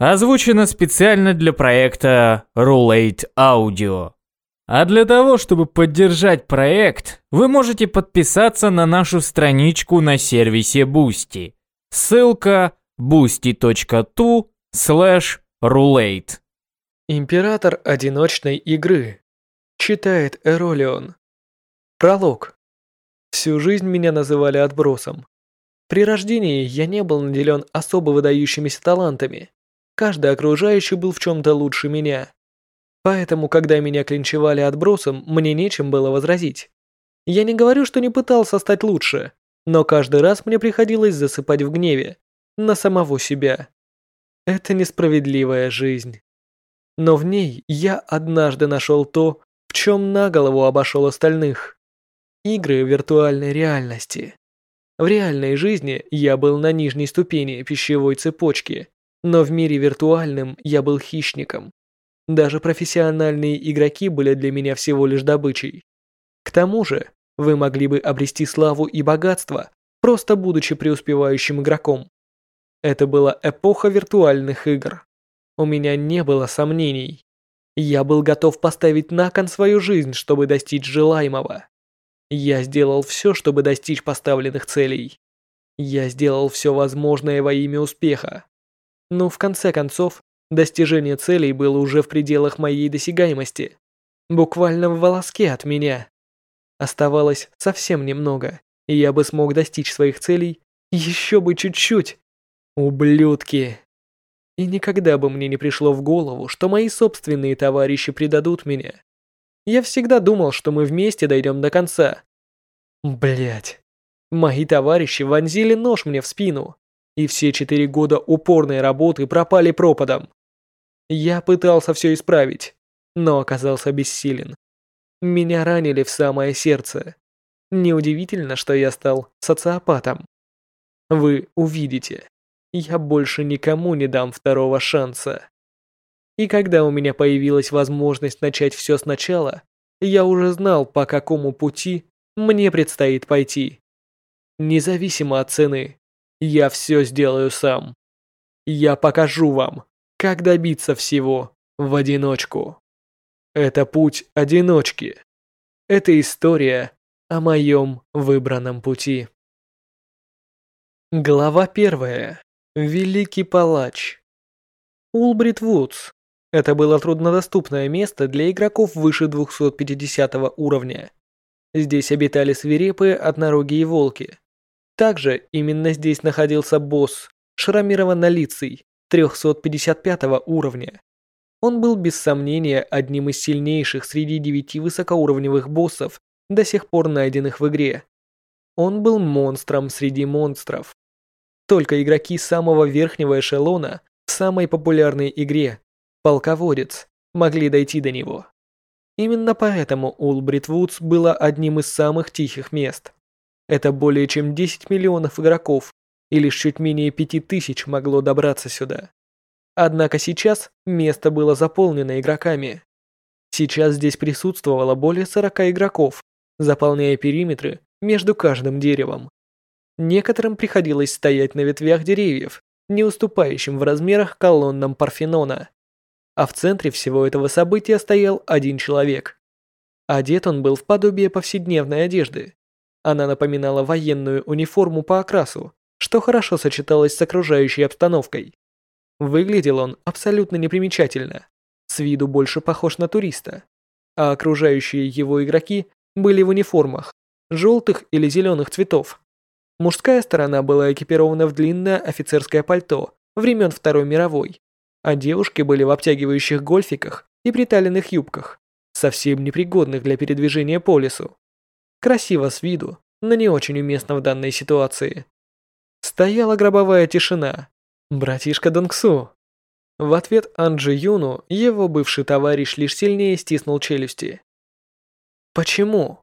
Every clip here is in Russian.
Озвучено специально для проекта Roulette Audio. А для того, чтобы поддержать проект, вы можете подписаться на нашу страничку на сервисе Boosty. Ссылка boosty.tu slash roulette. Император одиночной игры. Читает Эролион. Пролог. Всю жизнь меня называли отбросом. При рождении я не был наделен особо выдающимися талантами. Каждый окружающий был в чем-то лучше меня. Поэтому, когда меня клинчевали отбросом, мне нечем было возразить. Я не говорю, что не пытался стать лучше, но каждый раз мне приходилось засыпать в гневе на самого себя. Это несправедливая жизнь. Но в ней я однажды нашел то, в чем на голову обошел остальных. Игры виртуальной реальности. В реальной жизни я был на нижней ступени пищевой цепочки, но в мире виртуальном я был хищником. Даже профессиональные игроки были для меня всего лишь добычей. К тому же, вы могли бы обрести славу и богатство, просто будучи преуспевающим игроком. Это была эпоха виртуальных игр. У меня не было сомнений. Я был готов поставить на кон свою жизнь, чтобы достичь желаемого. Я сделал все, чтобы достичь поставленных целей. Я сделал все возможное во имя успеха. Но в конце концов, достижение целей было уже в пределах моей досягаемости. Буквально в волоске от меня. Оставалось совсем немного, и я бы смог достичь своих целей еще бы чуть-чуть. Ублюдки. И никогда бы мне не пришло в голову, что мои собственные товарищи предадут меня. Я всегда думал, что мы вместе дойдем до конца. Блять. Мои товарищи вонзили нож мне в спину, и все четыре года упорной работы пропали пропадом. Я пытался все исправить, но оказался бессилен. Меня ранили в самое сердце. Неудивительно, что я стал социопатом. Вы увидите, я больше никому не дам второго шанса. И когда у меня появилась возможность начать все сначала, я уже знал, по какому пути мне предстоит пойти. Независимо от цены, я все сделаю сам. Я покажу вам, как добиться всего в одиночку. Это путь одиночки. Это история о моем выбранном пути. Глава первая. Великий палач. Улбрит Вудс. Это было труднодоступное место для игроков выше 250 уровня. Здесь обитали свирепые однорогие волки, также именно здесь находился босс, шрамированно-лицый, 355 уровня. Он был без сомнения одним из сильнейших среди девяти высокоуровневых боссов, до сих пор найденных в игре. Он был монстром среди монстров. Только игроки самого верхнего эшелона в самой популярной игре, полководец, могли дойти до него. Именно поэтому Улбрит Вудс было одним из самых тихих мест. Это более чем 10 миллионов игроков, и лишь чуть менее 5 тысяч могло добраться сюда. Однако сейчас место было заполнено игроками. Сейчас здесь присутствовало более 40 игроков, заполняя периметры между каждым деревом. Некоторым приходилось стоять на ветвях деревьев, не уступающим в размерах колоннам Парфенона. А в центре всего этого события стоял один человек. Одет он был в подобие повседневной одежды, она напоминала военную униформу по окрасу, что хорошо сочеталось с окружающей обстановкой. Выглядел он абсолютно непримечательно, с виду больше похож на туриста, а окружающие его игроки были в униформах, желтых или зеленых цветов. Мужская сторона была экипирована в длинное офицерское пальто времен Второй мировой, а девушки были в обтягивающих гольфиках и приталенных юбках, совсем непригодных для передвижения по лесу. Красиво с виду, но не очень уместно в данной ситуации. Стояла гробовая тишина. Братишка Донгсу. В ответ Анджи Юну его бывший товарищ лишь сильнее стиснул челюсти. «Почему?»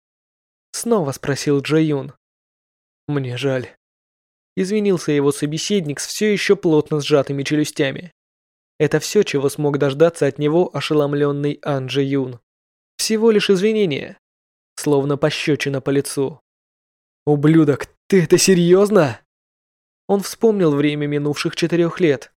Снова спросил Джо Юн. «Мне жаль». Извинился его собеседник с все еще плотно сжатыми челюстями. Это все, чего смог дождаться от него ошеломленный Анджи Юн. Всего лишь извинения словно пощечина по лицу. «Ублюдок, ты это серьезно?» Он вспомнил время минувших четырех лет.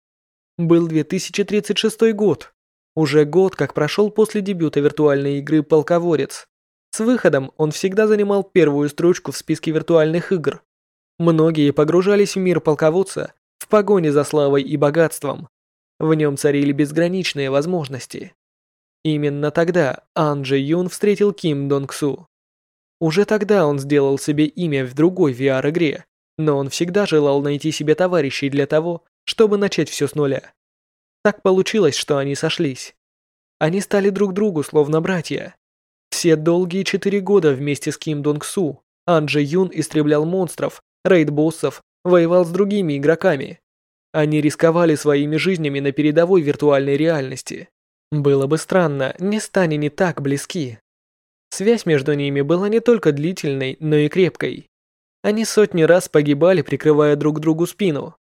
Был 2036 год. Уже год, как прошел после дебюта виртуальной игры «Полководец». С выходом он всегда занимал первую строчку в списке виртуальных игр. Многие погружались в мир полководца в погоне за славой и богатством. В нем царили безграничные возможности. Именно тогда Ан Джи Юн встретил Ким Донг Су. Уже тогда он сделал себе имя в другой VR-игре, но он всегда желал найти себе товарищей для того, чтобы начать все с нуля. Так получилось, что они сошлись. Они стали друг другу словно братья. Все долгие четыре года вместе с Ким Донг Су Ан Джи Юн истреблял монстров, рейд-боссов, воевал с другими игроками. Они рисковали своими жизнями на передовой виртуальной реальности. Было бы странно, не стань не так близки. Связь между ними была не только длительной, но и крепкой. Они сотни раз погибали, прикрывая друг другу спину.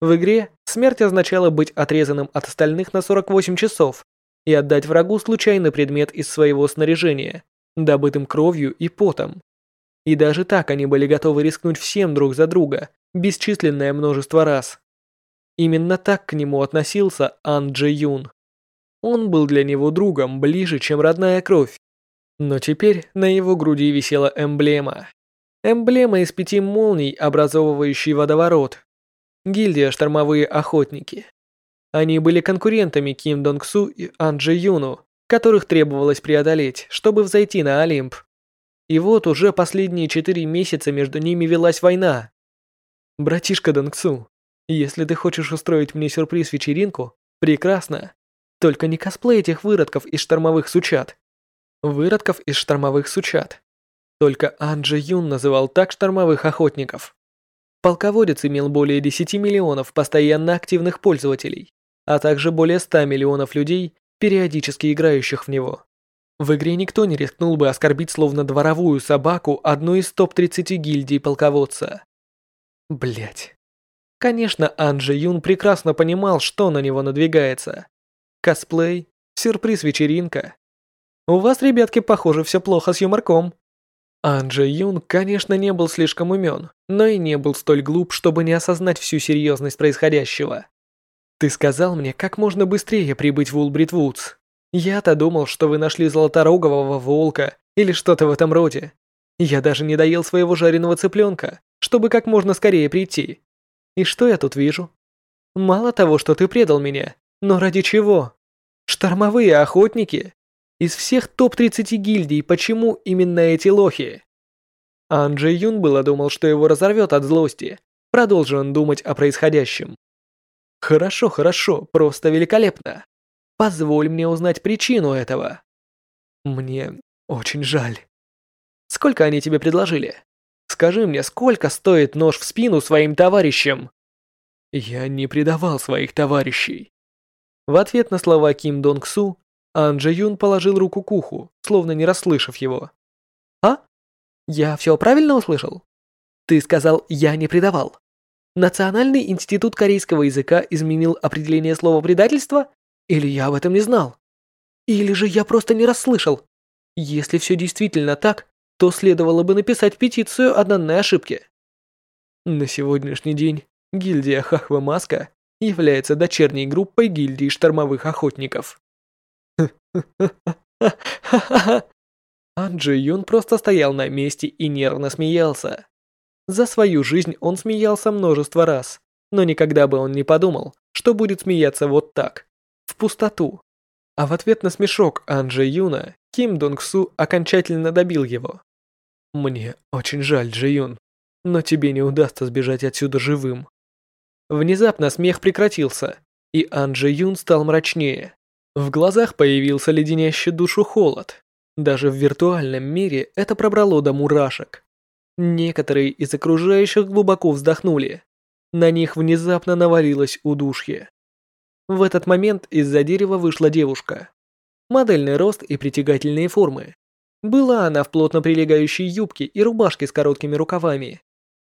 В игре смерть означала быть отрезанным от остальных на 48 часов и отдать врагу случайный предмет из своего снаряжения, добытым кровью и потом. И даже так они были готовы рискнуть всем друг за друга, бесчисленное множество раз. Именно так к нему относился Ан Джи Юн. Он был для него другом ближе, чем родная кровь. Но теперь на его груди висела эмблема. Эмблема из пяти молний, образовывающей водоворот. Гильдия «Штормовые охотники». Они были конкурентами Ким Донг Су и Ан Джи Юну, которых требовалось преодолеть, чтобы взойти на Олимп. И вот уже последние четыре месяца между ними велась война. Братишка Донг Су, если ты хочешь устроить мне сюрприз-вечеринку, прекрасно. Только не косплей этих выродков из штормовых сучат. Выродков из штормовых сучат. Только Анджи Юн называл так штормовых охотников. Полководец имел более 10 миллионов постоянно активных пользователей, а также более 100 миллионов людей, периодически играющих в него. В игре никто не рискнул бы оскорбить словно дворовую собаку одной из топ-30 гильдий полководца. Блять. Конечно, Анджи Юн прекрасно понимал, что на него надвигается. Косплей, сюрприз-вечеринка. У вас, ребятки, похоже, все плохо с юморком. Анджи Юн, конечно, не был слишком умен, но и не был столь глуп, чтобы не осознать всю серьезность происходящего. Ты сказал мне, как можно быстрее прибыть в Улбрит Вудс. Я-то думал, что вы нашли золоторогового волка или что-то в этом роде. Я даже не доел своего жареного цыпленка, чтобы как можно скорее прийти. И что я тут вижу? Мало того, что ты предал меня, но ради чего? Штормовые охотники? Из всех топ-30 гильдий, почему именно эти лохи? Анджей Юн было думал, что его разорвет от злости. Продолжил он думать о происходящем. Хорошо, хорошо, просто великолепно. Позволь мне узнать причину этого. Мне очень жаль. Сколько они тебе предложили? Скажи мне, сколько стоит нож в спину своим товарищам? Я не предавал своих товарищей. В ответ на слова Ким Донг Су, Ан Джи Юн положил руку к уху, словно не расслышав его. «А? Я все правильно услышал? Ты сказал «я не предавал». Национальный институт корейского языка изменил определение слова «предательство»? Или я об этом не знал? Или же я просто не расслышал? Если все действительно так, то следовало бы написать петицию о данной ошибке. На сегодняшний день гильдия Хахва Маска является дочерней группой гильдии штормовых охотников. Анджи Юн просто стоял на месте и нервно смеялся. За свою жизнь он смеялся множество раз, но никогда бы он не подумал, что будет смеяться вот так, в пустоту. А в ответ на смешок Анджи Юна, Ким Донг Су окончательно добил его. «Мне очень жаль, Джи Юн, но тебе не удастся сбежать отсюда живым». Внезапно смех прекратился, и Ан Джи Юн стал мрачнее. В глазах появился леденящий душу холод. Даже в виртуальном мире это пробрало до мурашек. Некоторые из окружающих глубоко вздохнули. На них внезапно навалилось удушье. В этот момент из-за дерева вышла девушка. Модельный рост и притягательные формы. Была она в плотно прилегающей юбке и рубашке с короткими рукавами.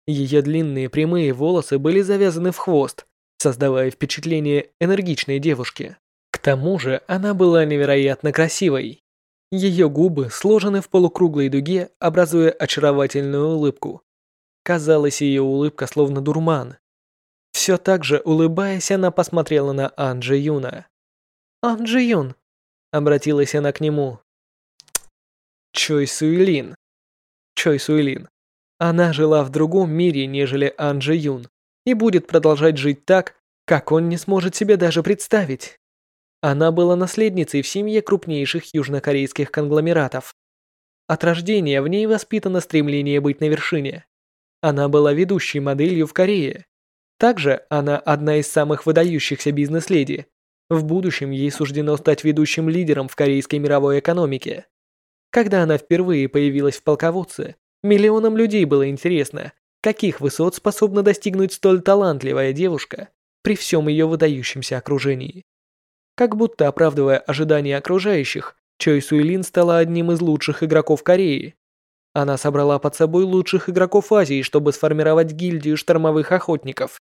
Ее длинные прямые волосы были завязаны в хвост, создавая впечатление энергичной девушки. Тому же она была невероятно красивой. Ее губы сложены в полукруглой дуге, образуя очаровательную улыбку. Казалось, ее улыбка словно дурман. Все так же, улыбаясь, она посмотрела на Анджи Юна. «Анджи Юн», — обратилась она к нему. Чой Суэлин. Чой Суэлин. Она жила в другом мире, нежели Анджи Юн, и будет продолжать жить так, как он не сможет себе даже представить. Она была наследницей в семье крупнейших южнокорейских конгломератов. От рождения в ней воспитано стремление быть на вершине. Она была ведущей моделью в Корее. Также она одна из самых выдающихся бизнес-леди. В будущем ей суждено стать ведущим лидером в корейской мировой экономике. Когда она впервые появилась в полководце, миллионам людей было интересно, каких высот способна достигнуть столь талантливая девушка при всем ее выдающемся окружении. Как будто оправдывая ожидания окружающих, Чой Суэлин стала одним из лучших игроков Кореи. Она собрала под собой лучших игроков Азии, чтобы сформировать гильдию штормовых охотников.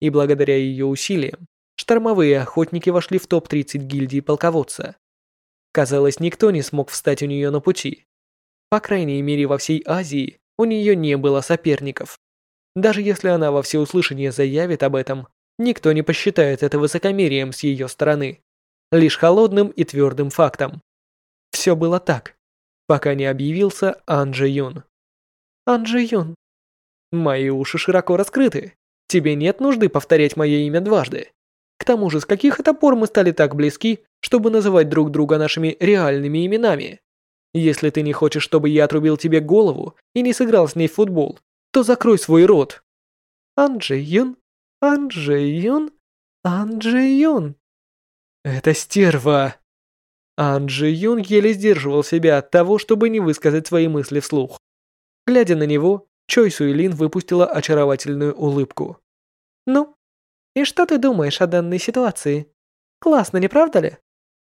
И благодаря ее усилиям, штормовые охотники вошли в топ-30 гильдий полководца. Казалось, никто не смог встать у нее на пути. По крайней мере, во всей Азии у нее не было соперников. Даже если она во всеуслышание заявит об этом, никто не посчитает это высокомерием с ее стороны лишь холодным и твердым фактом. Все было так, пока не объявился Анджи Юн. Анджи Юн. Мои уши широко раскрыты. Тебе нет нужды повторять мое имя дважды. К тому же, с каких это пор мы стали так близки, чтобы называть друг друга нашими реальными именами? Если ты не хочешь, чтобы я отрубил тебе голову и не сыграл с ней в футбол, то закрой свой рот. Анджи Юн, Анджи Юн, Анджи Юн. Это стерва. Анджи Юн еле сдерживал себя от того, чтобы не высказать свои мысли вслух. Глядя на него, Чой Суэлин выпустила очаровательную улыбку. «Ну, и что ты думаешь о данной ситуации? Классно, не правда ли?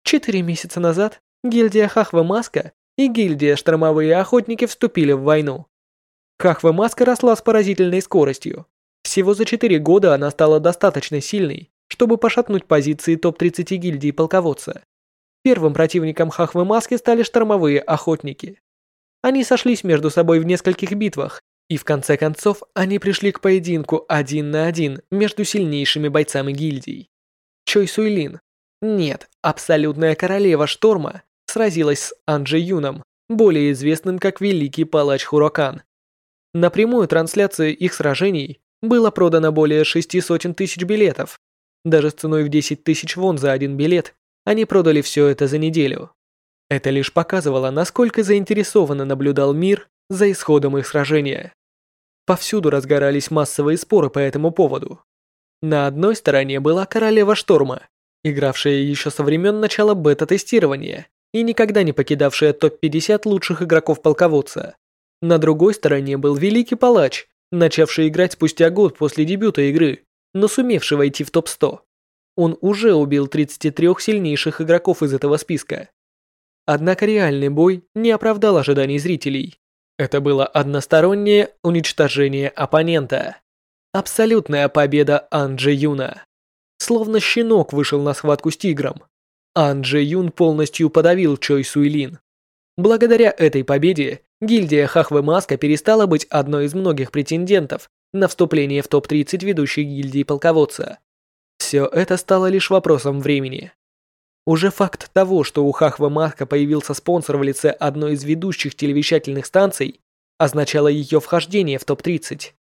Четыре месяца назад гильдия Хахва Маска и гильдия Штормовые Охотники вступили в войну. Хахва Маска росла с поразительной скоростью. Всего за четыре года она стала достаточно сильной, чтобы пошатнуть позиции топ-30 гильдий полководца. Первым противником Хахвы Маски стали штормовые охотники. Они сошлись между собой в нескольких битвах, и в конце концов они пришли к поединку один на один между сильнейшими бойцами гильдий. Чой Суйлин, нет, абсолютная королева шторма, сразилась с Анджи Юном, более известным как Великий Палач Хуракан. На прямую трансляцию их сражений было продано более шести сотен тысяч билетов, даже с ценой в 10 тысяч вон за один билет, они продали все это за неделю. Это лишь показывало, насколько заинтересованно наблюдал мир за исходом их сражения. Повсюду разгорались массовые споры по этому поводу. На одной стороне была королева шторма, игравшая еще со времен начала бета-тестирования и никогда не покидавшая топ-50 лучших игроков полководца. На другой стороне был великий палач, начавший играть спустя год после дебюта игры но сумевший войти в топ-100. Он уже убил 33 сильнейших игроков из этого списка. Однако реальный бой не оправдал ожиданий зрителей. Это было одностороннее уничтожение оппонента. Абсолютная победа Анджи Юна. Словно щенок вышел на схватку с тигром. Анджи Юн полностью подавил Чой Суйлин. Благодаря этой победе гильдия Хахве Маска перестала быть одной из многих претендентов на вступление в топ-30 ведущих гильдий полководца. Все это стало лишь вопросом времени. Уже факт того, что у Хахва Марка появился спонсор в лице одной из ведущих телевещательных станций, означало ее вхождение в топ-30.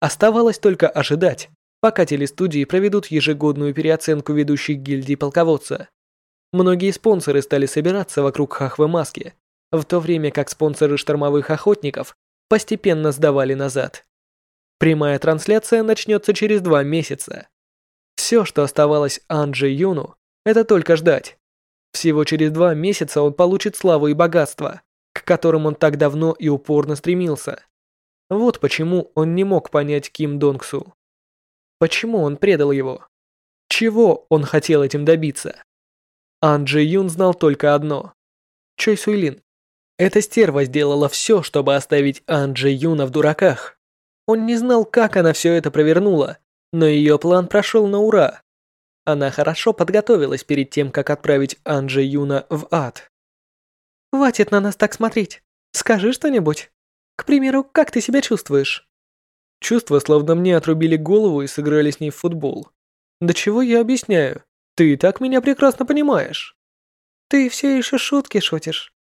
Оставалось только ожидать, пока телестудии проведут ежегодную переоценку ведущих гильдий полководца. Многие спонсоры стали собираться вокруг Хахвы Маски, в то время как спонсоры штормовых охотников постепенно сдавали назад. Прямая трансляция начнется через два месяца. Все, что оставалось Анджи Юну, это только ждать. Всего через два месяца он получит славу и богатство, к которым он так давно и упорно стремился. Вот почему он не мог понять Ким Донгсу. Почему он предал его? Чего он хотел этим добиться? Анджи Юн знал только одно. Чой Суйлин. Эта стерва сделала все, чтобы оставить Анджи Юна в дураках. Он не знал, как она все это провернула, но ее план прошел на ура. Она хорошо подготовилась перед тем, как отправить Анджи Юна в ад. «Хватит на нас так смотреть. Скажи что-нибудь. К примеру, как ты себя чувствуешь?» Чувство, словно мне отрубили голову и сыграли с ней в футбол. Да чего я объясняю? Ты и так меня прекрасно понимаешь. Ты все еще шутки шутишь.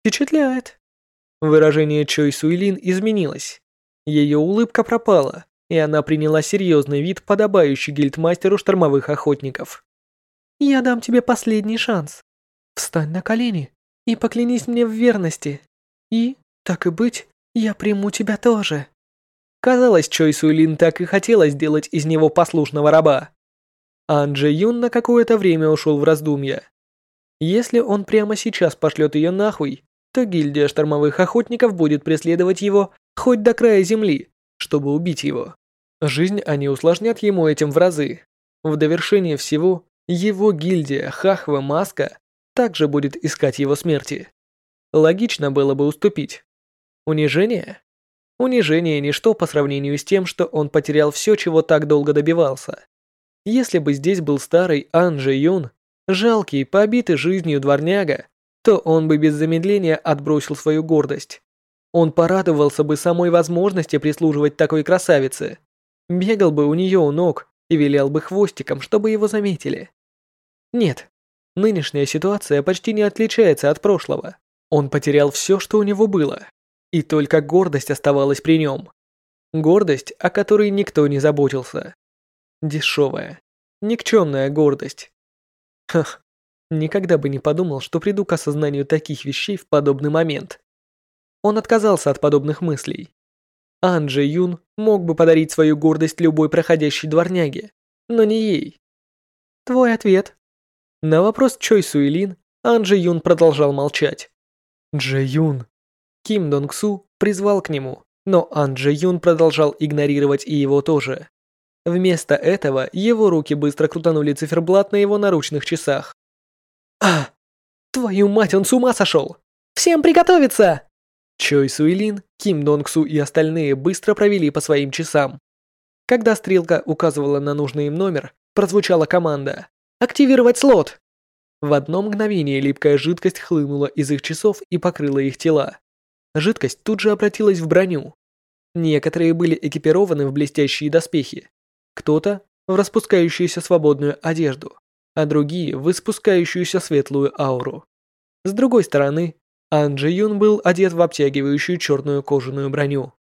Впечатляет. Выражение Чой Суйлин изменилось. Ее улыбка пропала, и она приняла серьезный вид, подобающий гильдмастеру штормовых охотников. «Я дам тебе последний шанс. Встань на колени и поклянись мне в верности. И, так и быть, я приму тебя тоже». Казалось, Чой Суйлин так и хотела сделать из него послушного раба. Ан Дже Юн на какое-то время ушел в раздумья. Если он прямо сейчас пошлет ее нахуй, то гильдия штормовых охотников будет преследовать его хоть до края земли, чтобы убить его. Жизнь они усложнят ему этим в разы. В довершение всего, его гильдия Хахва Маска также будет искать его смерти. Логично было бы уступить. Унижение? Унижение – ничто по сравнению с тем, что он потерял все, чего так долго добивался. Если бы здесь был старый Ан Же Юн, жалкий, побитый жизнью дворняга, то он бы без замедления отбросил свою гордость. Он порадовался бы самой возможности прислуживать такой красавице. Бегал бы у нее у ног и вилял бы хвостиком, чтобы его заметили. Нет, нынешняя ситуация почти не отличается от прошлого. Он потерял все, что у него было. И только гордость оставалась при нем. Гордость, о которой никто не заботился. Дешевая, никчемная гордость. Хах, никогда бы не подумал, что приду к осознанию таких вещей в подобный момент. Он отказался от подобных мыслей. Ан Джи Юн мог бы подарить свою гордость любой проходящей дворняге, но не ей. Твой ответ. На вопрос Чой Суэлин Ан Джи Юн продолжал молчать. Джи Юн. Ким Донг Су призвал к нему, но Ан Джи Юн продолжал игнорировать и его тоже. Вместо этого его руки быстро крутанули циферблат на его наручных часах. «А! Твою мать, он с ума сошел! Всем приготовиться!» Чой Суэлин, Ким Донг Су и остальные быстро провели по своим часам. Когда стрелка указывала на нужный им номер, прозвучала команда «Активировать слот!». В одно мгновение липкая жидкость хлынула из их часов и покрыла их тела. Жидкость тут же обратилась в броню. Некоторые были экипированы в блестящие доспехи, кто-то в распускающуюся свободную одежду, а другие в испускающуюся светлую ауру. С другой стороны, Ан Джи Юн был одет в обтягивающую черную кожаную броню.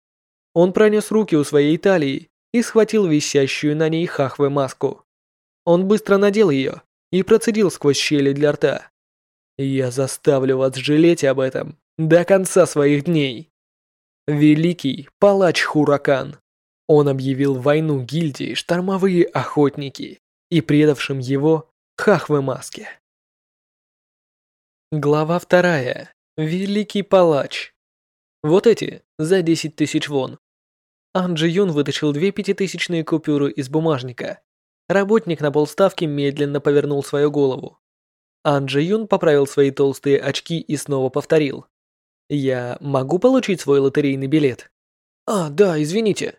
Он пронес руки у своей талии и схватил висящую на ней хахвы маску. Он быстро надел ее и процедил сквозь щели для рта. «Я заставлю вас жалеть об этом до конца своих дней». Великий палач Хуракан. Он объявил войну гильдии «Штормовые охотники» и предавшим его Хахвы Маске. Глава вторая. Великий палач. Вот эти, за 10 тысяч вон. Анджи Юн вытащил две пятитысячные купюры из бумажника. Работник на полставки медленно повернул свою голову. Анджи Юн поправил свои толстые очки и снова повторил. «Я могу получить свой лотерейный билет?» «А, да, извините».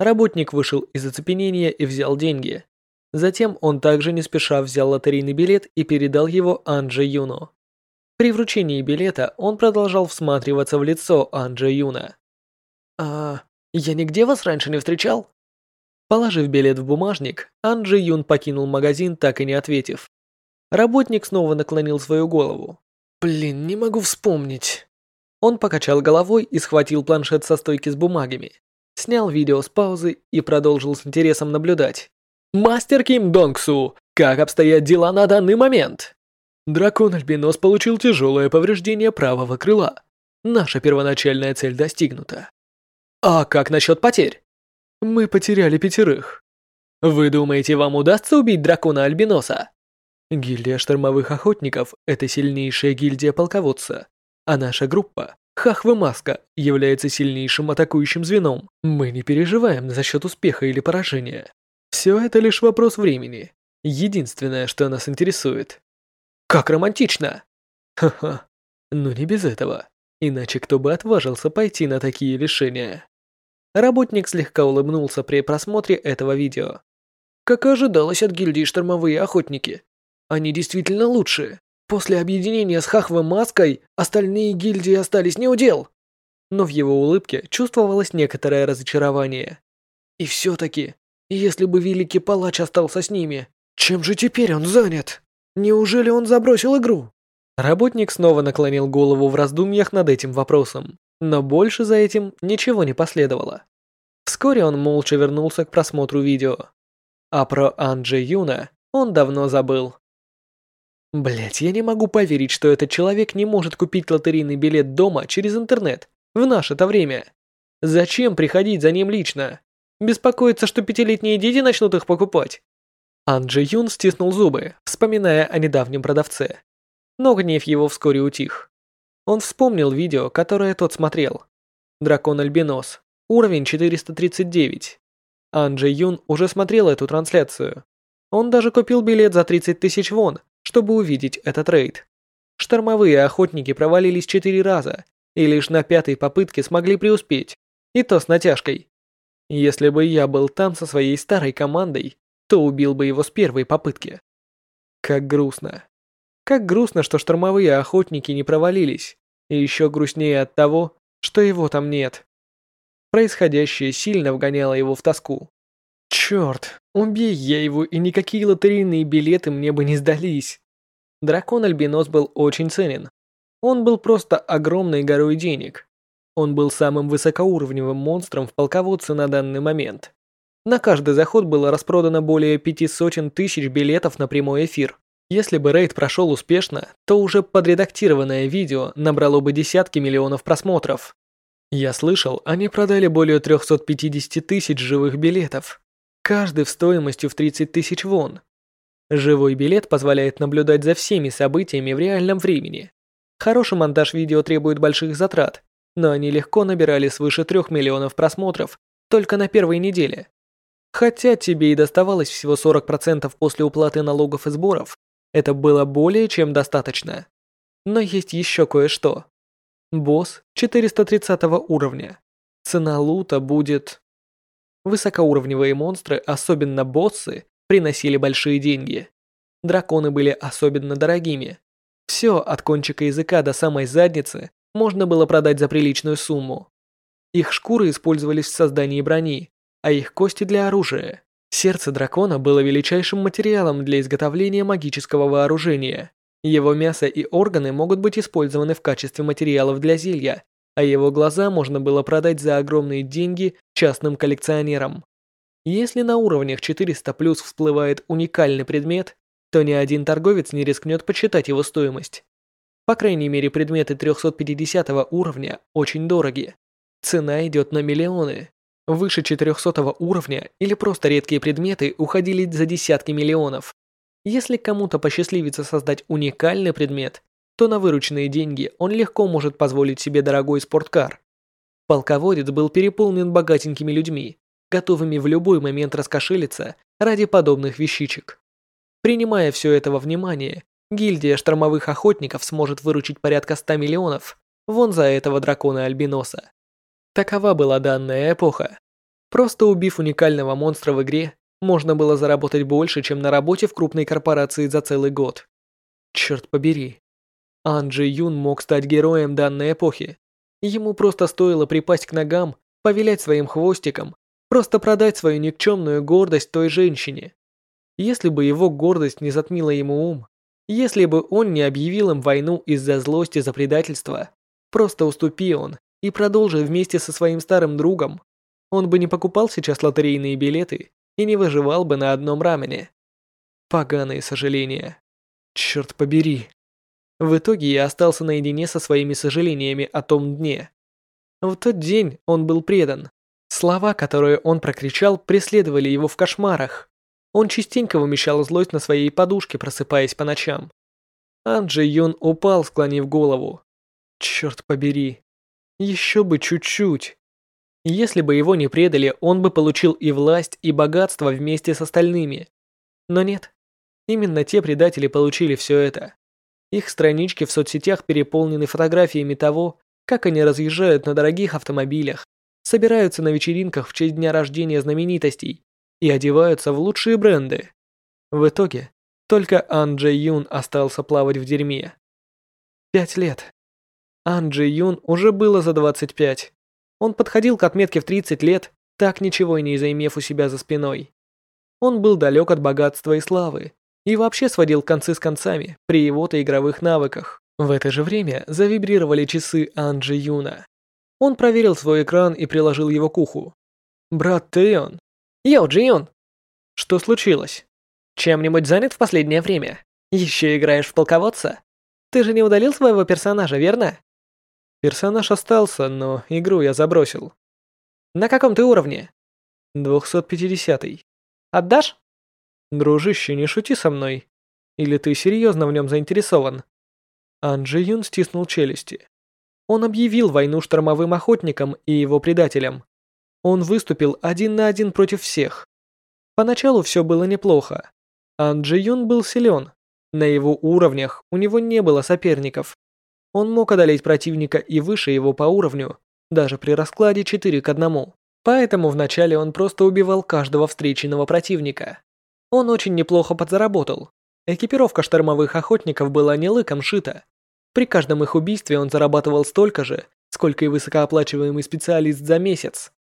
Работник вышел из оцепенения и взял деньги. Затем он также не спеша взял лотерейный билет и передал его Анже Юну. При вручении билета он продолжал всматриваться в лицо Анже Юна. «А, я нигде вас раньше не встречал?» Положив билет в бумажник, Анджи Юн покинул магазин, так и не ответив. Работник снова наклонил свою голову. «Блин, не могу вспомнить». Он покачал головой и схватил планшет со стойки с бумагами снял видео с паузы и продолжил с интересом наблюдать. «Мастер Ким Донгсу, как обстоят дела на данный момент?» Дракон-альбинос получил тяжелое повреждение правого крыла. Наша первоначальная цель достигнута. А как насчет потерь? Мы потеряли пятерых. Вы думаете, вам удастся убить дракона-альбиноса? Гильдия штормовых охотников – это сильнейшая гильдия полководца, а наша группа Хахва Маска является сильнейшим атакующим звеном. Мы не переживаем за счет успеха или поражения. Все это лишь вопрос времени. Единственное, что нас интересует. Как романтично! Ха-ха. Но не без этого. Иначе кто бы отважился пойти на такие решения? Работник слегка улыбнулся при просмотре этого видео. Как и ожидалось от гильдии штормовые охотники. Они действительно лучшие. После объединения с Хахвой Маской остальные гильдии остались неудел. Но в его улыбке чувствовалось некоторое разочарование. И все-таки, если бы Великий Палач остался с ними, чем же теперь он занят? Неужели он забросил игру? Работник снова наклонил голову в раздумьях над этим вопросом, но больше за этим ничего не последовало. Вскоре он молча вернулся к просмотру видео. А про Анджи Юна он давно забыл. Блять, я не могу поверить, что этот человек не может купить лотерейный билет дома через интернет в наше-то время. Зачем приходить за ним лично? Беспокоиться, что пятилетние дети начнут их покупать? Анджи Юн стиснул зубы, вспоминая о недавнем продавце. Но гнев его вскоре утих. Он вспомнил видео, которое тот смотрел. Дракон-альбинос. Уровень 439. Анджи Юн уже смотрел эту трансляцию. Он даже купил билет за 30 тысяч вон, чтобы увидеть этот рейд. Штормовые охотники провалились четыре раза, и лишь на пятой попытке смогли преуспеть, и то с натяжкой. Если бы я был там со своей старой командой, то убил бы его с первой попытки. Как грустно. Как грустно, что штормовые охотники не провалились, и еще грустнее от того, что его там нет. Происходящее сильно вгоняло его в тоску. Черт, убей я его, и никакие лотерейные билеты мне бы не сдались. Дракон-альбинос был очень ценен. Он был просто огромной горой денег. Он был самым высокоуровневым монстром в полководце на данный момент. На каждый заход было распродано более пяти сотен тысяч билетов на прямой эфир. Если бы рейд прошел успешно, то уже подредактированное видео набрало бы десятки миллионов просмотров. Я слышал, они продали более 350 тысяч живых билетов, каждый в стоимостью в 30 тысяч вон. Живой билет позволяет наблюдать за всеми событиями в реальном времени. Хороший монтаж видео требует больших затрат, но они легко набирали свыше 3 миллионов просмотров только на первой неделе. Хотя тебе и доставалось всего 40% после уплаты налогов и сборов, это было более чем достаточно. Но есть еще кое-что. Босс 430 уровня. Цена лута будет... Высокоуровневые монстры, особенно боссы, приносили большие деньги. Драконы были особенно дорогими. Все от кончика языка до самой задницы можно было продать за приличную сумму. Их шкуры использовались в создании брони, а их кости для оружия. Сердце дракона было величайшим материалом для изготовления магического вооружения. Его мясо и органы могут быть использованы в качестве материалов для зелья, а его глаза можно было продать за огромные деньги частным коллекционерам. Если на уровнях 400+, всплывает уникальный предмет, то ни один торговец не рискнет почитать его стоимость. По крайней мере, предметы 350 уровня очень дороги. Цена идет на миллионы. Выше 400 уровня или просто редкие предметы уходили за десятки миллионов. Если кому-то посчастливится создать уникальный предмет, то на вырученные деньги он легко может позволить себе дорогой спорткар. Полководец был переполнен богатенькими людьми, готовыми в любой момент раскошелиться ради подобных вещичек. Принимая все это во внимание, гильдия штормовых охотников сможет выручить порядка 100 миллионов вон за этого дракона-альбиноса. Такова была данная эпоха. Просто убив уникального монстра в игре, можно было заработать больше, чем на работе в крупной корпорации за целый год. Черт побери. Анджи Юн мог стать героем данной эпохи. Ему просто стоило припасть к ногам, повилять своим хвостиком, просто продать свою никчемную гордость той женщине. Если бы его гордость не затмила ему ум, если бы он не объявил им войну из-за злости за предательство, просто уступи он, и продолжил вместе со своим старым другом, он бы не покупал сейчас лотерейные билеты и не выживал бы на одном рамене. Поганые сожаления. Черт побери. В итоге я остался наедине со своими сожалениями о том дне. В тот день он был предан. Слова, которые он прокричал, преследовали его в кошмарах. Он частенько вымещал злость на своей подушке, просыпаясь по ночам. Анджи Юн упал, склонив голову. Черт побери. Еще бы чуть-чуть. Если бы его не предали, он бы получил и власть, и богатство вместе с остальными. Но нет. Именно те предатели получили все это. Их странички в соцсетях переполнены фотографиями того, как они разъезжают на дорогих автомобилях, собираются на вечеринках в честь дня рождения знаменитостей и одеваются в лучшие бренды. В итоге, только Ан Джей Юн остался плавать в дерьме. Пять лет. Ан Джи Юн уже было за 25. Он подходил к отметке в 30 лет так ничего и не заимев у себя за спиной. Он был далек от богатства и славы, и вообще сводил концы с концами при его-то игровых навыках. В это же время завибрировали часы Анджи Юна. Он проверил свой экран и приложил его к уху. «Брат Тэйон!» «Йоу, Джион!» «Что случилось?» «Чем-нибудь занят в последнее время? Еще играешь в полководца? Ты же не удалил своего персонажа, верно?» Персонаж остался, но игру я забросил. На каком ты уровне? 250-й. Отдашь? Дружище, не шути со мной. Или ты серьезно в нем заинтересован? Анджи Юн стиснул челюсти. Он объявил войну штормовым охотникам и его предателям. Он выступил один на один против всех. Поначалу все было неплохо. Анджи Юн был силен. На его уровнях у него не было соперников. Он мог одолеть противника и выше его по уровню, даже при раскладе 4 к 1. Поэтому вначале он просто убивал каждого встреченного противника. Он очень неплохо подзаработал. Экипировка штормовых охотников была не лыком шита. При каждом их убийстве он зарабатывал столько же, сколько и высокооплачиваемый специалист за месяц.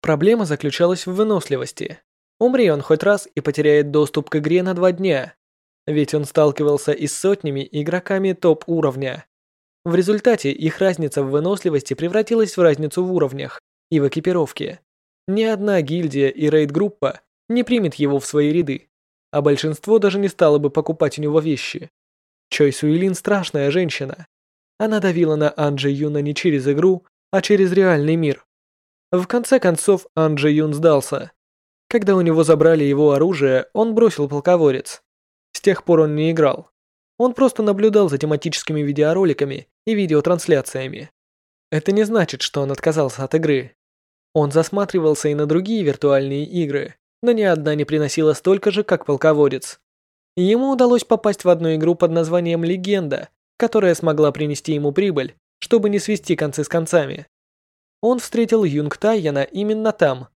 Проблема заключалась в выносливости. Умри он хоть раз и потеряет доступ к игре на два дня. Ведь он сталкивался и с сотнями игроками топ-уровня. В результате их разница в выносливости превратилась в разницу в уровнях и в экипировке. Ни одна гильдия и рейд-группа не примет его в свои ряды, а большинство даже не стало бы покупать у него вещи. Чой Суилин страшная женщина. Она давила на Анджи Юна не через игру, а через реальный мир. В конце концов Анджи Юн сдался. Когда у него забрали его оружие, он бросил полководец. С тех пор он не играл. Он просто наблюдал за тематическими видеороликами и видеотрансляциями. Это не значит, что он отказался от игры. Он засматривался и на другие виртуальные игры, но ни одна не приносила столько же, как полководец. Ему удалось попасть в одну игру под названием «Легенда», которая смогла принести ему прибыль, чтобы не свести концы с концами. Он встретил Юнг Тайяна именно там.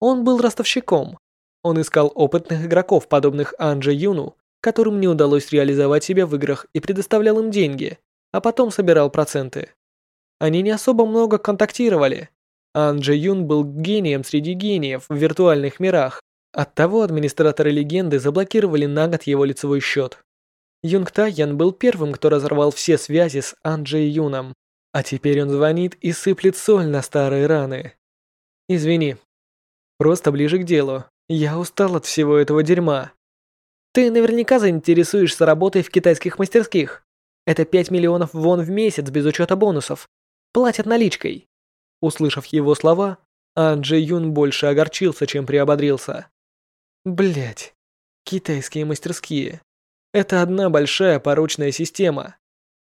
Он был ростовщиком. Он искал опытных игроков, подобных Анже Юну, которым не удалось реализовать себя в играх и предоставлял им деньги, а потом собирал проценты. Они не особо много контактировали. Ан Джи Юн был гением среди гениев в виртуальных мирах. Оттого администраторы легенды заблокировали на год его лицевой счет. Юнг Тайян был первым, кто разорвал все связи с Ан Джи Юном. А теперь он звонит и сыплет соль на старые раны. Извини. Просто ближе к делу. Я устал от всего этого дерьма. Ты наверняка заинтересуешься работой в китайских мастерских. Это 5 миллионов вон в месяц без учета бонусов. Платят наличкой. Услышав его слова, Анджи Юн больше огорчился, чем приободрился. Блять, китайские мастерские. Это одна большая порочная система.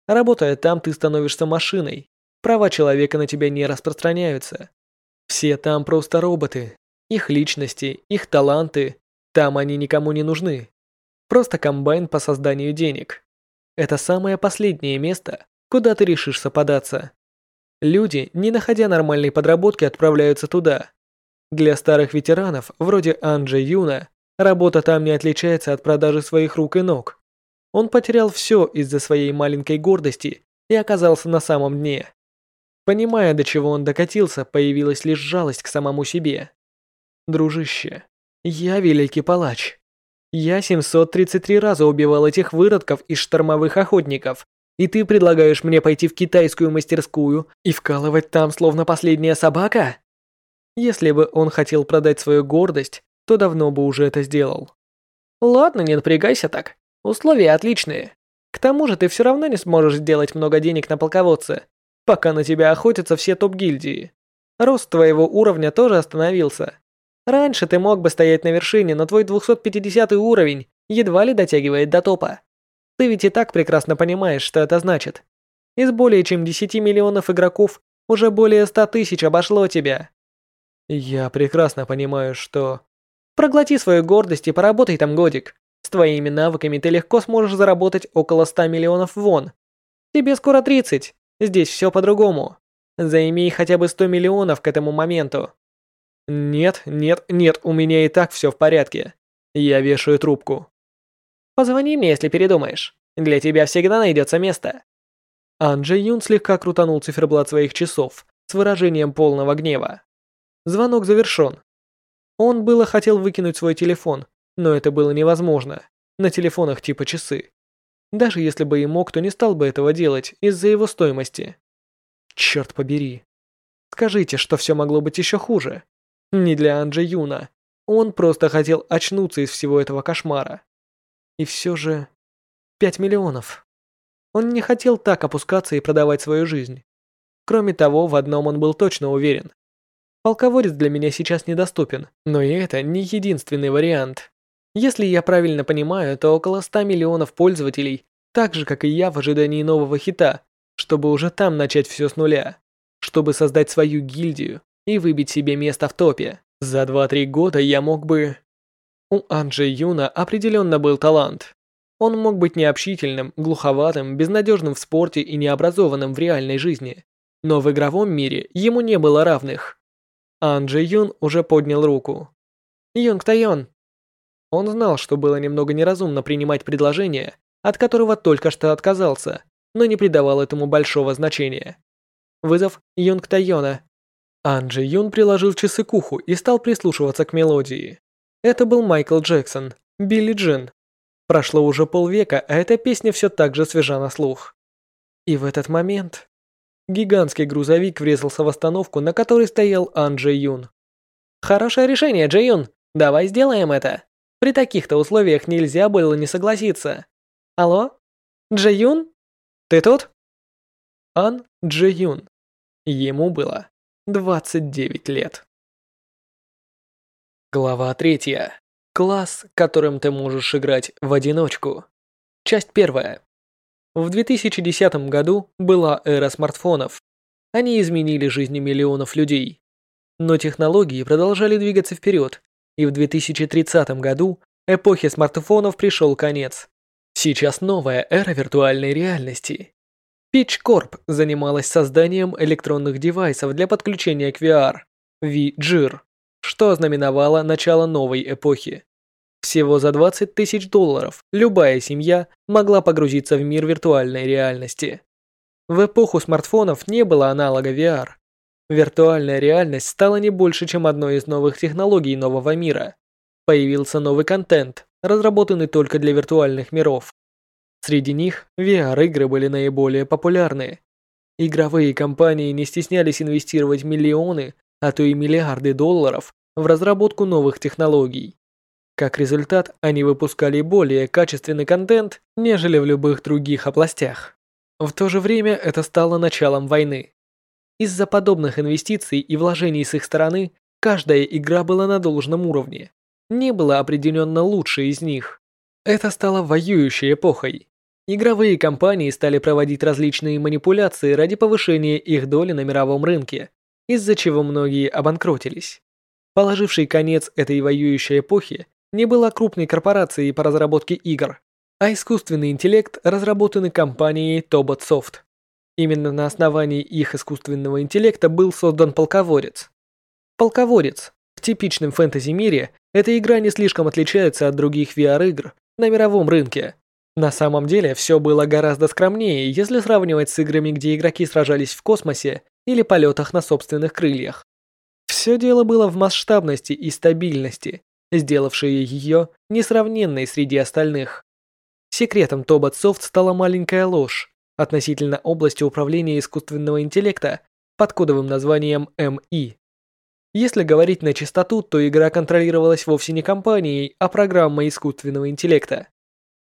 Работая там, ты становишься машиной. Права человека на тебя не распространяются. Все там просто роботы. Их личности, их таланты, там они никому не нужны. Просто комбайн по созданию денег. Это самое последнее место, куда ты решишься податься. Люди, не находя нормальной подработки, отправляются туда. Для старых ветеранов, вроде Анджи Юна, работа там не отличается от продажи своих рук и ног. Он потерял все из-за своей маленькой гордости и оказался на самом дне. Понимая, до чего он докатился, появилась лишь жалость к самому себе. Дружище, я великий палач. Я 733 раза убивал этих выродков из штормовых охотников, и ты предлагаешь мне пойти в китайскую мастерскую и вкалывать там словно последняя собака? Если бы он хотел продать свою гордость, то давно бы уже это сделал. Ладно, не напрягайся так. Условия отличные. К тому же ты все равно не сможешь сделать много денег на полководце, пока на тебя охотятся все топ-гильдии. Рост твоего уровня тоже остановился. Раньше ты мог бы стоять на вершине, но твой 250 уровень едва ли дотягивает до топа. Ты ведь и так прекрасно понимаешь, что это значит. Из более чем 10 миллионов игроков уже более 100 тысяч обошло тебя. Я прекрасно понимаю, что... Проглоти свою гордость и поработай там годик. С твоими навыками ты легко сможешь заработать около 100 миллионов вон. Тебе скоро 30. Здесь все по-другому. Займи хотя бы 100 миллионов к этому моменту. «Нет, нет, нет, у меня и так все в порядке. Я вешаю трубку». «Позвони мне, если передумаешь. Для тебя всегда найдется место». Анджи Юн слегка крутанул циферблат своих часов с выражением полного гнева. Звонок завершен. Он было хотел выкинуть свой телефон, но это было невозможно. На телефонах типа часы. Даже если бы и мог, то не стал бы этого делать из-за его стоимости. Черт побери. Скажите, что все могло быть еще хуже. Не для Анджи Юна. Он просто хотел очнуться из всего этого кошмара. И все же... Пять миллионов. Он не хотел так опускаться и продавать свою жизнь. Кроме того, в одном он был точно уверен. Полководец для меня сейчас недоступен, но и это не единственный вариант. Если я правильно понимаю, то около 100 миллионов пользователей, так же как и я в ожидании нового хита, чтобы уже там начать все с нуля, чтобы создать свою гильдию и выбить себе место в топе. За 2-3 года я мог бы... У Анджи Юна определенно был талант. Он мог быть необщительным, глуховатым, безнадежным в спорте и необразованным в реальной жизни. Но в игровом мире ему не было равных. Анджи Юн уже поднял руку. «Юнг Тайон». Он знал, что было немного неразумно принимать предложение, от которого только что отказался, но не придавал этому большого значения. Вызов Юнг Тайона. Анджи Юн приложил часы к уху и стал прислушиваться к мелодии. Это был Майкл Джексон, Билли Джин. Прошло уже полвека, а эта песня все так же свежа на слух. И в этот момент гигантский грузовик врезался в остановку, на которой стоял Анджи Юн. «Хорошее решение, Джей Юн. Давай сделаем это. При таких-то условиях нельзя было не согласиться. Алло? Джей Юн? Ты тут?» Ан Джи Юн. Ему было 29 лет. Глава третья. Класс, которым ты можешь играть в одиночку. Часть первая. В 2010 году была эра смартфонов. Они изменили жизни миллионов людей. Но технологии продолжали двигаться вперед, и в 2030 году эпохе смартфонов пришел конец. Сейчас новая эра виртуальной реальности. Pitch Corp занималась созданием электронных девайсов для подключения к VR, V-GIR, что ознаменовало начало новой эпохи. Всего за 20 тысяч долларов любая семья могла погрузиться в мир виртуальной реальности. В эпоху смартфонов не было аналога VR. Виртуальная реальность стала не больше, чем одной из новых технологий нового мира. Появился новый контент, разработанный только для виртуальных миров. Среди них VR-игры были наиболее популярны. Игровые компании не стеснялись инвестировать миллионы, а то и миллиарды долларов в разработку новых технологий. Как результат, они выпускали более качественный контент, нежели в любых других областях. В то же время это стало началом войны. Из-за подобных инвестиций и вложений с их стороны, каждая игра была на должном уровне. Не было определенно лучшей из них. Это стало воюющей эпохой. Игровые компании стали проводить различные манипуляции ради повышения их доли на мировом рынке, из-за чего многие обанкротились. Положивший конец этой воюющей эпохи не была крупной корпорацией по разработке игр, а искусственный интеллект, разработанный компанией Tobot Soft. Именно на основании их искусственного интеллекта был создан полководец. Полководец. В типичном фэнтези-мире эта игра не слишком отличается от других VR-игр на мировом рынке, на самом деле, все было гораздо скромнее, если сравнивать с играми, где игроки сражались в космосе или полетах на собственных крыльях. Все дело было в масштабности и стабильности, сделавшие ее несравненной среди остальных. Секретом Тобот Софт стала маленькая ложь относительно области управления искусственного интеллекта под кодовым названием МИ. Если говорить на чистоту, то игра контролировалась вовсе не компанией, а программой искусственного интеллекта.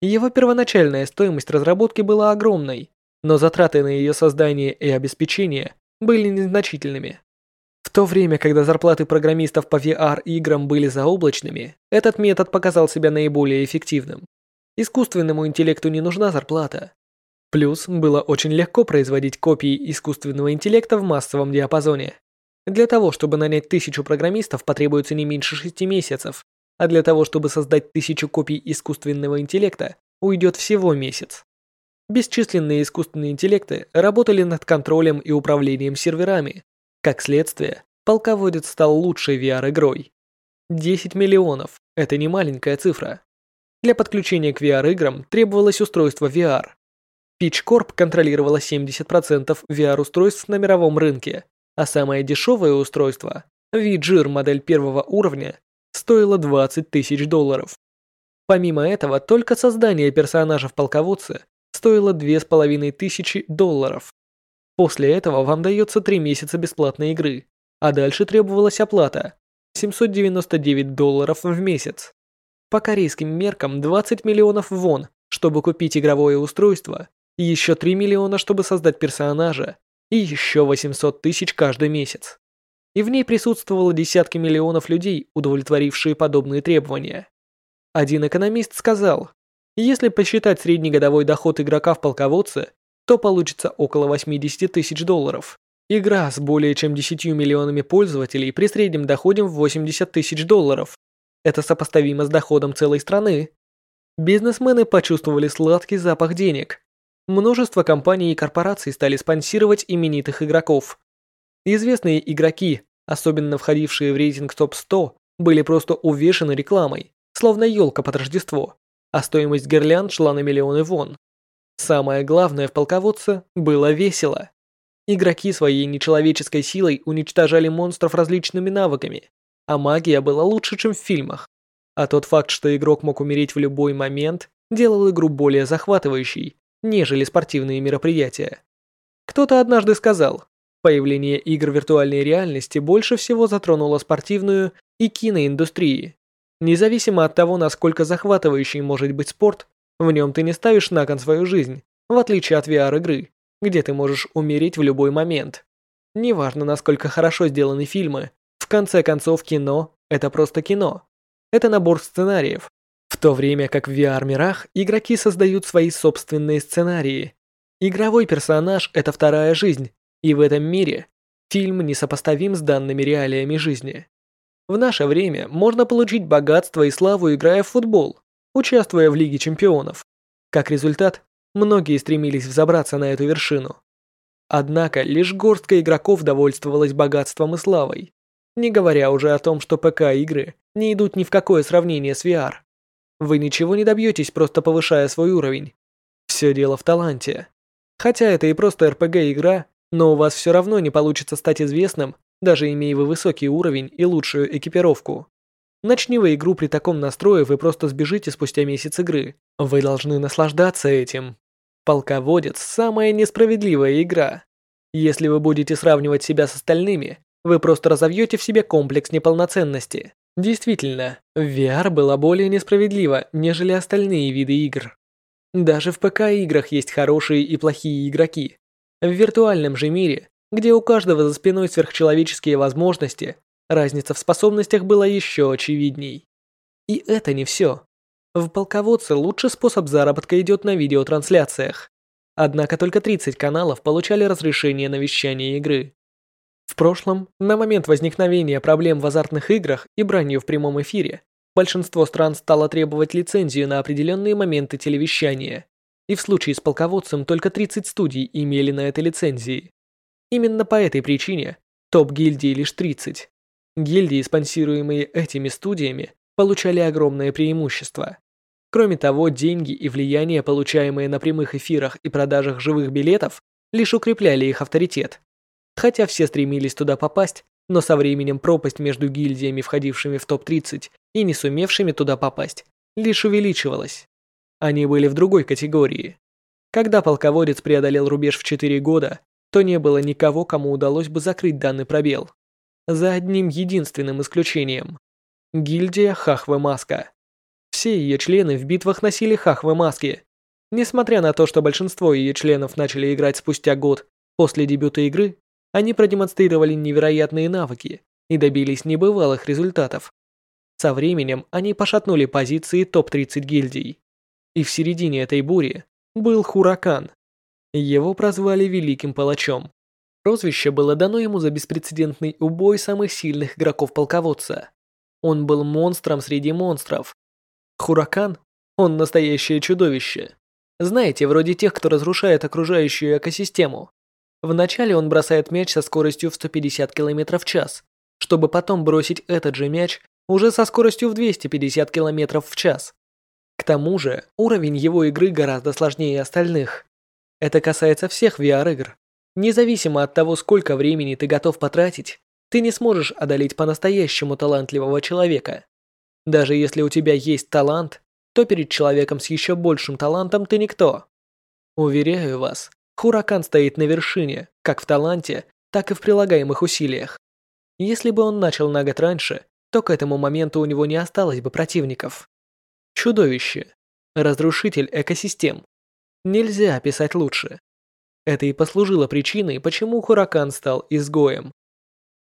Его первоначальная стоимость разработки была огромной, но затраты на ее создание и обеспечение были незначительными. В то время, когда зарплаты программистов по VR-играм были заоблачными, этот метод показал себя наиболее эффективным. Искусственному интеллекту не нужна зарплата. Плюс было очень легко производить копии искусственного интеллекта в массовом диапазоне. Для того, чтобы нанять тысячу программистов, потребуется не меньше шести месяцев, а для того, чтобы создать тысячу копий искусственного интеллекта, уйдет всего месяц. Бесчисленные искусственные интеллекты работали над контролем и управлением серверами. Как следствие, полководец стал лучшей VR-игрой. 10 миллионов – это не маленькая цифра. Для подключения к VR-играм требовалось устройство VR. Pitch Corp контролировала 70% VR-устройств на мировом рынке, а самое дешевое устройство Виджир модель первого уровня стоила 20 тысяч долларов. Помимо этого, только создание персонажа в полководце стоило 2500 долларов. После этого вам дается 3 месяца бесплатной игры, а дальше требовалась оплата 799 долларов в месяц. По корейским меркам 20 миллионов вон, чтобы купить игровое устройство, еще 3 миллиона, чтобы создать персонажа, и еще 800 тысяч каждый месяц. И в ней присутствовало десятки миллионов людей, удовлетворившие подобные требования. Один экономист сказал, если посчитать среднегодовой доход игрока в полководце, то получится около 80 тысяч долларов. Игра с более чем 10 миллионами пользователей при среднем доходе в 80 тысяч долларов. Это сопоставимо с доходом целой страны. Бизнесмены почувствовали сладкий запах денег. Множество компаний и корпораций стали спонсировать именитых игроков. Известные игроки, особенно входившие в рейтинг топ-100, были просто увешаны рекламой, словно елка под Рождество, а стоимость гирлянд шла на миллионы вон. Самое главное в полководце было весело. Игроки своей нечеловеческой силой уничтожали монстров различными навыками, а магия была лучше, чем в фильмах. А тот факт, что игрок мог умереть в любой момент, делал игру более захватывающей, нежели спортивные мероприятия. Кто-то однажды сказал, появление игр виртуальной реальности больше всего затронуло спортивную и киноиндустрии. Независимо от того, насколько захватывающий может быть спорт, в нем ты не ставишь на кон свою жизнь, в отличие от VR-игры где ты можешь умереть в любой момент. Неважно, насколько хорошо сделаны фильмы, в конце концов кино – это просто кино. Это набор сценариев. В то время как в VR-мирах игроки создают свои собственные сценарии. Игровой персонаж – это вторая жизнь, и в этом мире фильм несопоставим с данными реалиями жизни. В наше время можно получить богатство и славу, играя в футбол, участвуя в Лиге чемпионов. Как результат, Многие стремились взобраться на эту вершину. Однако лишь горстка игроков довольствовалась богатством и славой, не говоря уже о том, что ПК-игры не идут ни в какое сравнение с VR. Вы ничего не добьетесь, просто повышая свой уровень. Все дело в таланте. Хотя это и просто РПГ-игра, но у вас все равно не получится стать известным, даже имея вы высокий уровень и лучшую экипировку. Начни вы игру при таком настрое, вы просто сбежите спустя месяц игры. Вы должны наслаждаться этим. Полководец – самая несправедливая игра. Если вы будете сравнивать себя с остальными, вы просто разовьете в себе комплекс неполноценности. Действительно, VR была более несправедлива, нежели остальные виды игр. Даже в ПК-играх есть хорошие и плохие игроки. В виртуальном же мире, где у каждого за спиной сверхчеловеческие возможности, разница в способностях была еще очевидней. И это не все. В полководце лучший способ заработка идет на видеотрансляциях. Однако только 30 каналов получали разрешение на вещание игры. В прошлом, на момент возникновения проблем в азартных играх и бранью в прямом эфире, большинство стран стало требовать лицензию на определенные моменты телевещания. И в случае с полководцем только 30 студий имели на это лицензии. Именно по этой причине топ-гильдии лишь 30. Гильдии, спонсируемые этими студиями, получали огромное преимущество. Кроме того, деньги и влияние, получаемые на прямых эфирах и продажах живых билетов, лишь укрепляли их авторитет. Хотя все стремились туда попасть, но со временем пропасть между гильдиями, входившими в топ-30 и не сумевшими туда попасть, лишь увеличивалась. Они были в другой категории. Когда полководец преодолел рубеж в 4 года, то не было никого, кому удалось бы закрыть данный пробел. За одним единственным исключением. Гильдия Хахвы Маска. Все ее члены в битвах носили хахвы маски. Несмотря на то, что большинство ее членов начали играть спустя год после дебюта игры, они продемонстрировали невероятные навыки и добились небывалых результатов. Со временем они пошатнули позиции топ-30 гильдий. И в середине этой бури был Хуракан. Его прозвали Великим Палачом. Прозвище было дано ему за беспрецедентный убой самых сильных игроков-полководца. Он был монстром среди монстров, Хуракан? Он настоящее чудовище. Знаете, вроде тех, кто разрушает окружающую экосистему. Вначале он бросает мяч со скоростью в 150 км в час, чтобы потом бросить этот же мяч уже со скоростью в 250 км в час. Тому же, уровень его игры гораздо сложнее остальных. Это касается всех VR-игр. Независимо от того, сколько времени ты готов потратить, ты не сможешь одолеть по-настоящему талантливого человека. Даже если у тебя есть талант, то перед человеком с еще большим талантом ты никто. Уверяю вас, Хуракан стоит на вершине, как в таланте, так и в прилагаемых усилиях. Если бы он начал на год раньше, то к этому моменту у него не осталось бы противников. Чудовище. Разрушитель экосистем. Нельзя описать лучше. Это и послужило причиной, почему Хуракан стал изгоем.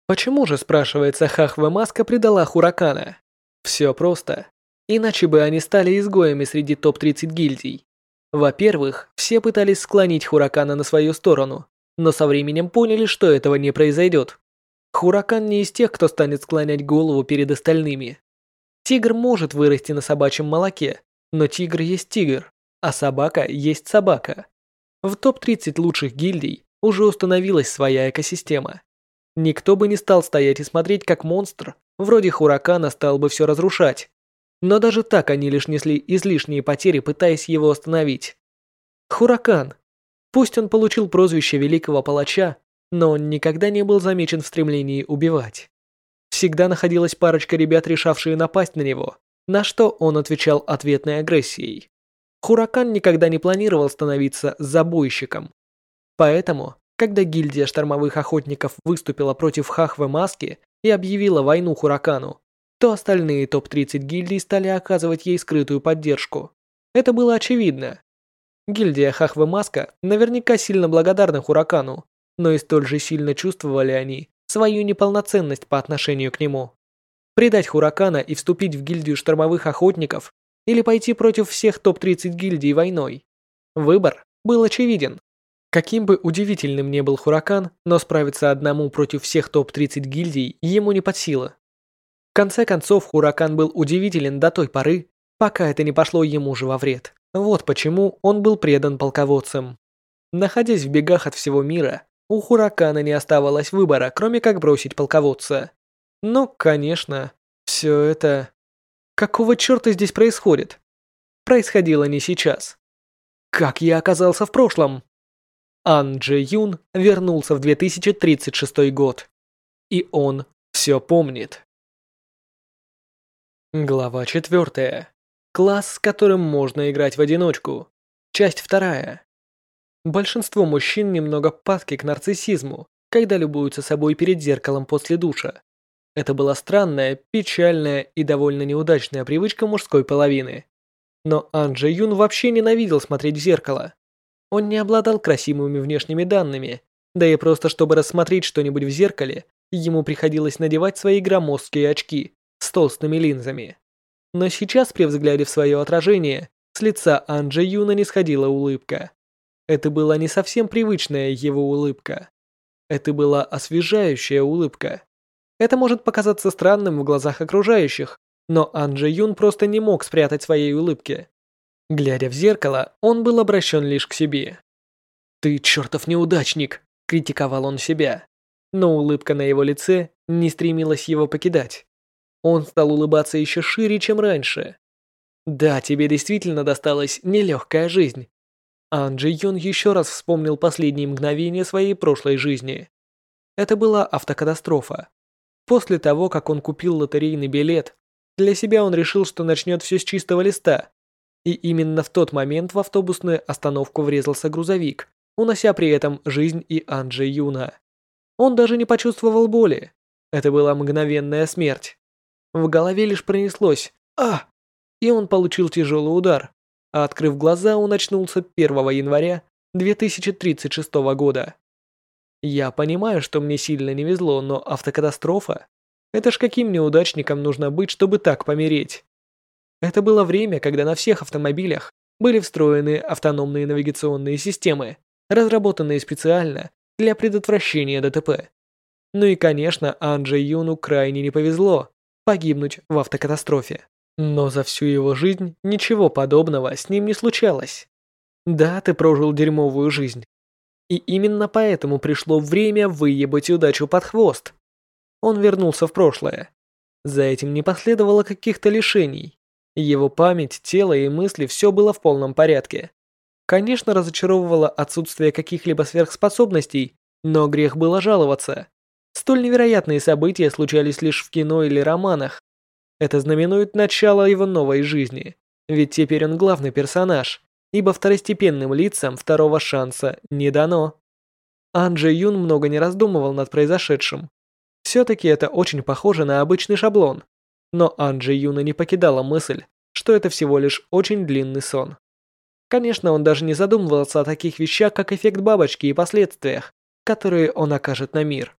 Почему же, спрашивается, Хахва Маска предала Хуракана? Все просто. Иначе бы они стали изгоями среди топ-30 гильдий. Во-первых, все пытались склонить Хуракана на свою сторону, но со временем поняли, что этого не произойдет. Хуракан не из тех, кто станет склонять голову перед остальными. Тигр может вырасти на собачьем молоке, но тигр есть тигр, а собака есть собака. В топ-30 лучших гильдий уже установилась своя экосистема. Никто бы не стал стоять и смотреть, как монстр, вроде Хуракана, стал бы все разрушать. Но даже так они лишь несли излишние потери, пытаясь его остановить. Хуракан. Пусть он получил прозвище Великого Палача, но он никогда не был замечен в стремлении убивать. Всегда находилась парочка ребят, решавшие напасть на него, на что он отвечал ответной агрессией. Хуракан никогда не планировал становиться забойщиком. Поэтому, когда гильдия штормовых охотников выступила против Хахвы Маски и объявила войну Хуракану, то остальные топ-30 гильдий стали оказывать ей скрытую поддержку. Это было очевидно. Гильдия Хахвы Маска наверняка сильно благодарна Хуракану, но и столь же сильно чувствовали они свою неполноценность по отношению к нему. Предать Хуракана и вступить в гильдию штормовых охотников или пойти против всех топ-30 гильдий войной. Выбор был очевиден. Каким бы удивительным ни был Хуракан, но справиться одному против всех топ-30 гильдий ему не под силу. В конце концов, Хуракан был удивителен до той поры, пока это не пошло ему же во вред. Вот почему он был предан полководцам. Находясь в бегах от всего мира, у Хуракана не оставалось выбора, кроме как бросить полководца. Но, конечно, все это... Какого черта здесь происходит? Происходило не сейчас. Как я оказался в прошлом? Ан Дже Юн вернулся в 2036 год. И он все помнит. Глава 4. Класс, с которым можно играть в одиночку. Часть 2. Большинство мужчин немного падки к нарциссизму, когда любуются собой перед зеркалом после душа. Это была странная, печальная и довольно неудачная привычка мужской половины. Но Ан Джи Юн вообще ненавидел смотреть в зеркало. Он не обладал красивыми внешними данными, да и просто чтобы рассмотреть что-нибудь в зеркале, ему приходилось надевать свои громоздкие очки, с толстыми линзами. Но сейчас при взгляде в свое отражение с лица Анджа Юна не сходила улыбка. Это была не совсем привычная его улыбка. Это была освежающая улыбка. Это может показаться странным в глазах окружающих, но Анджа Юн просто не мог спрятать своей улыбки. Глядя в зеркало, он был обращен лишь к себе. «Ты чертов неудачник!» – критиковал он себя. Но улыбка на его лице не стремилась его покидать. Он стал улыбаться еще шире, чем раньше. Да, тебе действительно досталась нелегкая жизнь. Ан Джи Юн еще раз вспомнил последние мгновения своей прошлой жизни. Это была автокатастрофа. После того, как он купил лотерейный билет, для себя он решил, что начнет все с чистого листа. И именно в тот момент в автобусную остановку врезался грузовик, унося при этом жизнь и Анджи Юна. Он даже не почувствовал боли. Это была мгновенная смерть. В голове лишь пронеслось «А!» и он получил тяжелый удар, а открыв глаза, он очнулся 1 января 2036 года. Я понимаю, что мне сильно не везло, но автокатастрофа? Это ж каким неудачником нужно быть, чтобы так помереть? Это было время, когда на всех автомобилях были встроены автономные навигационные системы, разработанные специально для предотвращения ДТП. Ну и, конечно, Анджи Юну крайне не повезло, погибнуть в автокатастрофе. Но за всю его жизнь ничего подобного с ним не случалось. Да, ты прожил дерьмовую жизнь. И именно поэтому пришло время выебать удачу под хвост. Он вернулся в прошлое. За этим не последовало каких-то лишений. Его память, тело и мысли все было в полном порядке. Конечно, разочаровывало отсутствие каких-либо сверхспособностей, но грех было жаловаться. Столь невероятные события случались лишь в кино или романах. Это знаменует начало его новой жизни, ведь теперь он главный персонаж, ибо второстепенным лицам второго шанса не дано. Ан Джи Юн много не раздумывал над произошедшим. Все-таки это очень похоже на обычный шаблон. Но Ан Джи Юна не покидала мысль, что это всего лишь очень длинный сон. Конечно, он даже не задумывался о таких вещах, как эффект бабочки и последствиях, которые он окажет на мир.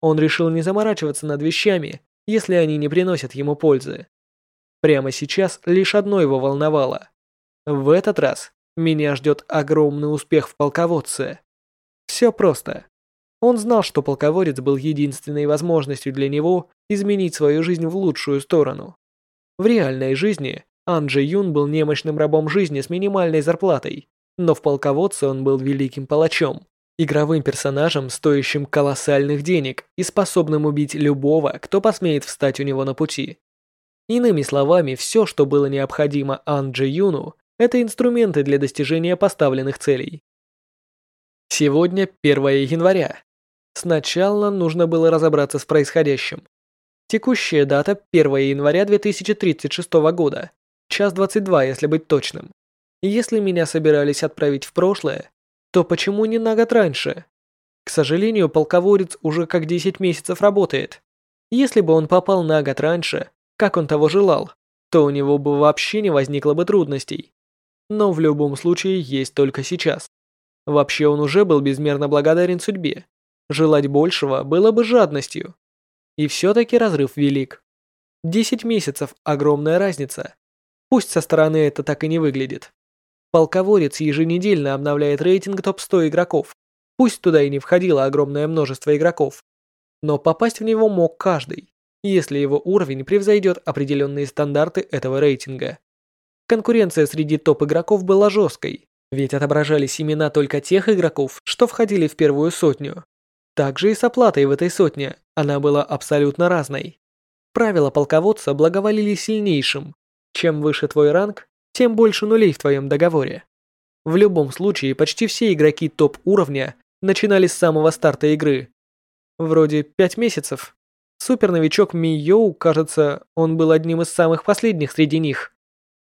Он решил не заморачиваться над вещами, если они не приносят ему пользы. Прямо сейчас лишь одно его волновало. В этот раз меня ждет огромный успех в полководце. Все просто. Он знал, что полководец был единственной возможностью для него изменить свою жизнь в лучшую сторону. В реальной жизни Ан Джи Юн был немощным рабом жизни с минимальной зарплатой, но в полководце он был великим палачом, игровым персонажем, стоящим колоссальных денег и способным убить любого, кто посмеет встать у него на пути. Иными словами, все, что было необходимо Ан Джи Юну, это инструменты для достижения поставленных целей. Сегодня 1 января. Сначала нужно было разобраться с происходящим. Текущая дата 1 января 2036 года. Час 22, если быть точным. Если меня собирались отправить в прошлое, то почему не на год раньше? К сожалению, полководец уже как 10 месяцев работает. Если бы он попал на год раньше, как он того желал, то у него бы вообще не возникло бы трудностей. Но в любом случае есть только сейчас. Вообще он уже был безмерно благодарен судьбе. Желать большего было бы жадностью. И все-таки разрыв велик. Десять месяцев – огромная разница. Пусть со стороны это так и не выглядит. Полководец еженедельно обновляет рейтинг топ-100 игроков. Пусть туда и не входило огромное множество игроков. Но попасть в него мог каждый, если его уровень превзойдет определенные стандарты этого рейтинга. Конкуренция среди топ-игроков была жесткой, ведь отображались имена только тех игроков, что входили в первую сотню. Также и с оплатой в этой сотне она была абсолютно разной. Правила полководца благоволили сильнейшим. Чем выше твой ранг, тем больше нулей в твоем договоре. В любом случае, почти все игроки топ-уровня начинали с самого старта игры. Вроде 5 месяцев. Суперновичок Ми кажется, он был одним из самых последних среди них.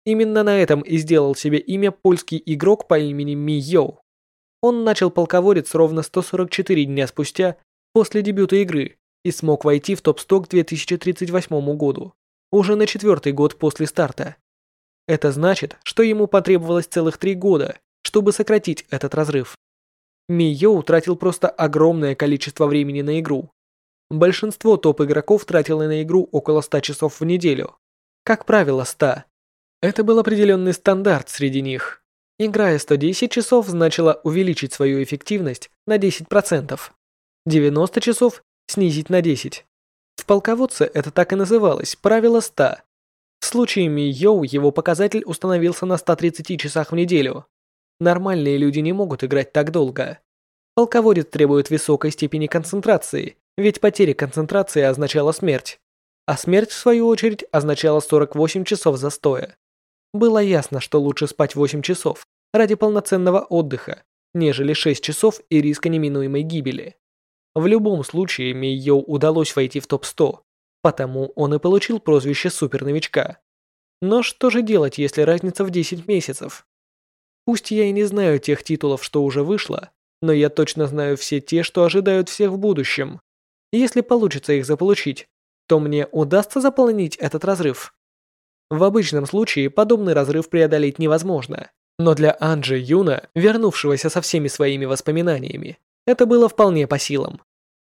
Именно на этом и сделал себе имя польский игрок по имени Ми. Он начал полководец ровно 144 дня спустя после дебюта игры и смог войти в топ-100 к 2038 году, уже на четвертый год после старта. Это значит, что ему потребовалось целых три года, чтобы сократить этот разрыв. Ми Йоу тратил просто огромное количество времени на игру. Большинство топ-игроков тратило на игру около 100 часов в неделю. Как правило, 100. Это был определенный стандарт среди них. Играя 110 часов значило увеличить свою эффективность на 10%. 90 часов снизить на 10. В полководце это так и называлось, правило 100. В случае Йоу его показатель установился на 130 часах в неделю. Нормальные люди не могут играть так долго. Полководец требует высокой степени концентрации, ведь потеря концентрации означала смерть. А смерть, в свою очередь, означала 48 часов застоя. Было ясно, что лучше спать 8 часов ради полноценного отдыха, нежели 6 часов и риска неминуемой гибели. В любом случае, Меййоу удалось войти в топ-100, потому он и получил прозвище суперновичка. Но что же делать, если разница в 10 месяцев? Пусть я и не знаю тех титулов, что уже вышло, но я точно знаю все те, что ожидают всех в будущем. Если получится их заполучить, то мне удастся заполнить этот разрыв. В обычном случае подобный разрыв преодолеть невозможно. Но для Анджи Юна, вернувшегося со всеми своими воспоминаниями, это было вполне по силам.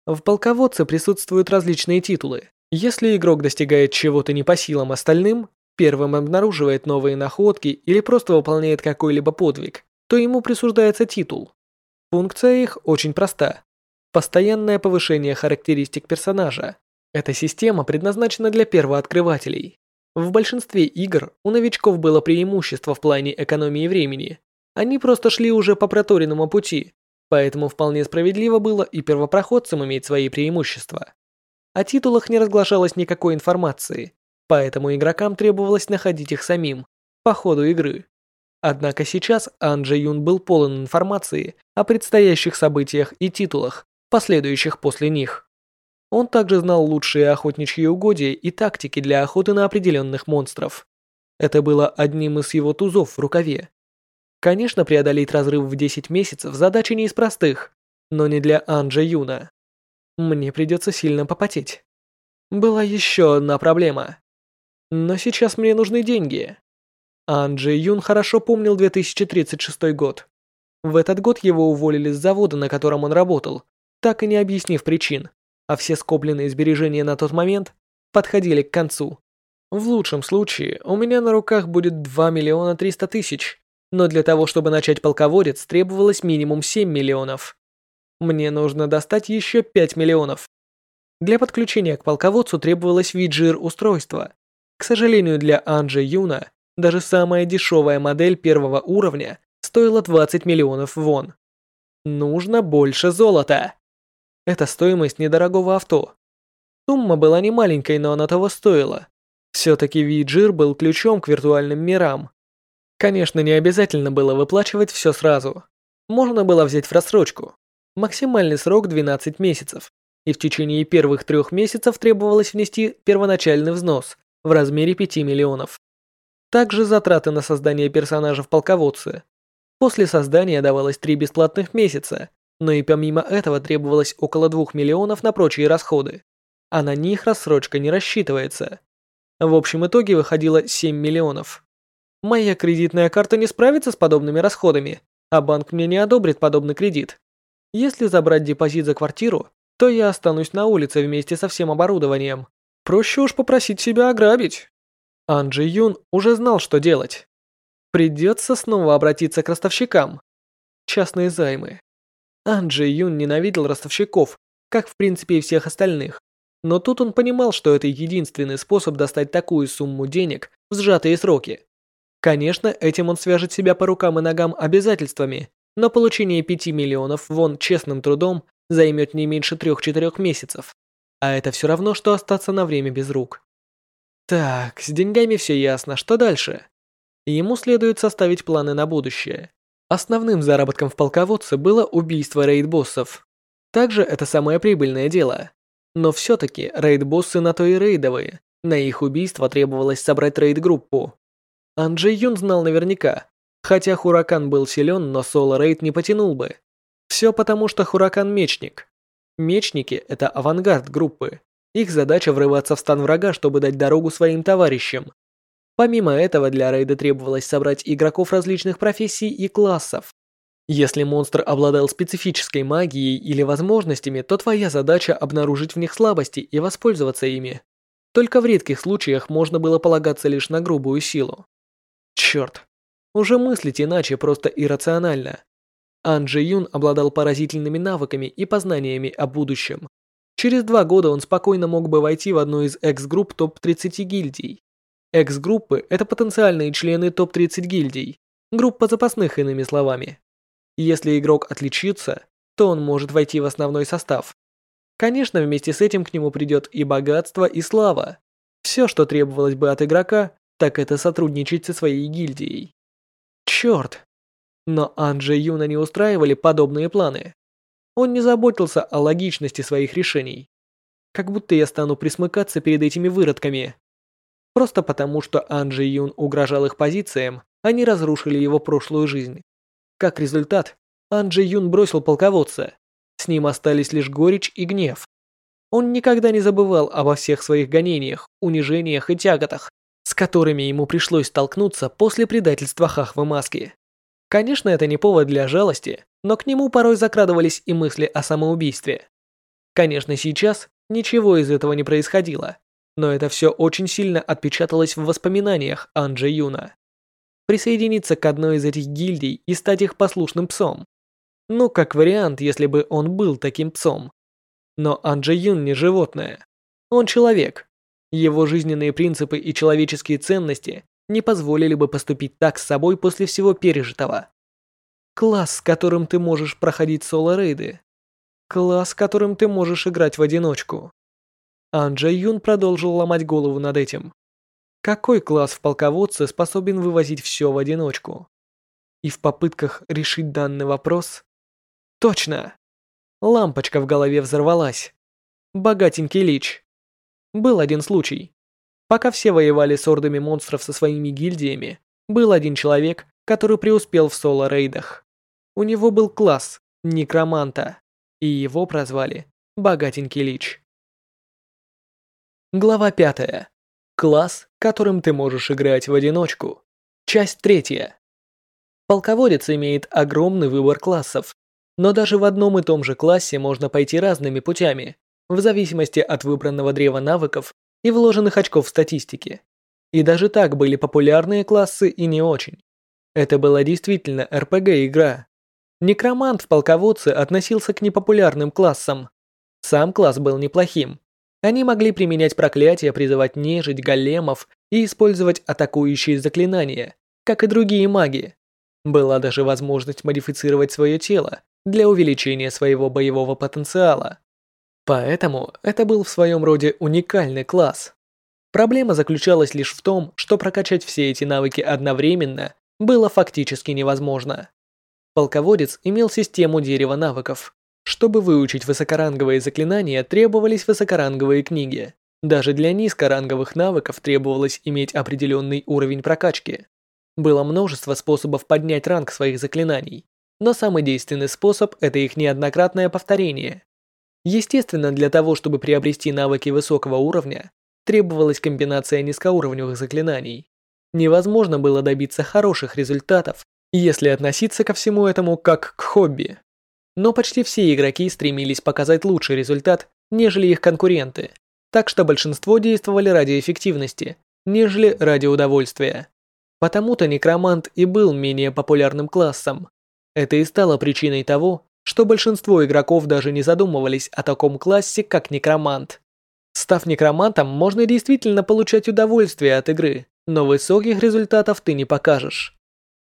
В полководце присутствуют различные титулы. Если игрок достигает чего-то не по силам остальным, первым обнаруживает новые находки или просто выполняет какой-либо подвиг, то ему присуждается титул. Функция их очень проста. Постоянное повышение характеристик персонажа. Эта система предназначена для первооткрывателей. В большинстве игр у новичков было преимущество в плане экономии времени. Они просто шли уже по проторенному пути, поэтому вполне справедливо было и первопроходцам иметь свои преимущества. О титулах не разглашалось никакой информации, поэтому игрокам требовалось находить их самим, по ходу игры. Однако сейчас Анджи Юн был полон информации о предстоящих событиях и титулах, последующих после них. Он также знал лучшие охотничьи угодья и тактики для охоты на определенных монстров. Это было одним из его тузов в рукаве. Конечно, преодолеть разрыв в 10 месяцев задача не из простых, но не для Анджа Юна. Мне придется сильно попотеть. Была еще одна проблема. Но сейчас мне нужны деньги. Анджи Юн хорошо помнил 2036 год. В этот год его уволили с завода, на котором он работал, так и не объяснив причин а все скопленные сбережения на тот момент подходили к концу. В лучшем случае у меня на руках будет 2 миллиона 300 тысяч, но для того, чтобы начать полководец, требовалось минимум 7 миллионов. Мне нужно достать еще 5 миллионов. Для подключения к полководцу требовалось виджир устройство. К сожалению, для Анджи Юна даже самая дешевая модель первого уровня стоила 20 миллионов вон. Нужно больше золота. Это стоимость недорогого авто. Сумма была не маленькой, но она того стоила. Все-таки Виджир был ключом к виртуальным мирам. Конечно, не обязательно было выплачивать все сразу. Можно было взять в рассрочку. Максимальный срок 12 месяцев, и в течение первых трех месяцев требовалось внести первоначальный взнос в размере 5 миллионов. Также затраты на создание персонажа в полководце. После создания давалось 3 бесплатных месяца, но и помимо этого требовалось около 2 миллионов на прочие расходы, а на них рассрочка не рассчитывается. В общем итоге выходило 7 миллионов. Моя кредитная карта не справится с подобными расходами, а банк мне не одобрит подобный кредит. Если забрать депозит за квартиру, то я останусь на улице вместе со всем оборудованием. Проще уж попросить себя ограбить. Анджи Юн уже знал, что делать. Придется снова обратиться к ростовщикам. Частные займы. Анджи Юн ненавидел ростовщиков, как в принципе и всех остальных. Но тут он понимал, что это единственный способ достать такую сумму денег в сжатые сроки. Конечно, этим он свяжет себя по рукам и ногам обязательствами, но получение 5 миллионов вон честным трудом займет не меньше 3-4 месяцев. А это все равно, что остаться на время без рук. Так, с деньгами все ясно, что дальше? Ему следует составить планы на будущее. Основным заработком в полководце было убийство рейд-боссов. Также это самое прибыльное дело. Но все-таки рейд-боссы на то и рейдовые. На их убийство требовалось собрать рейд-группу. Анджей Юн знал наверняка. Хотя Хуракан был силен, но соло-рейд не потянул бы. Все потому, что Хуракан мечник. Мечники – это авангард группы. Их задача врываться в стан врага, чтобы дать дорогу своим товарищам. Помимо этого, для рейда требовалось собрать игроков различных профессий и классов. Если монстр обладал специфической магией или возможностями, то твоя задача обнаружить в них слабости и воспользоваться ими. Только в редких случаях можно было полагаться лишь на грубую силу. Черт, уже мыслить иначе просто иррационально. Анджи Юн обладал поразительными навыками и познаниями о будущем. Через два года он спокойно мог бы войти в одну из экс-групп топ-30 гильдий. Экс-группы – это потенциальные члены топ-30 гильдий, группа запасных иными словами. Если игрок отличится, то он может войти в основной состав. Конечно, вместе с этим к нему придет и богатство, и слава. Все, что требовалось бы от игрока, так это сотрудничать со своей гильдией. Черт! Но Анджи Юна не устраивали подобные планы. Он не заботился о логичности своих решений. Как будто я стану присмыкаться перед этими выродками. Просто потому, что Анджи Юн угрожал их позициям, они разрушили его прошлую жизнь. Как результат, Анджи Юн бросил полководца. С ним остались лишь горечь и гнев. Он никогда не забывал обо всех своих гонениях, унижениях и тяготах, с которыми ему пришлось столкнуться после предательства Хахвы Маски. Конечно, это не повод для жалости, но к нему порой закрадывались и мысли о самоубийстве. Конечно, сейчас ничего из этого не происходило, но это все очень сильно отпечаталось в воспоминаниях Анджи Юна. Присоединиться к одной из этих гильдий и стать их послушным псом. Ну, как вариант, если бы он был таким псом. Но Анджи Юн не животное. Он человек. Его жизненные принципы и человеческие ценности не позволили бы поступить так с собой после всего пережитого. Класс, с которым ты можешь проходить соло-рейды. Класс, с которым ты можешь играть в одиночку. А Джей Юн продолжил ломать голову над этим. Какой класс в полководце способен вывозить все в одиночку? И в попытках решить данный вопрос... Точно! Лампочка в голове взорвалась. богатенький лич. Был один случай. Пока все воевали с ордами монстров со своими гильдиями, был один человек, который преуспел в соло-рейдах. У него был класс некроманта, и его прозвали Богатенький Лич. Глава 5. Класс, которым ты можешь играть в одиночку. Часть 3. Полководец имеет огромный выбор классов, но даже в одном и том же классе можно пойти разными путями, в зависимости от выбранного древа навыков и вложенных очков в статистике. И даже так были популярные классы и не очень. Это была действительно РПГ-игра. Некромант в полководце относился к непопулярным классам. Сам класс был неплохим. Они могли применять проклятия, призывать нежить, големов и использовать атакующие заклинания, как и другие маги. Была даже возможность модифицировать свое тело для увеличения своего боевого потенциала. Поэтому это был в своем роде уникальный класс. Проблема заключалась лишь в том, что прокачать все эти навыки одновременно было фактически невозможно. Полководец имел систему дерева навыков. Чтобы выучить высокоранговые заклинания, требовались высокоранговые книги. Даже для низкоранговых навыков требовалось иметь определенный уровень прокачки. Было множество способов поднять ранг своих заклинаний, но самый действенный способ – это их неоднократное повторение. Естественно, для того, чтобы приобрести навыки высокого уровня, требовалась комбинация низкоуровневых заклинаний. Невозможно было добиться хороших результатов, если относиться ко всему этому как к хобби. Но почти все игроки стремились показать лучший результат, нежели их конкуренты, так что большинство действовали ради эффективности, нежели ради удовольствия. Потому-то некромант и был менее популярным классом. Это и стало причиной того, что большинство игроков даже не задумывались о таком классе, как некромант. Став некромантом, можно действительно получать удовольствие от игры, но высоких результатов ты не покажешь.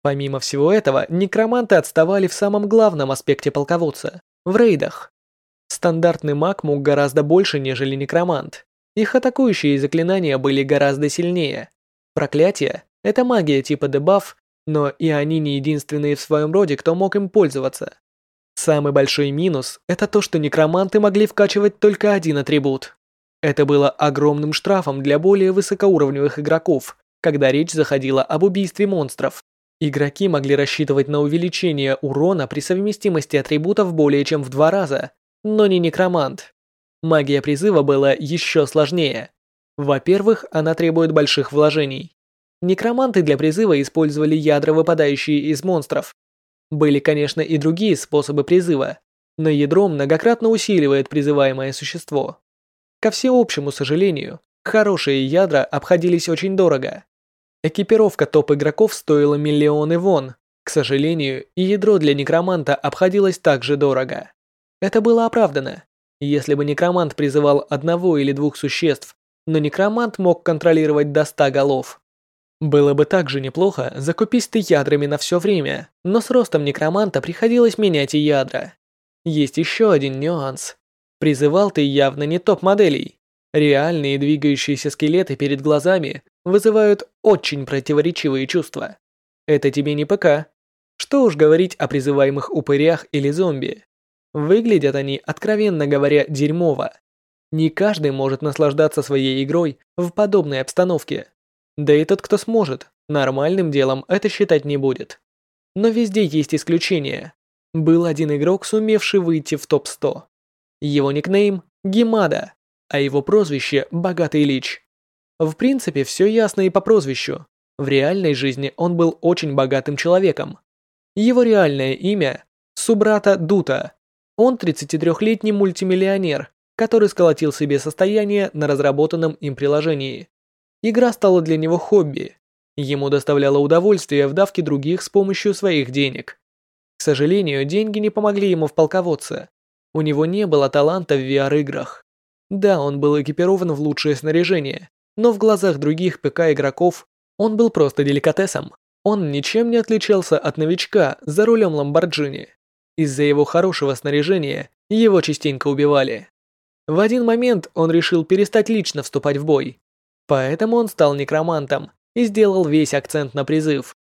Помимо всего этого, некроманты отставали в самом главном аспекте полководца – в рейдах. Стандартный маг мог гораздо больше, нежели некромант. Их атакующие заклинания были гораздо сильнее. Проклятия – это магия типа дебаф, но и они не единственные в своем роде, кто мог им пользоваться. Самый большой минус – это то, что некроманты могли вкачивать только один атрибут. Это было огромным штрафом для более высокоуровневых игроков, когда речь заходила об убийстве монстров. Игроки могли рассчитывать на увеличение урона при совместимости атрибутов более чем в два раза, но не некромант. Магия призыва была еще сложнее. Во-первых, она требует больших вложений. Некроманты для призыва использовали ядра, выпадающие из монстров, были, конечно, и другие способы призыва, но ядро многократно усиливает призываемое существо. Ко всеобщему сожалению, хорошие ядра обходились очень дорого. Экипировка топ-игроков стоила миллионы вон. К сожалению, и ядро для некроманта обходилось также дорого. Это было оправдано. Если бы некромант призывал одного или двух существ, но некромант мог контролировать до 100 голов, было бы также неплохо закупить ты ядрами на все время, но с ростом некроманта приходилось менять и ядра. Есть еще один нюанс. Призывал ты явно не топ-моделей. Реальные двигающиеся скелеты перед глазами вызывают очень противоречивые чувства. Это тебе не ПК. Что уж говорить о призываемых упырях или зомби. Выглядят они, откровенно говоря, дерьмово. Не каждый может наслаждаться своей игрой в подобной обстановке. Да и тот, кто сможет, нормальным делом это считать не будет. Но везде есть исключения. Был один игрок, сумевший выйти в топ-100. Его никнейм – Гемада, а его прозвище – Богатый Лич. В принципе, все ясно и по прозвищу. В реальной жизни он был очень богатым человеком. Его реальное имя – Субрата Дута. Он 33-летний мультимиллионер, который сколотил себе состояние на разработанном им приложении. Игра стала для него хобби. Ему доставляло удовольствие в давке других с помощью своих денег. К сожалению, деньги не помогли ему в полководце. У него не было таланта в VR-играх. Да, он был экипирован в лучшее снаряжение, но в глазах других ПК-игроков он был просто деликатесом. Он ничем не отличался от новичка за рулем Ламборджини. Из-за его хорошего снаряжения его частенько убивали. В один момент он решил перестать лично вступать в бой, Поэтому он стал некромантом и сделал весь акцент на призыв.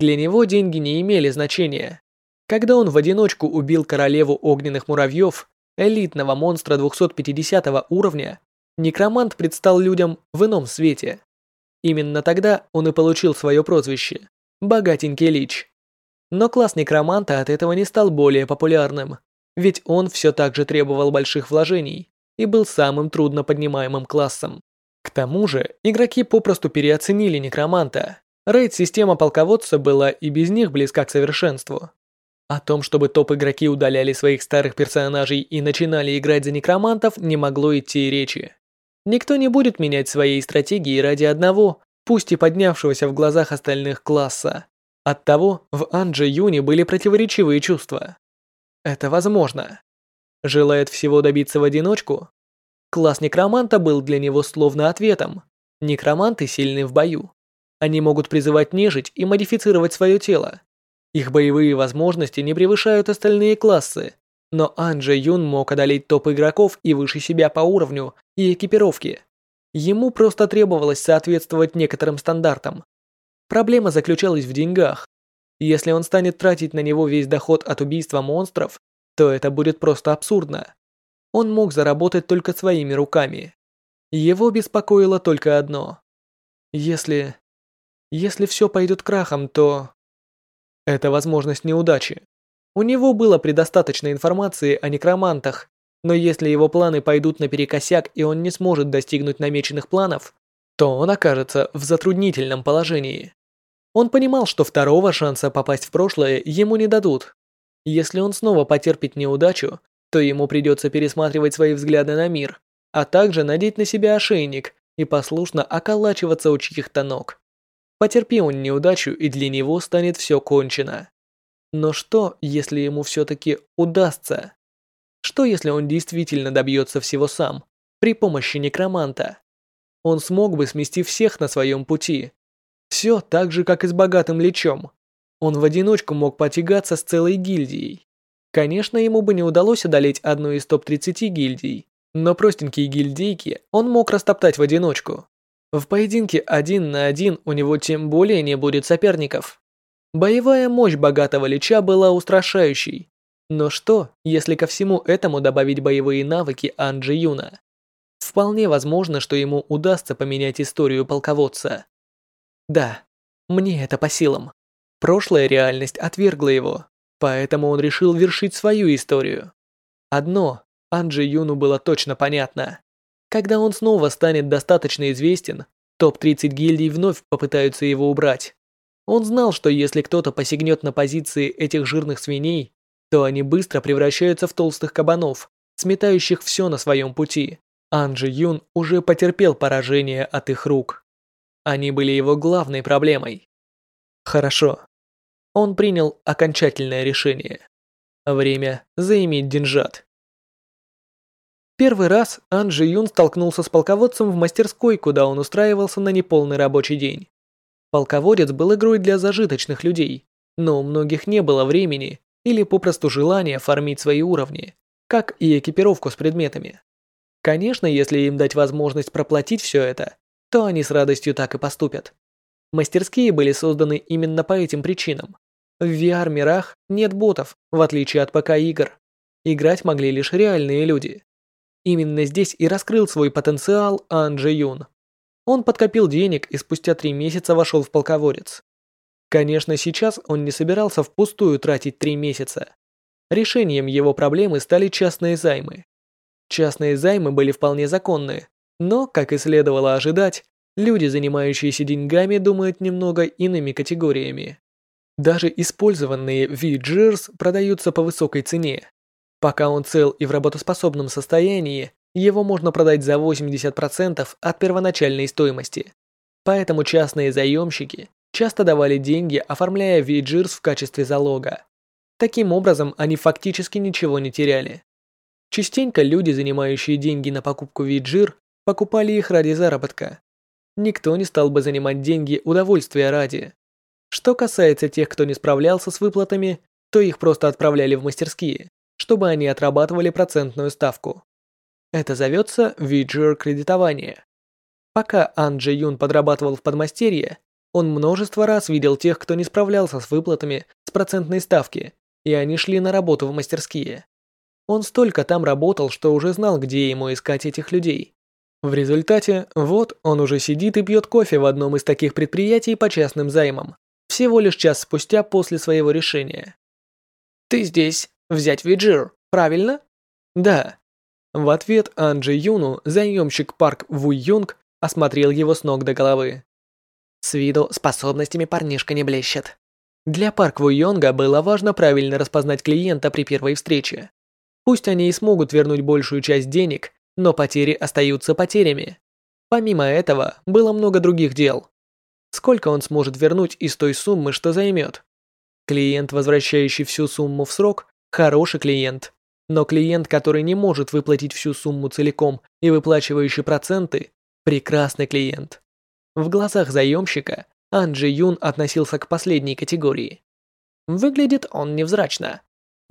Для него деньги не имели значения. Когда он в одиночку убил королеву огненных муравьев, элитного монстра 250 уровня, некромант предстал людям в ином свете. Именно тогда он и получил свое прозвище – «Богатенький Лич». Но класс некроманта от этого не стал более популярным, ведь он все так же требовал больших вложений и был самым трудно поднимаемым классом. К тому же, игроки попросту переоценили некроманта. Рейд-система полководца была и без них близка к совершенству. О том, чтобы топ-игроки удаляли своих старых персонажей и начинали играть за некромантов, не могло идти и речи. Никто не будет менять своей стратегии ради одного, пусть и поднявшегося в глазах остальных класса. Оттого в Анже Юне были противоречивые чувства. Это возможно. Желает всего добиться в одиночку? Класс некроманта был для него словно ответом. Некроманты сильны в бою. Они могут призывать нежить и модифицировать свое тело. Их боевые возможности не превышают остальные классы, но Анджи Юн мог одолеть топ игроков и выше себя по уровню и экипировке. Ему просто требовалось соответствовать некоторым стандартам. Проблема заключалась в деньгах. Если он станет тратить на него весь доход от убийства монстров, то это будет просто абсурдно. Он мог заработать только своими руками. Его беспокоило только одно. Если... Если все пойдет крахом, то... Это возможность неудачи. У него было предостаточно информации о некромантах, но если его планы пойдут наперекосяк и он не сможет достигнуть намеченных планов, то он окажется в затруднительном положении. Он понимал, что второго шанса попасть в прошлое ему не дадут. Если он снова потерпит неудачу, то ему придется пересматривать свои взгляды на мир, а также надеть на себя ошейник и послушно околачиваться у чьих-то ног. Потерпи он неудачу, и для него станет все кончено. Но что, если ему все-таки удастся? Что, если он действительно добьется всего сам, при помощи некроманта? Он смог бы смести всех на своем пути. Все так же, как и с богатым лечом. Он в одиночку мог потягаться с целой гильдией. Конечно, ему бы не удалось одолеть одну из топ-30 гильдий, но простенькие гильдейки он мог растоптать в одиночку. В поединке один на один у него тем более не будет соперников. Боевая мощь богатого лича была устрашающей. Но что, если ко всему этому добавить боевые навыки Анджи Юна? Вполне возможно, что ему удастся поменять историю полководца. Да, мне это по силам. Прошлая реальность отвергла его, поэтому он решил вершить свою историю. Одно Анджи Юну было точно понятно. Когда он снова станет достаточно известен, топ-30 гильдий вновь попытаются его убрать. Он знал, что если кто-то посягнет на позиции этих жирных свиней, то они быстро превращаются в толстых кабанов, сметающих все на своем пути. Анджи Юн уже потерпел поражение от их рук. Они были его главной проблемой. Хорошо. Он принял окончательное решение. Время заиметь деньжат. Первый раз Анджи Юн столкнулся с полководцем в мастерской, куда он устраивался на неполный рабочий день. Полководец был игрой для зажиточных людей, но у многих не было времени или попросту желания фармить свои уровни, как и экипировку с предметами. Конечно, если им дать возможность проплатить все это, то они с радостью так и поступят. Мастерские были созданы именно по этим причинам. В VR-мирах нет ботов, в отличие от ПК-игр. Играть могли лишь реальные люди. Именно здесь и раскрыл свой потенциал Ан Джи Юн. Он подкопил денег и спустя три месяца вошел в полководец. Конечно, сейчас он не собирался впустую тратить три месяца. Решением его проблемы стали частные займы. Частные займы были вполне законны, но, как и следовало ожидать, люди, занимающиеся деньгами, думают немного иными категориями. Даже использованные V-Gears продаются по высокой цене. Пока он цел и в работоспособном состоянии, его можно продать за 80% от первоначальной стоимости. Поэтому частные заемщики часто давали деньги, оформляя виджирс в качестве залога. Таким образом, они фактически ничего не теряли. Частенько люди, занимающие деньги на покупку виджир, покупали их ради заработка. Никто не стал бы занимать деньги удовольствия ради. Что касается тех, кто не справлялся с выплатами, то их просто отправляли в мастерские, чтобы они отрабатывали процентную ставку. Это зовется виджер кредитование. Пока Ан Джи Юн подрабатывал в подмастерье, он множество раз видел тех, кто не справлялся с выплатами с процентной ставки, и они шли на работу в мастерские. Он столько там работал, что уже знал, где ему искать этих людей. В результате, вот он уже сидит и пьет кофе в одном из таких предприятий по частным займам, всего лишь час спустя после своего решения. «Ты здесь, взять Виджир, правильно?» «Да». В ответ Анджи Юну заемщик Парк Ву Юнг осмотрел его с ног до головы. С виду способностями парнишка не блещет. Для Парк Ву Йонга было важно правильно распознать клиента при первой встрече. Пусть они и смогут вернуть большую часть денег, но потери остаются потерями. Помимо этого, было много других дел. Сколько он сможет вернуть из той суммы, что займет? Клиент, возвращающий всю сумму в срок, хороший клиент. Но клиент, который не может выплатить всю сумму целиком и выплачивающий проценты, прекрасный клиент. В глазах заемщика Анджи Юн относился к последней категории. Выглядит он невзрачно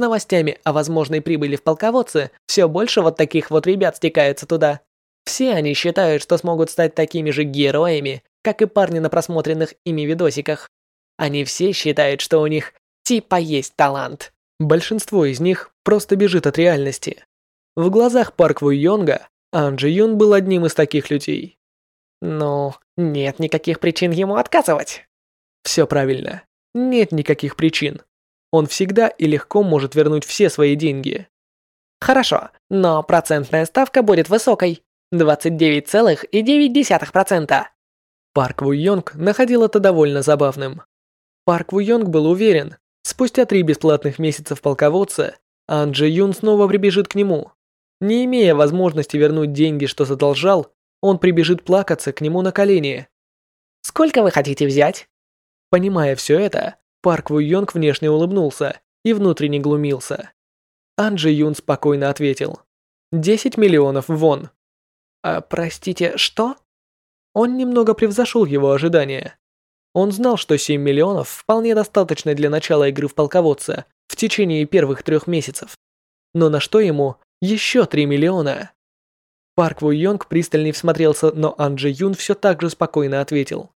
новостями о возможной прибыли в полководце все больше вот таких вот ребят стекаются туда. Все они считают, что смогут стать такими же героями, как и парни на просмотренных ими видосиках. Они все считают, что у них типа есть талант. Большинство из них просто бежит от реальности. В глазах Парк Ву Йонга Анджи Юн был одним из таких людей. Ну, нет никаких причин ему отказывать. Все правильно. Нет никаких причин он всегда и легко может вернуть все свои деньги. Хорошо, но процентная ставка будет высокой. 29,9%. Парк Ву Йонг находил это довольно забавным. Парк Ву Йонг был уверен, спустя три бесплатных месяцев полководца, Ан Джи Юн снова прибежит к нему. Не имея возможности вернуть деньги, что задолжал, он прибежит плакаться к нему на колени. «Сколько вы хотите взять?» Понимая все это, Парк Ву Йонг внешне улыбнулся и внутренне глумился. Анджи Юн спокойно ответил. «Десять миллионов вон». «А, простите, что?» Он немного превзошел его ожидания. Он знал, что 7 миллионов вполне достаточно для начала игры в полководца в течение первых трех месяцев. Но на что ему еще 3 миллиона? Парк Ву Йонг пристальней всмотрелся, но Анджи Юн все так же спокойно ответил.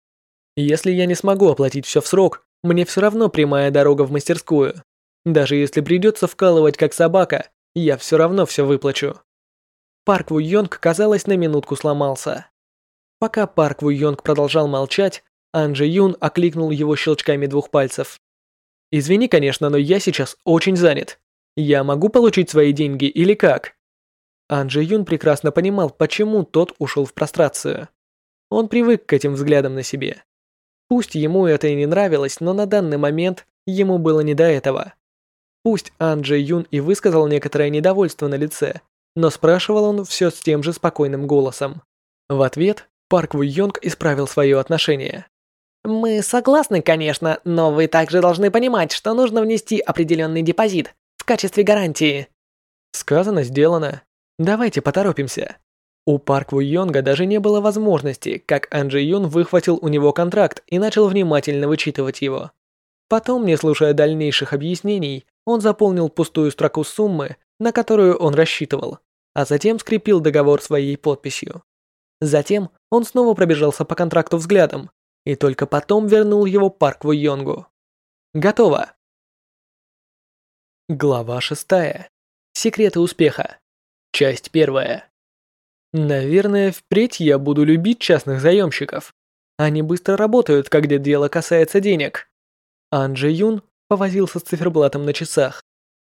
«Если я не смогу оплатить все в срок, мне все равно прямая дорога в мастерскую. Даже если придется вкалывать как собака, я все равно все выплачу. Парк Ву Йонг, казалось, на минутку сломался. Пока Парк Ву Йонг продолжал молчать, Анджи Юн окликнул его щелчками двух пальцев. «Извини, конечно, но я сейчас очень занят. Я могу получить свои деньги или как?» Анджи Юн прекрасно понимал, почему тот ушел в прострацию. Он привык к этим взглядам на себе. Пусть ему это и не нравилось, но на данный момент ему было не до этого. Пусть Ан Джей Юн и высказал некоторое недовольство на лице, но спрашивал он все с тем же спокойным голосом. В ответ Парк Ву Йонг исправил свое отношение. «Мы согласны, конечно, но вы также должны понимать, что нужно внести определенный депозит в качестве гарантии». Сказано, сделано. Давайте поторопимся. У Парк Ву Йонга даже не было возможности, как Анджи Юн выхватил у него контракт и начал внимательно вычитывать его. Потом, не слушая дальнейших объяснений, он заполнил пустую строку суммы, на которую он рассчитывал, а затем скрепил договор своей подписью. Затем он снова пробежался по контракту взглядом и только потом вернул его Парк Ву Йонгу. Готово. Глава шестая. Секреты успеха. Часть первая. Наверное, впредь я буду любить частных заемщиков. Они быстро работают, когда дело касается денег. Анджи Юн повозился с циферблатом на часах.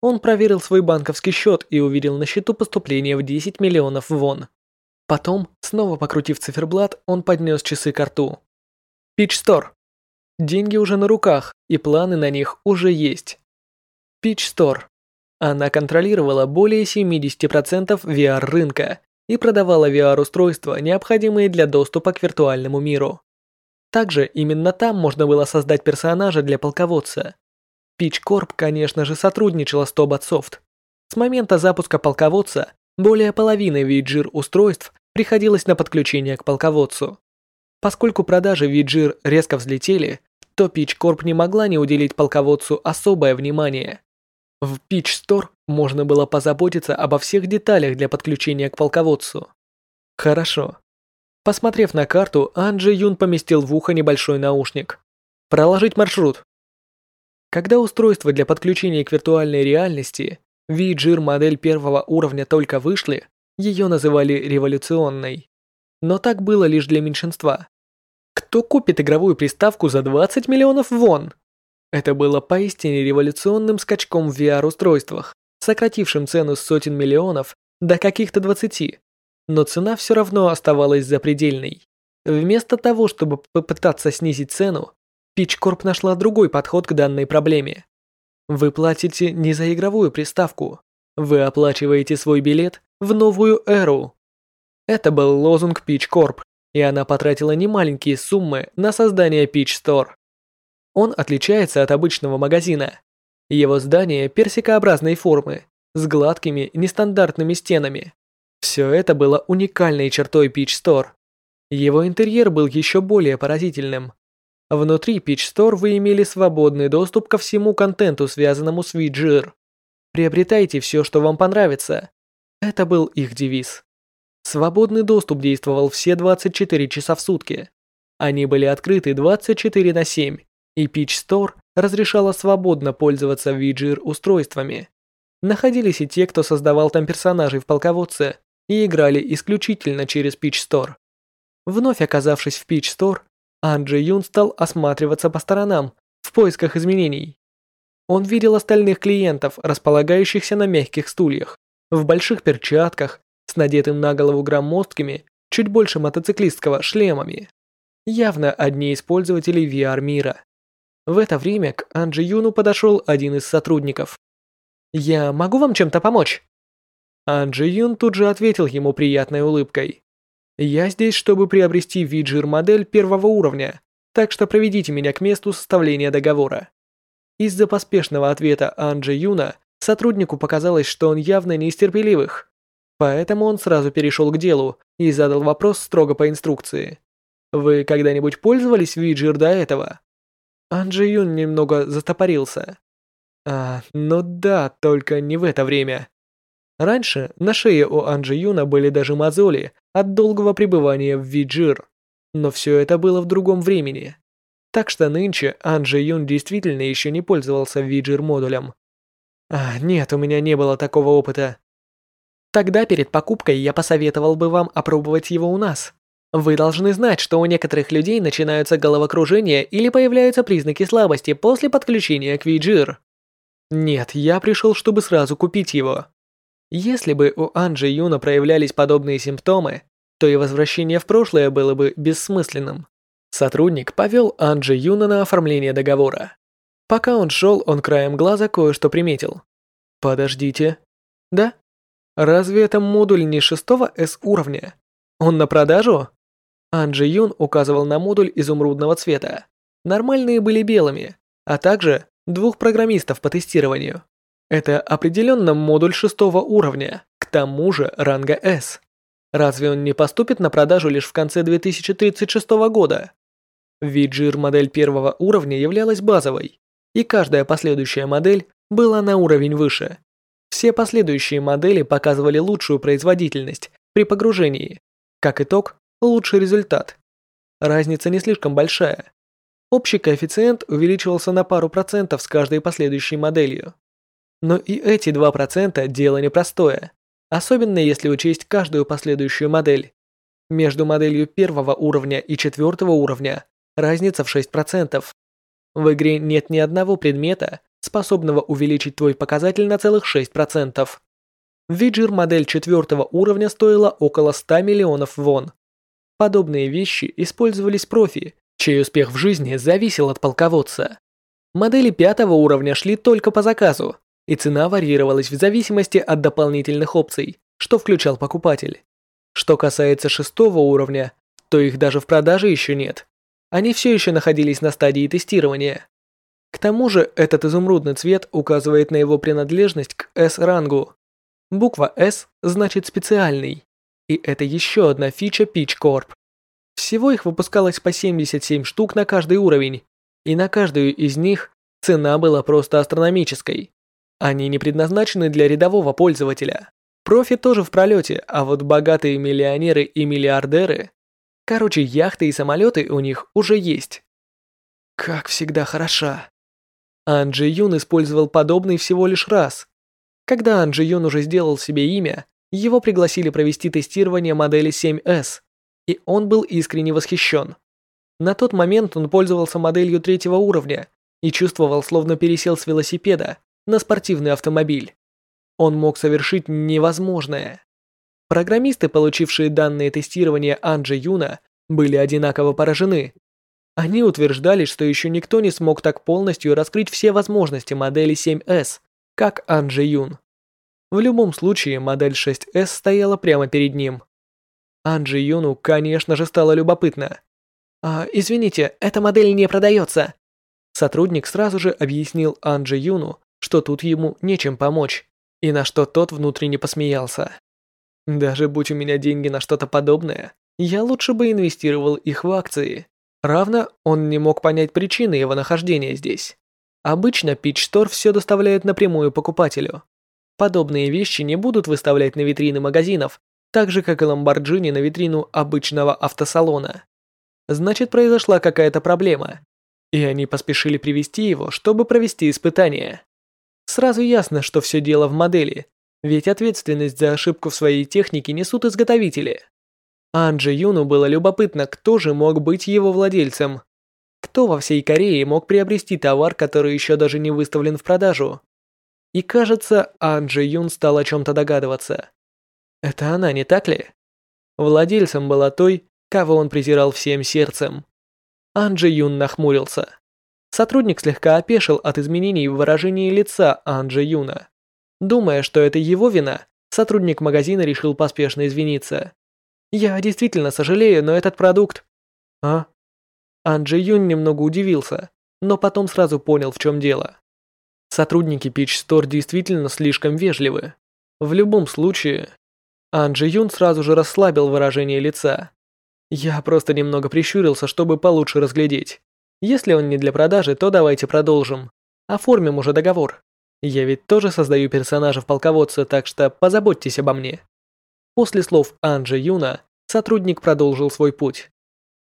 Он проверил свой банковский счет и увидел на счету поступление в 10 миллионов вон. Потом, снова покрутив циферблат, он поднес часы к рту. Store. Деньги уже на руках, и планы на них уже есть. Store. Она контролировала более 70% VR-рынка и продавала VR-устройства, необходимые для доступа к виртуальному миру. Также именно там можно было создать персонажа для полководца. Corp, конечно же, сотрудничала с Tobat Soft. С момента запуска полководца более половины VGIR устройств приходилось на подключение к полководцу. Поскольку продажи VGIR резко взлетели, то Pitch Corp не могла не уделить полководцу особое внимание. В Pitch Store можно было позаботиться обо всех деталях для подключения к полководцу. Хорошо. Посмотрев на карту, Анджи Юн поместил в ухо небольшой наушник. Проложить маршрут. Когда устройство для подключения к виртуальной реальности V-Gear модель первого уровня только вышли, ее называли революционной. Но так было лишь для меньшинства. Кто купит игровую приставку за 20 миллионов вон? Это было поистине революционным скачком в VR-устройствах, сократившим цену с сотен миллионов до каких-то 20. Но цена все равно оставалась запредельной. Вместо того, чтобы попытаться снизить цену, Pitchcorp нашла другой подход к данной проблеме. Вы платите не за игровую приставку, вы оплачиваете свой билет в новую эру. Это был лозунг Pitchcorp, и она потратила немаленькие суммы на создание Pitch Store. Он отличается от обычного магазина. Его здание персикообразной формы, с гладкими нестандартными стенами. Все это было уникальной чертой Pitch Store. Его интерьер был еще более поразительным. Внутри Pitch Store вы имели свободный доступ ко всему контенту, связанному с Виджир. Приобретайте все, что вам понравится. Это был их девиз. Свободный доступ действовал все 24 часа в сутки. Они были открыты 24 на 7, и Pitch Store разрешала свободно пользоваться Виджир устройствами. Находились и те, кто создавал там персонажей в полководце и играли исключительно через Pitch Store. Вновь оказавшись в Pitch Store, Анджи Юн стал осматриваться по сторонам в поисках изменений. Он видел остальных клиентов, располагающихся на мягких стульях, в больших перчатках, с надетым на голову громоздкими, чуть больше мотоциклистского, шлемами. Явно одни из пользователей VR-мира. В это время к Анджи Юну подошел один из сотрудников. «Я могу вам чем-то помочь?» Анджи Юн тут же ответил ему приятной улыбкой. Я здесь, чтобы приобрести виджир модель первого уровня, так что проведите меня к месту составления договора. Из-за поспешного ответа Анджи Юна сотруднику показалось, что он явно не из терпеливых. Поэтому он сразу перешел к делу и задал вопрос строго по инструкции. «Вы когда-нибудь пользовались виджир до этого?» Анджи Юн немного застопорился. «А, ну да, только не в это время. Раньше на шее у Анджи Юна были даже мозоли от долгого пребывания в Виджир, но все это было в другом времени. Так что нынче Анджи Юн действительно еще не пользовался Виджир модулем. А, нет, у меня не было такого опыта. Тогда перед покупкой я посоветовал бы вам опробовать его у нас. Вы должны знать, что у некоторых людей начинаются головокружения или появляются признаки слабости после подключения к Виджир. Нет, я пришел, чтобы сразу купить его. Если бы у Анджи Юна проявлялись подобные симптомы, то и возвращение в прошлое было бы бессмысленным. Сотрудник повел Анджи Юна на оформление договора. Пока он шел, он краем глаза кое-что приметил. «Подождите. Да? Разве это модуль не шестого С уровня? Он на продажу?» Анджи Юн указывал на модуль изумрудного цвета. Нормальные были белыми, а также двух программистов по тестированию. Это определенно модуль шестого уровня, к тому же ранга S. Разве он не поступит на продажу лишь в конце 2036 года? Виджир модель первого уровня являлась базовой, и каждая последующая модель была на уровень выше. Все последующие модели показывали лучшую производительность при погружении. Как итог, лучший результат. Разница не слишком большая. Общий коэффициент увеличивался на пару процентов с каждой последующей моделью. Но и эти 2% дело непростое, особенно если учесть каждую последующую модель. Между моделью первого уровня и четвертого уровня разница в 6%. В игре нет ни одного предмета, способного увеличить твой показатель на целых 6%. Виджир модель четвертого уровня стоила около 100 миллионов вон. Подобные вещи использовались профи, чей успех в жизни зависел от полководца. Модели пятого уровня шли только по заказу, и цена варьировалась в зависимости от дополнительных опций, что включал покупатель. Что касается шестого уровня, то их даже в продаже еще нет. Они все еще находились на стадии тестирования. К тому же этот изумрудный цвет указывает на его принадлежность к S-рангу. Буква S значит специальный, и это еще одна фича Peach Corp. Всего их выпускалось по 77 штук на каждый уровень, и на каждую из них цена была просто астрономической. Они не предназначены для рядового пользователя. Профи тоже в пролете, а вот богатые миллионеры и миллиардеры... Короче, яхты и самолеты у них уже есть. Как всегда хороша. Анджи Юн использовал подобный всего лишь раз. Когда Анджи Юн уже сделал себе имя, его пригласили провести тестирование модели 7S, и он был искренне восхищен. На тот момент он пользовался моделью третьего уровня и чувствовал, словно пересел с велосипеда на спортивный автомобиль. Он мог совершить невозможное. Программисты, получившие данные тестирования Анджи Юна, были одинаково поражены. Они утверждали, что еще никто не смог так полностью раскрыть все возможности модели 7S, как Анджи Юн. В любом случае, модель 6S стояла прямо перед ним. Анджи Юну, конечно же, стало любопытно. «А, извините, эта модель не продается». Сотрудник сразу же объяснил Анджи Юну, что тут ему нечем помочь, и на что тот внутренне посмеялся. Даже будь у меня деньги на что-то подобное, я лучше бы инвестировал их в акции. Равно он не мог понять причины его нахождения здесь. Обычно Store все доставляет напрямую покупателю. Подобные вещи не будут выставлять на витрины магазинов, так же как и Lamborghini на витрину обычного автосалона. Значит, произошла какая-то проблема, и они поспешили привести его, чтобы провести испытание. Сразу ясно, что все дело в модели, ведь ответственность за ошибку в своей технике несут изготовители. Анджи Юну было любопытно, кто же мог быть его владельцем. Кто во всей Корее мог приобрести товар, который еще даже не выставлен в продажу? И кажется, Анджи Юн стал о чем-то догадываться. Это она, не так ли? Владельцем была той, кого он презирал всем сердцем. Анджи Юн нахмурился. Сотрудник слегка опешил от изменений в выражении лица Анджи Юна. Думая, что это его вина, сотрудник магазина решил поспешно извиниться. «Я действительно сожалею, но этот продукт...» «А?» Анджи Юн немного удивился, но потом сразу понял, в чем дело. Сотрудники Peach Store действительно слишком вежливы. В любом случае, Анджи Юн сразу же расслабил выражение лица. Я просто немного прищурился, чтобы получше разглядеть. Если он не для продажи, то давайте продолжим. Оформим уже договор. Я ведь тоже создаю персонажа в полководце, так что позаботьтесь обо мне. После слов Анджи Юна, сотрудник продолжил свой путь.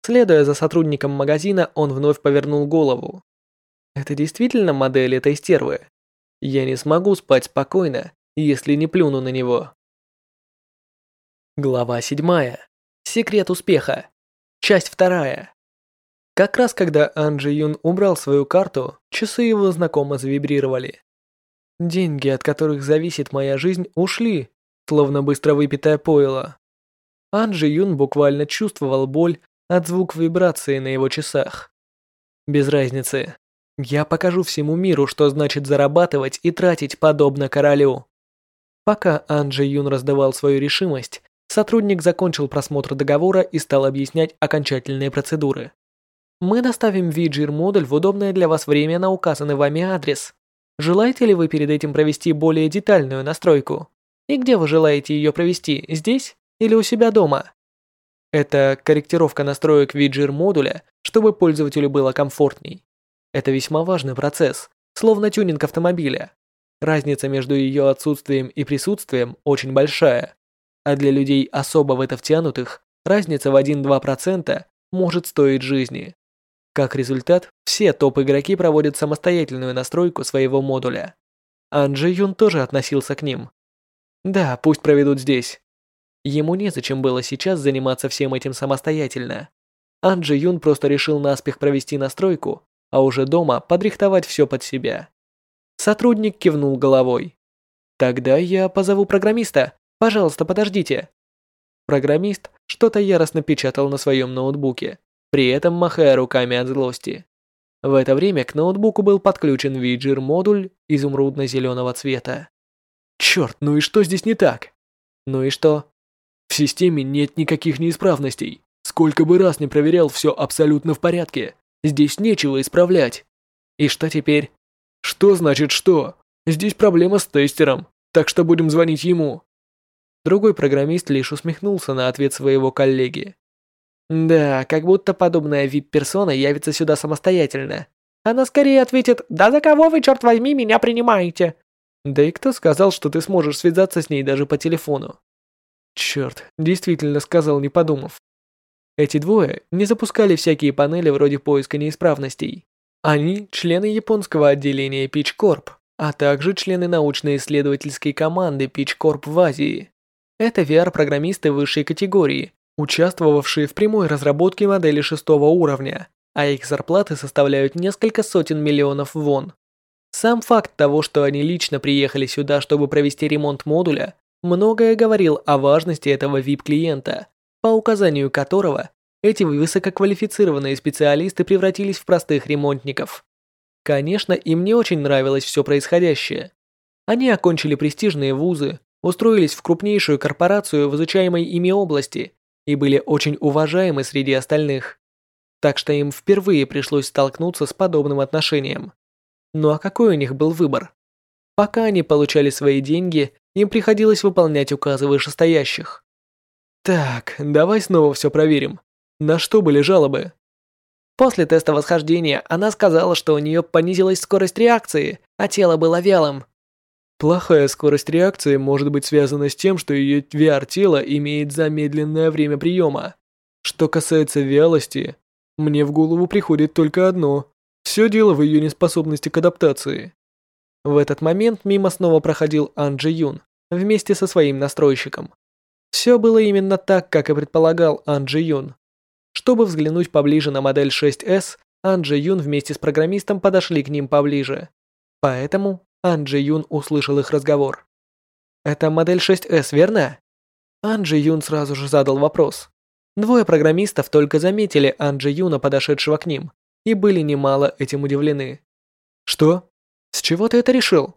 Следуя за сотрудником магазина, он вновь повернул голову. Это действительно модель этой стервы. Я не смогу спать спокойно, если не плюну на него. Глава 7. Секрет успеха. Часть 2. Как раз когда Анджи Юн убрал свою карту, часы его знакомо завибрировали. Деньги, от которых зависит моя жизнь, ушли, словно быстро выпитое пойло. Анджи Юн буквально чувствовал боль от звук вибрации на его часах. Без разницы, я покажу всему миру, что значит зарабатывать и тратить подобно королю. Пока Анджи Юн раздавал свою решимость, сотрудник закончил просмотр договора и стал объяснять окончательные процедуры. Мы доставим Виджир-модуль в удобное для вас время на указанный вами адрес. Желаете ли вы перед этим провести более детальную настройку? И где вы желаете ее провести, здесь или у себя дома? Это корректировка настроек Виджир-модуля, чтобы пользователю было комфортней. Это весьма важный процесс, словно тюнинг автомобиля. Разница между ее отсутствием и присутствием очень большая, а для людей особо в это втянутых разница в 1-2% может стоить жизни. Как результат, все топ-игроки проводят самостоятельную настройку своего модуля. Анджи Юн тоже относился к ним. Да, пусть проведут здесь. Ему незачем было сейчас заниматься всем этим самостоятельно. Анджи Юн просто решил наспех провести настройку, а уже дома подрихтовать все под себя. Сотрудник кивнул головой. «Тогда я позову программиста. Пожалуйста, подождите». Программист что-то яростно печатал на своем ноутбуке, при этом махая руками от злости. В это время к ноутбуку был подключен Виджир-модуль изумрудно-зеленого цвета. Черт, ну и что здесь не так? Ну и что? В системе нет никаких неисправностей. Сколько бы раз не проверял, все абсолютно в порядке. Здесь нечего исправлять. И что теперь? Что значит что? Здесь проблема с тестером, так что будем звонить ему. Другой программист лишь усмехнулся на ответ своего коллеги. Да, как будто подобная вип-персона явится сюда самостоятельно. Она скорее ответит «Да за кого вы, черт возьми, меня принимаете?» Да и кто сказал, что ты сможешь связаться с ней даже по телефону? Черт, действительно сказал, не подумав. Эти двое не запускали всякие панели вроде поиска неисправностей. Они – члены японского отделения Peach Corp, а также члены научно-исследовательской команды Pitch Corp в Азии. Это VR-программисты высшей категории, участвовавшие в прямой разработке модели шестого уровня, а их зарплаты составляют несколько сотен миллионов вон. Сам факт того, что они лично приехали сюда, чтобы провести ремонт модуля, многое говорил о важности этого VIP-клиента, по указанию которого эти высококвалифицированные специалисты превратились в простых ремонтников. Конечно, им не очень нравилось все происходящее. Они окончили престижные вузы, устроились в крупнейшую корпорацию в изучаемой ими области и были очень уважаемы среди остальных. Так что им впервые пришлось столкнуться с подобным отношением. Ну а какой у них был выбор? Пока они получали свои деньги, им приходилось выполнять указы вышестоящих. Так, давай снова все проверим. На что были жалобы? После теста восхождения она сказала, что у нее понизилась скорость реакции, а тело было вялым. Плохая скорость реакции может быть связана с тем, что ее VR-тело имеет замедленное время приема. Что касается вялости, мне в голову приходит только одно. Все дело в ее неспособности к адаптации. В этот момент мимо снова проходил Ан Джи Юн вместе со своим настройщиком. Все было именно так, как и предполагал Ан Джи Юн. Чтобы взглянуть поближе на модель 6S, Анджи Юн вместе с программистом подошли к ним поближе. Поэтому Анджи Юн услышал их разговор. «Это модель 6S, верно?» Анджи Юн сразу же задал вопрос. Двое программистов только заметили Анджи Юна, подошедшего к ним, и были немало этим удивлены. «Что? С чего ты это решил?»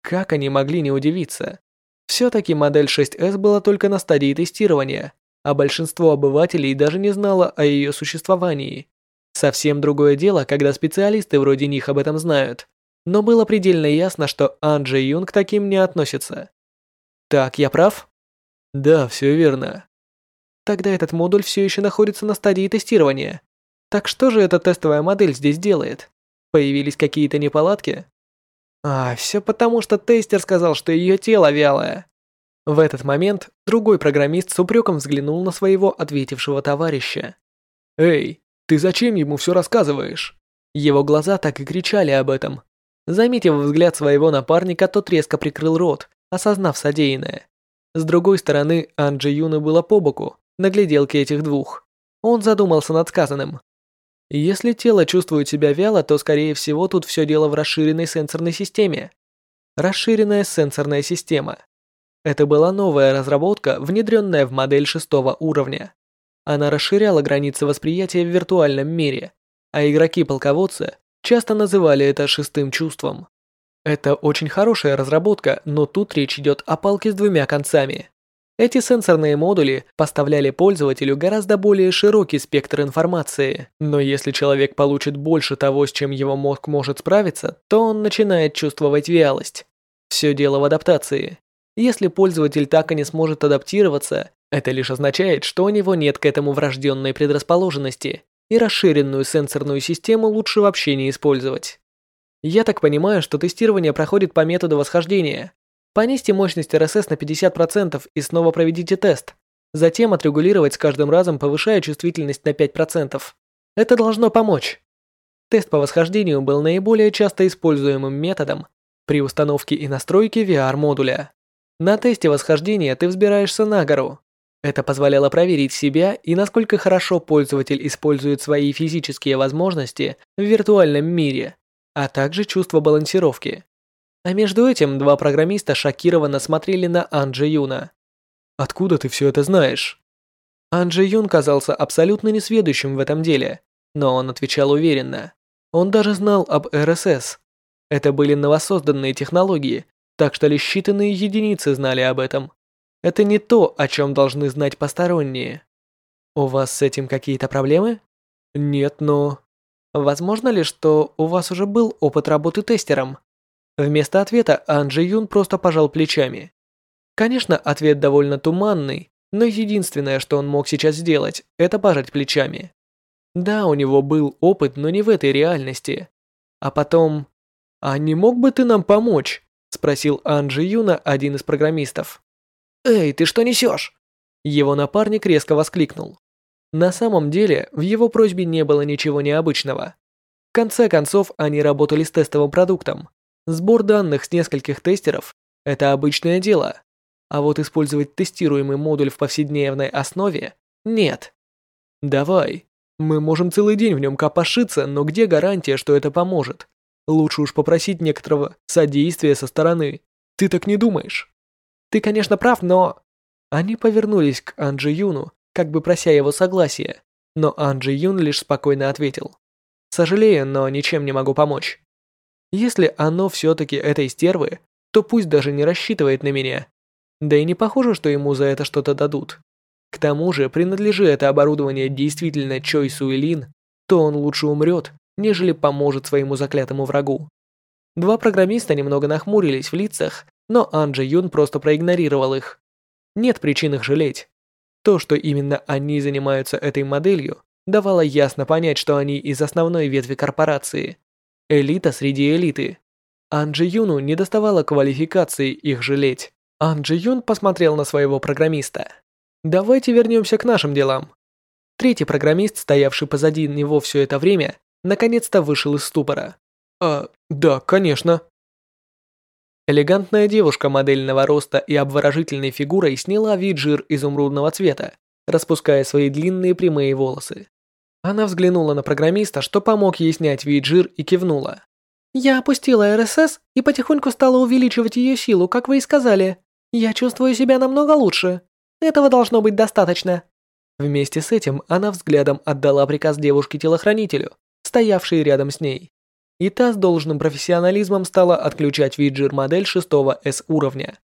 Как они могли не удивиться? Все-таки модель 6S была только на стадии тестирования, а большинство обывателей даже не знало о ее существовании. Совсем другое дело, когда специалисты вроде них об этом знают, но было предельно ясно, что Ан Джи Юн к таким не относится. Так, я прав? Да, все верно. Тогда этот модуль все еще находится на стадии тестирования. Так что же эта тестовая модель здесь делает? Появились какие-то неполадки? А, все потому, что тестер сказал, что ее тело вялое. В этот момент другой программист с упреком взглянул на своего ответившего товарища. «Эй, ты зачем ему все рассказываешь?» Его глаза так и кричали об этом. Заметив взгляд своего напарника, тот резко прикрыл рот, осознав содеянное. С другой стороны, Анджи Юна была по боку, на гляделке этих двух. Он задумался над сказанным. Если тело чувствует себя вяло, то, скорее всего, тут все дело в расширенной сенсорной системе. Расширенная сенсорная система. Это была новая разработка, внедренная в модель шестого уровня. Она расширяла границы восприятия в виртуальном мире, а игроки-полководцы часто называли это шестым чувством. Это очень хорошая разработка, но тут речь идет о палке с двумя концами. Эти сенсорные модули поставляли пользователю гораздо более широкий спектр информации, но если человек получит больше того, с чем его мозг может справиться, то он начинает чувствовать вялость. Все дело в адаптации. Если пользователь так и не сможет адаптироваться, это лишь означает, что у него нет к этому врожденной предрасположенности, и расширенную сенсорную систему лучше вообще не использовать. Я так понимаю, что тестирование проходит по методу восхождения. Понизьте мощность РСС на 50% и снова проведите тест. Затем отрегулировать с каждым разом, повышая чувствительность на 5%. Это должно помочь. Тест по восхождению был наиболее часто используемым методом при установке и настройке VR-модуля. На тесте восхождения ты взбираешься на гору. Это позволяло проверить себя и насколько хорошо пользователь использует свои физические возможности в виртуальном мире, а также чувство балансировки. А между этим два программиста шокированно смотрели на Анджи Юна. «Откуда ты все это знаешь?» Анджи Юн казался абсолютно несведущим в этом деле, но он отвечал уверенно. Он даже знал об РСС. Это были новосозданные технологии, так что лишь считанные единицы знали об этом. Это не то, о чем должны знать посторонние. У вас с этим какие-то проблемы? Нет, но... Возможно ли, что у вас уже был опыт работы тестером? Вместо ответа Анджи Юн просто пожал плечами. Конечно, ответ довольно туманный, но единственное, что он мог сейчас сделать, это пожать плечами. Да, у него был опыт, но не в этой реальности. А потом... «А не мог бы ты нам помочь?» Спросил Анджи Юна, один из программистов. «Эй, ты что несешь?» Его напарник резко воскликнул. На самом деле, в его просьбе не было ничего необычного. В конце концов, они работали с тестовым продуктом. Сбор данных с нескольких тестеров – это обычное дело. А вот использовать тестируемый модуль в повседневной основе – нет. Давай, мы можем целый день в нем копошиться, но где гарантия, что это поможет? Лучше уж попросить некоторого содействия со стороны. Ты так не думаешь? Ты, конечно, прав, но... Они повернулись к Анджи Юну, как бы прося его согласия, но Анджи Юн лишь спокойно ответил. «Сожалею, но ничем не могу помочь. Если оно все-таки этой стервы, то пусть даже не рассчитывает на меня. Да и не похоже, что ему за это что-то дадут. К тому же, принадлежи это оборудование действительно Чой Суэлин, то он лучше умрет, нежели поможет своему заклятому врагу. Два программиста немного нахмурились в лицах, но Анджи Юн просто проигнорировал их. Нет причин их жалеть. То, что именно они занимаются этой моделью, давало ясно понять, что они из основной ветви корпорации. Элита среди элиты. Анджи Юну не доставало квалификации их жалеть. Анджи Юн посмотрел на своего программиста. Давайте вернемся к нашим делам. Третий программист, стоявший позади него все это время, наконец-то вышел из ступора. А, да, конечно. Элегантная девушка модельного роста и обворожительной фигурой сняла вид жир изумрудного цвета, распуская свои длинные прямые волосы. Она взглянула на программиста, что помог ей снять вид жир и кивнула. «Я опустила РСС и потихоньку стала увеличивать ее силу, как вы и сказали. Я чувствую себя намного лучше. Этого должно быть достаточно». Вместе с этим она взглядом отдала приказ девушке-телохранителю, стоявшей рядом с ней. И та с должным профессионализмом стала отключать виджир-модель шестого С-уровня.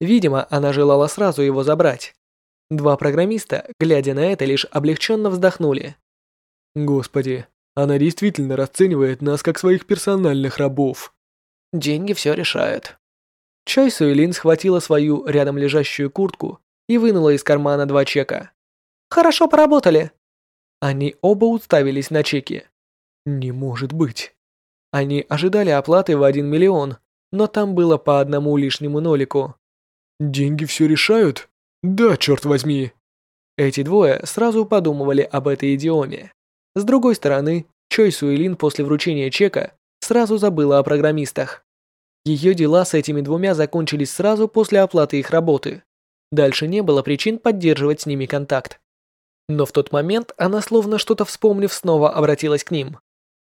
Видимо, она желала сразу его забрать. Два программиста, глядя на это, лишь облегченно вздохнули. «Господи, она действительно расценивает нас как своих персональных рабов». Деньги все решают. Чай Суэлин схватила свою рядом лежащую куртку и вынула из кармана два чека. «Хорошо поработали!» Они оба уставились на чеки. «Не может быть!» Они ожидали оплаты в один миллион, но там было по одному лишнему нолику. «Деньги все решают?» «Да, черт возьми!» Эти двое сразу подумывали об этой идиоме. С другой стороны, Чой Суэлин после вручения чека сразу забыла о программистах. Ее дела с этими двумя закончились сразу после оплаты их работы. Дальше не было причин поддерживать с ними контакт. Но в тот момент она, словно что-то вспомнив, снова обратилась к ним.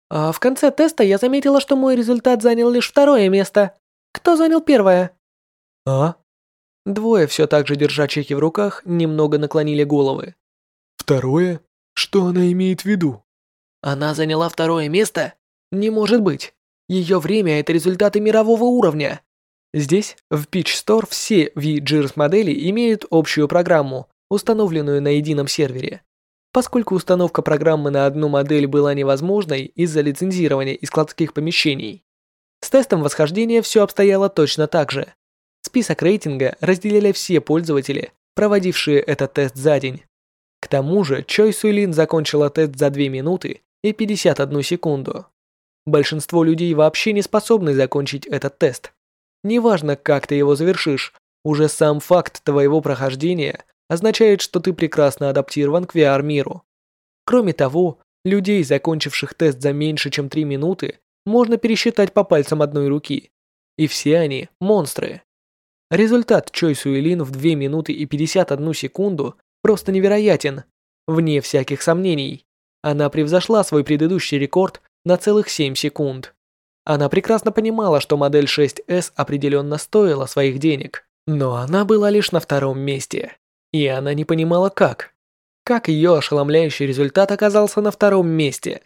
«А в конце теста я заметила, что мой результат занял лишь второе место. Кто занял первое?» «А?» Двое, все так же держа чеки в руках, немного наклонили головы. «Второе? Что она имеет в виду?» «Она заняла второе место? Не может быть. Ее время – это результаты мирового уровня. Здесь, в Pitch Store, все VGIRS модели имеют общую программу, установленную на едином сервере. Поскольку установка программы на одну модель была невозможной из-за лицензирования и складских помещений. С тестом восхождения все обстояло точно так же. Список рейтинга разделяли все пользователи, проводившие этот тест за день. К тому же Чой Суйлин закончила тест за 2 минуты и 51 секунду. Большинство людей вообще не способны закончить этот тест. Неважно, как ты его завершишь, уже сам факт твоего прохождения означает, что ты прекрасно адаптирован к VR-миру. Кроме того, людей, закончивших тест за меньше, чем 3 минуты, можно пересчитать по пальцам одной руки. И все они – монстры. Результат Чой Суэлин в 2 минуты и 51 секунду просто невероятен. Вне всяких сомнений. Она превзошла свой предыдущий рекорд на целых 7 секунд. Она прекрасно понимала, что модель 6S определенно стоила своих денег, но она была лишь на втором месте. И она не понимала как. Как ее ошеломляющий результат оказался на втором месте.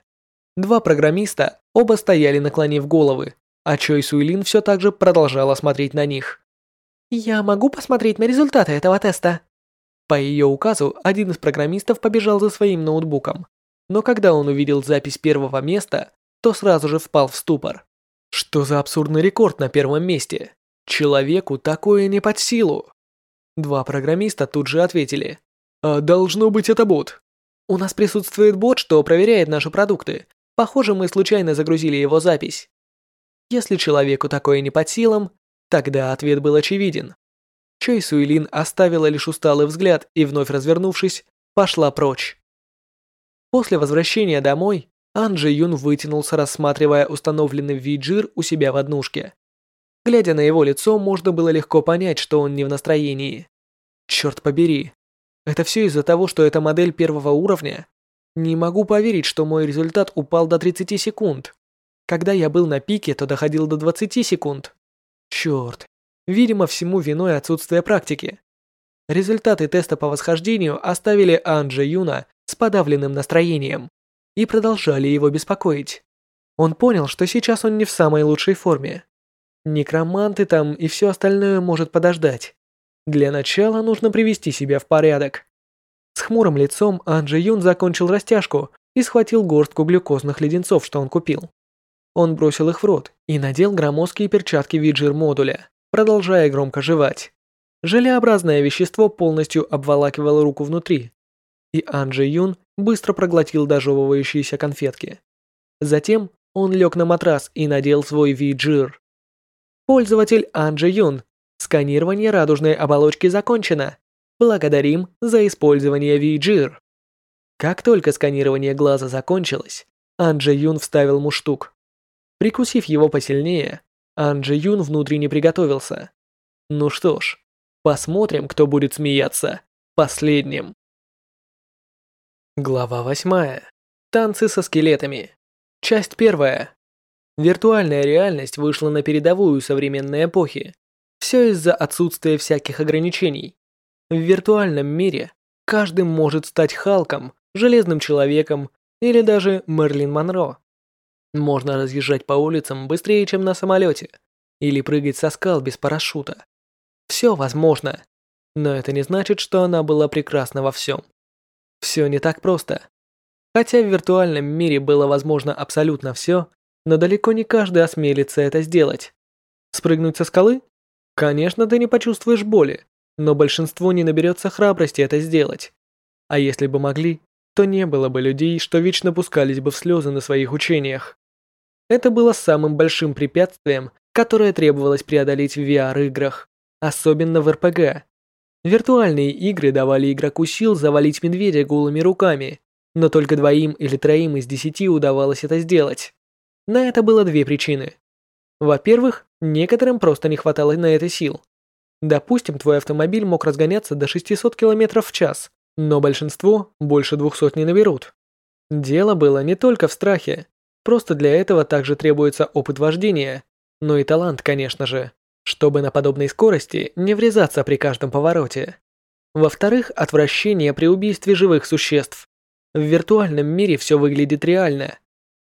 Два программиста оба стояли наклонив головы, а Чой Суйлин все так же продолжала смотреть на них. «Я могу посмотреть на результаты этого теста?» По ее указу, один из программистов побежал за своим ноутбуком, но когда он увидел запись первого места, то сразу же впал в ступор. Что за абсурдный рекорд на первом месте? Человеку такое не под силу. Два программиста тут же ответили. А должно быть это бот. У нас присутствует бот, что проверяет наши продукты. Похоже, мы случайно загрузили его запись. Если человеку такое не под силам, тогда ответ был очевиден. Чой Суэлин оставила лишь усталый взгляд и, вновь развернувшись, пошла прочь. После возвращения домой Ан Джи Юн вытянулся, рассматривая установленный виджир у себя в однушке. Глядя на его лицо, можно было легко понять, что он не в настроении. Черт побери. Это все из-за того, что это модель первого уровня? Не могу поверить, что мой результат упал до 30 секунд. Когда я был на пике, то доходил до 20 секунд. Черт. Видимо, всему виной отсутствие практики. Результаты теста по восхождению оставили Анджа Юна с подавленным настроением и продолжали его беспокоить. Он понял, что сейчас он не в самой лучшей форме. Некроманты там и все остальное может подождать. Для начала нужно привести себя в порядок. С хмурым лицом Анджи Юн закончил растяжку и схватил горстку глюкозных леденцов, что он купил. Он бросил их в рот и надел громоздкие перчатки виджир-модуля, продолжая громко жевать. Желеобразное вещество полностью обволакивало руку внутри, и Анджи Юн быстро проглотил дожевывающиеся конфетки. Затем он лег на матрас и надел свой виджир. Пользователь Анджи Юн. Сканирование радужной оболочки закончено. Благодарим за использование виджир. Как только сканирование глаза закончилось, Анджи Юн вставил муштук. Прикусив его посильнее, Анджи Юн внутренне приготовился. Ну что ж, посмотрим, кто будет смеяться последним. Глава восьмая. Танцы со скелетами. Часть первая. Виртуальная реальность вышла на передовую современной эпохи. Все из-за отсутствия всяких ограничений. В виртуальном мире каждый может стать Халком, Железным Человеком или даже Мерлин Монро. Можно разъезжать по улицам быстрее, чем на самолете, или прыгать со скал без парашюта. Все возможно, но это не значит, что она была прекрасна во всем. Все не так просто. Хотя в виртуальном мире было возможно абсолютно все, но далеко не каждый осмелится это сделать. Спрыгнуть со скалы? Конечно, ты не почувствуешь боли, но большинство не наберется храбрости это сделать. А если бы могли, то не было бы людей, что вечно пускались бы в слезы на своих учениях. Это было самым большим препятствием, которое требовалось преодолеть в VR-играх, особенно в РПГ. Виртуальные игры давали игроку сил завалить медведя голыми руками, но только двоим или троим из десяти удавалось это сделать. На это было две причины. Во-первых, некоторым просто не хватало на это сил. Допустим, твой автомобиль мог разгоняться до 600 км в час, но большинство больше 200 не наберут. Дело было не только в страхе, просто для этого также требуется опыт вождения, но и талант, конечно же, чтобы на подобной скорости не врезаться при каждом повороте. Во-вторых, отвращение при убийстве живых существ. В виртуальном мире все выглядит реально,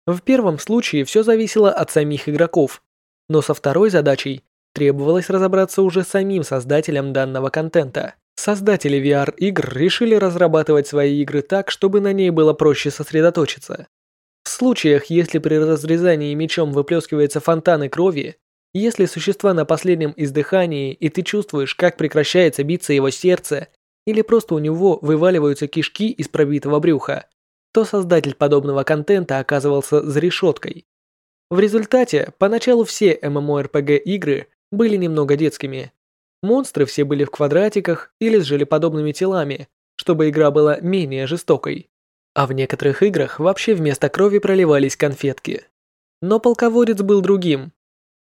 в первом случае все зависело от самих игроков, но со второй задачей требовалось разобраться уже самим создателям данного контента. Создатели VR-игр решили разрабатывать свои игры так, чтобы на ней было проще сосредоточиться. В случаях, если при разрезании мечом выплескиваются фонтаны крови, если существа на последнем издыхании и ты чувствуешь, как прекращается биться его сердце, или просто у него вываливаются кишки из пробитого брюха, то создатель подобного контента оказывался за решеткой. В результате, поначалу все MMORPG игры были немного детскими. Монстры все были в квадратиках или с желеподобными телами, чтобы игра была менее жестокой. А в некоторых играх вообще вместо крови проливались конфетки. Но полководец был другим.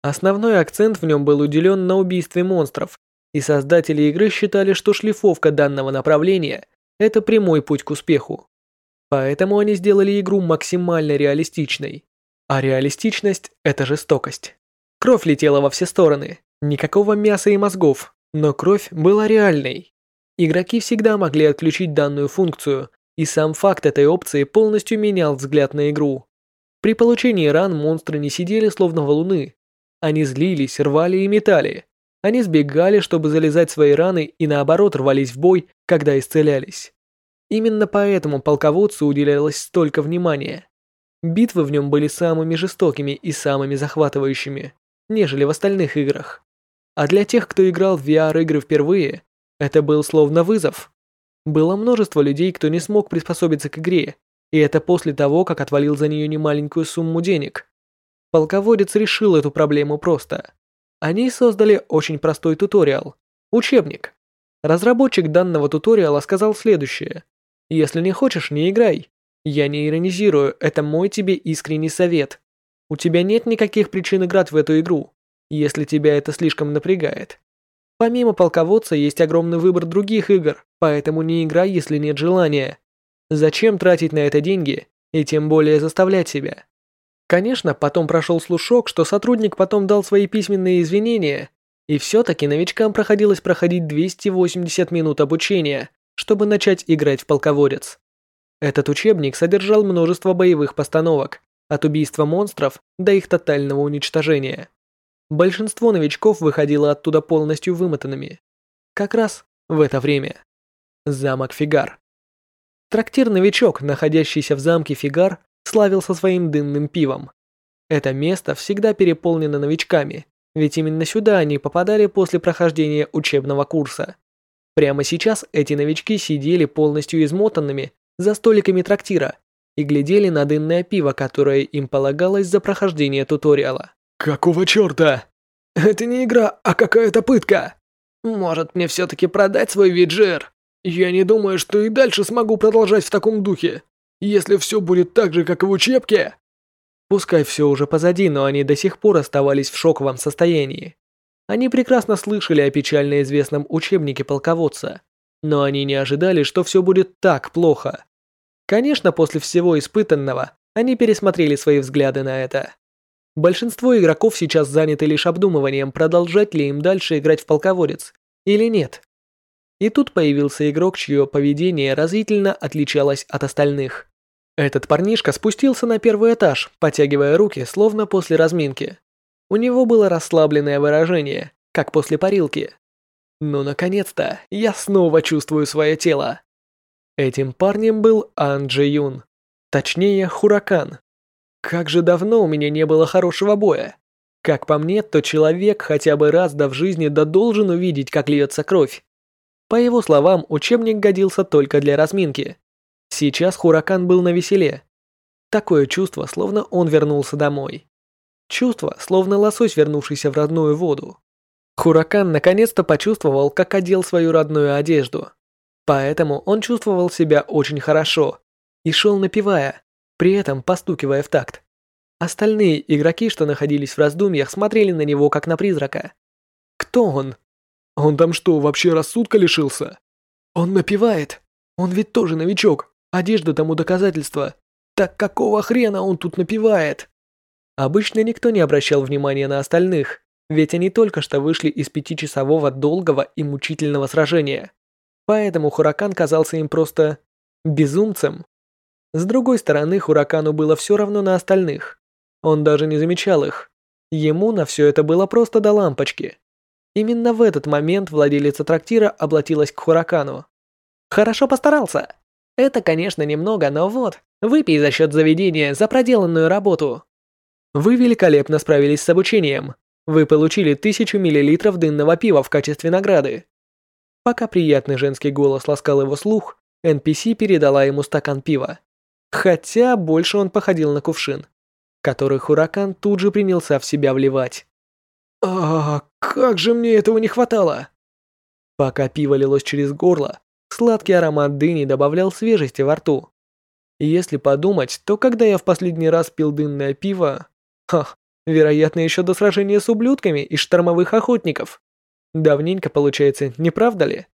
Основной акцент в нем был уделен на убийстве монстров, и создатели игры считали, что шлифовка данного направления – это прямой путь к успеху. Поэтому они сделали игру максимально реалистичной. А реалистичность – это жестокость. Кровь летела во все стороны, никакого мяса и мозгов, но кровь была реальной. Игроки всегда могли отключить данную функцию, и сам факт этой опции полностью менял взгляд на игру. При получении ран монстры не сидели словно валуны. Они злились, рвали и метали. Они сбегали, чтобы залезать свои раны и наоборот рвались в бой, когда исцелялись. Именно поэтому полководцу уделялось столько внимания. Битвы в нем были самыми жестокими и самыми захватывающими, нежели в остальных играх. А для тех, кто играл в VR-игры впервые, это был словно вызов. Было множество людей, кто не смог приспособиться к игре, и это после того, как отвалил за нее немаленькую сумму денег. Полководец решил эту проблему просто. Они создали очень простой туториал, учебник. Разработчик данного туториала сказал следующее. Если не хочешь, не играй. Я не иронизирую, это мой тебе искренний совет. У тебя нет никаких причин играть в эту игру. если тебя это слишком напрягает. Помимо полководца есть огромный выбор других игр, поэтому не играй, если нет желания. Зачем тратить на это деньги и тем более заставлять себя? Конечно, потом прошел слушок, что сотрудник потом дал свои письменные извинения, и все-таки новичкам проходилось проходить 280 минут обучения, чтобы начать играть в полководец. Этот учебник содержал множество боевых постановок, от убийства монстров до их тотального уничтожения. Большинство новичков выходило оттуда полностью вымотанными. Как раз в это время. Замок Фигар. Трактир-новичок, находящийся в замке Фигар, славился своим дынным пивом. Это место всегда переполнено новичками, ведь именно сюда они попадали после прохождения учебного курса. Прямо сейчас эти новички сидели полностью измотанными за столиками трактира и глядели на дынное пиво, которое им полагалось за прохождение туториала. Какого черта? Это не игра, а какая-то пытка. Может мне все-таки продать свой виджер? Я не думаю, что и дальше смогу продолжать в таком духе. Если все будет так же, как и в учебке. Пускай все уже позади, но они до сих пор оставались в шоковом состоянии. Они прекрасно слышали о печально известном учебнике полководца, но они не ожидали, что все будет так плохо. Конечно, после всего испытанного, они пересмотрели свои взгляды на это. Большинство игроков сейчас заняты лишь обдумыванием, продолжать ли им дальше играть в полководец или нет. И тут появился игрок, чье поведение разительно отличалось от остальных. Этот парнишка спустился на первый этаж, потягивая руки, словно после разминки. У него было расслабленное выражение, как после парилки. Ну, наконец-то, я снова чувствую свое тело. Этим парнем был Ан Юн. Точнее, Хуракан. Как же давно у меня не было хорошего боя. Как по мне, то человек хотя бы раз да в жизни да должен увидеть, как льется кровь. По его словам, учебник годился только для разминки. Сейчас Хуракан был на веселе. Такое чувство, словно он вернулся домой. Чувство, словно лосось, вернувшийся в родную воду. Хуракан наконец-то почувствовал, как одел свою родную одежду. Поэтому он чувствовал себя очень хорошо и шел напевая, при этом постукивая в такт. Остальные игроки, что находились в раздумьях, смотрели на него как на призрака. Кто он? Он там что, вообще рассудка лишился? Он напевает. Он ведь тоже новичок. Одежда тому доказательство. Так какого хрена он тут напевает? Обычно никто не обращал внимания на остальных, ведь они только что вышли из пятичасового долгого и мучительного сражения. Поэтому Хуракан казался им просто безумцем. С другой стороны, Хуракану было все равно на остальных. Он даже не замечал их. Ему на все это было просто до лампочки. Именно в этот момент владелица трактира облатилась к Хуракану. «Хорошо постарался. Это, конечно, немного, но вот, выпей за счет заведения за проделанную работу. Вы великолепно справились с обучением. Вы получили тысячу миллилитров дынного пива в качестве награды». Пока приятный женский голос ласкал его слух, NPC передала ему стакан пива. Хотя больше он походил на кувшин, который Хуракан тут же принялся в себя вливать. «А, как же мне этого не хватало!» Пока пиво лилось через горло, сладкий аромат дыни добавлял свежести во рту. Если подумать, то когда я в последний раз пил дынное пиво... Ха, вероятно, еще до сражения с ублюдками из штормовых охотников. Давненько получается, не правда ли?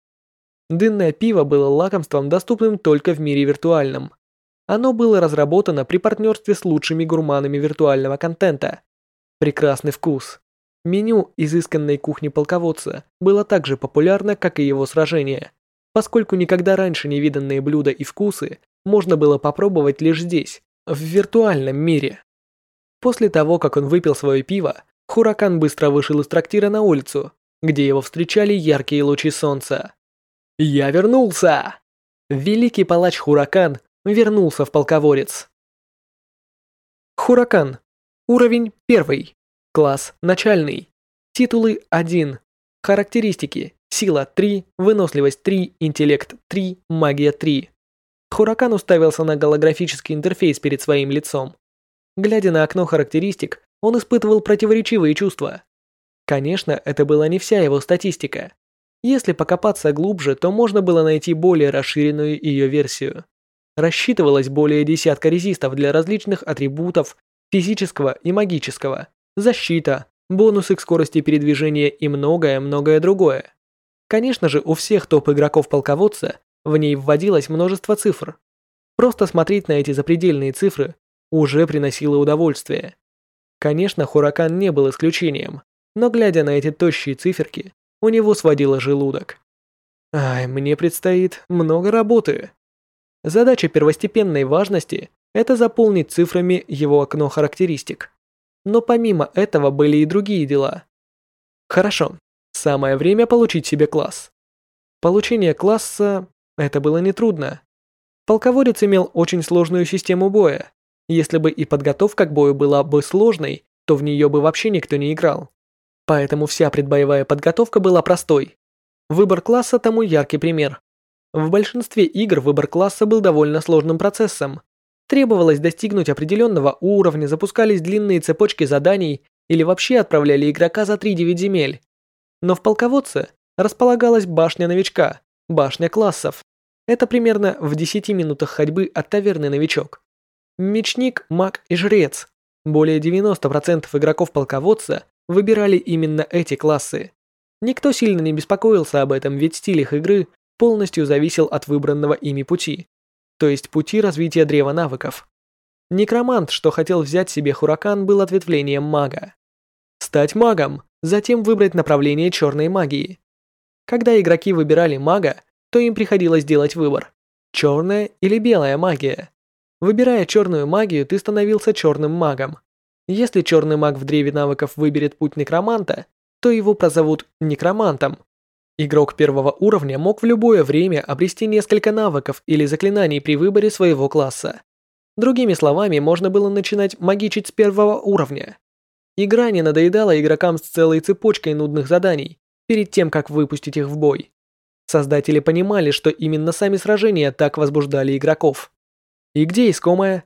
Дынное пиво было лакомством, доступным только в мире виртуальном. Оно было разработано при партнерстве с лучшими гурманами виртуального контента. Прекрасный вкус. Меню изысканной кухни полководца было так же популярно, как и его сражение, поскольку никогда раньше не виданные блюда и вкусы можно было попробовать лишь здесь, в виртуальном мире. После того, как он выпил свое пиво, Хуракан быстро вышел из трактира на улицу, где его встречали яркие лучи солнца. «Я вернулся!» Великий палач Хуракан вернулся в полководец. Хуракан. Уровень 1. Класс начальный. Титулы 1. Характеристики. Сила 3, выносливость 3, интеллект 3, магия 3. Хуракан уставился на голографический интерфейс перед своим лицом. Глядя на окно характеристик, он испытывал противоречивые чувства. Конечно, это была не вся его статистика. Если покопаться глубже, то можно было найти более расширенную ее версию рассчитывалось более десятка резистов для различных атрибутов физического и магического, защита, бонусы к скорости передвижения и многое-многое другое. Конечно же, у всех топ-игроков полководца в ней вводилось множество цифр. Просто смотреть на эти запредельные цифры уже приносило удовольствие. Конечно, Хуракан не был исключением, но глядя на эти тощие циферки, у него сводило желудок. Ай, мне предстоит много работы. Задача первостепенной важности – это заполнить цифрами его окно характеристик. Но помимо этого были и другие дела. Хорошо, самое время получить себе класс. Получение класса – это было нетрудно. Полководец имел очень сложную систему боя. Если бы и подготовка к бою была бы сложной, то в нее бы вообще никто не играл. Поэтому вся предбоевая подготовка была простой. Выбор класса тому яркий пример. В большинстве игр выбор класса был довольно сложным процессом. Требовалось достигнуть определенного уровня, запускались длинные цепочки заданий или вообще отправляли игрока за 3-9 земель. Но в полководце располагалась башня новичка, башня классов. Это примерно в 10 минутах ходьбы от таверны новичок. Мечник, маг и жрец. Более 90% игроков полководца выбирали именно эти классы. Никто сильно не беспокоился об этом, ведь стиль их игры полностью зависел от выбранного ими пути, то есть пути развития древа навыков. Некромант, что хотел взять себе Хуракан, был ответвлением мага. Стать магом, затем выбрать направление черной магии. Когда игроки выбирали мага, то им приходилось делать выбор – черная или белая магия. Выбирая черную магию, ты становился черным магом. Если черный маг в древе навыков выберет путь некроманта, то его прозовут некромантом. Игрок первого уровня мог в любое время обрести несколько навыков или заклинаний при выборе своего класса. Другими словами, можно было начинать магичить с первого уровня. Игра не надоедала игрокам с целой цепочкой нудных заданий перед тем, как выпустить их в бой. Создатели понимали, что именно сами сражения так возбуждали игроков. И где искомая?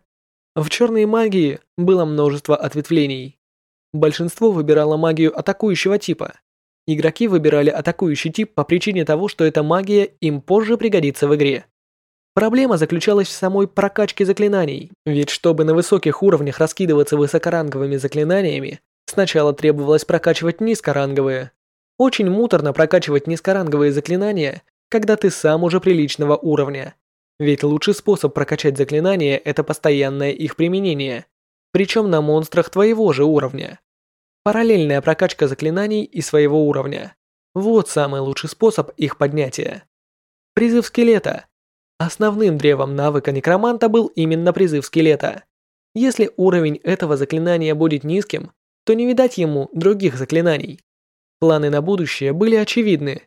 В черной магии было множество ответвлений. Большинство выбирало магию атакующего типа. Игроки выбирали атакующий тип по причине того, что эта магия им позже пригодится в игре. Проблема заключалась в самой прокачке заклинаний, ведь чтобы на высоких уровнях раскидываться высокоранговыми заклинаниями, сначала требовалось прокачивать низкоранговые. Очень муторно прокачивать низкоранговые заклинания, когда ты сам уже приличного уровня. Ведь лучший способ прокачать заклинания – это постоянное их применение, причем на монстрах твоего же уровня. Параллельная прокачка заклинаний и своего уровня. Вот самый лучший способ их поднятия. Призыв скелета. Основным древом навыка некроманта был именно призыв скелета. Если уровень этого заклинания будет низким, то не видать ему других заклинаний. Планы на будущее были очевидны.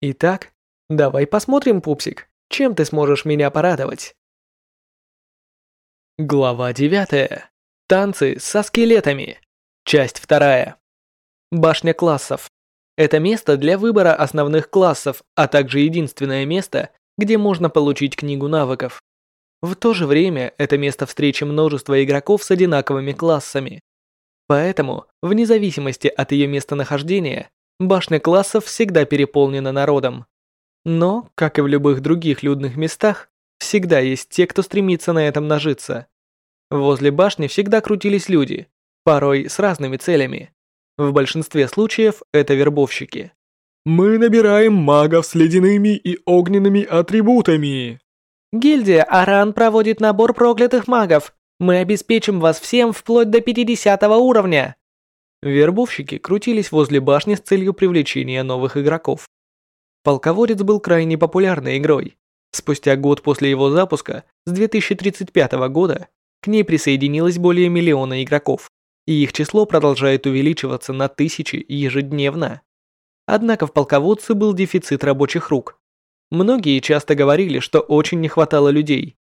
Итак, давай посмотрим, пупсик, чем ты сможешь меня порадовать. Глава 9. Танцы со скелетами. Часть 2. Башня классов. Это место для выбора основных классов, а также единственное место, где можно получить книгу навыков. В то же время это место встречи множества игроков с одинаковыми классами. Поэтому, вне зависимости от ее местонахождения, башня классов всегда переполнена народом. Но, как и в любых других людных местах, всегда есть те, кто стремится на этом нажиться. Возле башни всегда крутились люди, порой с разными целями. В большинстве случаев это вербовщики. «Мы набираем магов с ледяными и огненными атрибутами». «Гильдия Аран проводит набор проклятых магов. Мы обеспечим вас всем вплоть до 50 уровня!» Вербовщики крутились возле башни с целью привлечения новых игроков. Полководец был крайне популярной игрой. Спустя год после его запуска, с 2035 года, к ней присоединилось более миллиона игроков, и их число продолжает увеличиваться на тысячи ежедневно. Однако в полководце был дефицит рабочих рук. Многие часто говорили, что очень не хватало людей,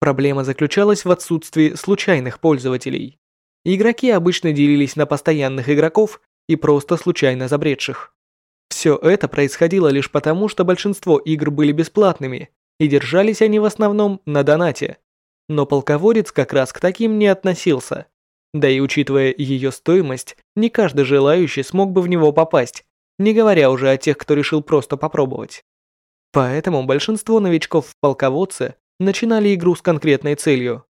Проблема заключалась в отсутствии случайных пользователей. Игроки обычно делились на постоянных игроков и просто случайно забредших. Все это происходило лишь потому, что большинство игр были бесплатными, и держались они в основном на донате. Но полководец как раз к таким не относился. Да и учитывая ее стоимость, не каждый желающий смог бы в него попасть, не говоря уже о тех, кто решил просто попробовать. Поэтому большинство новичков в полководце начинали игру с конкретной целью.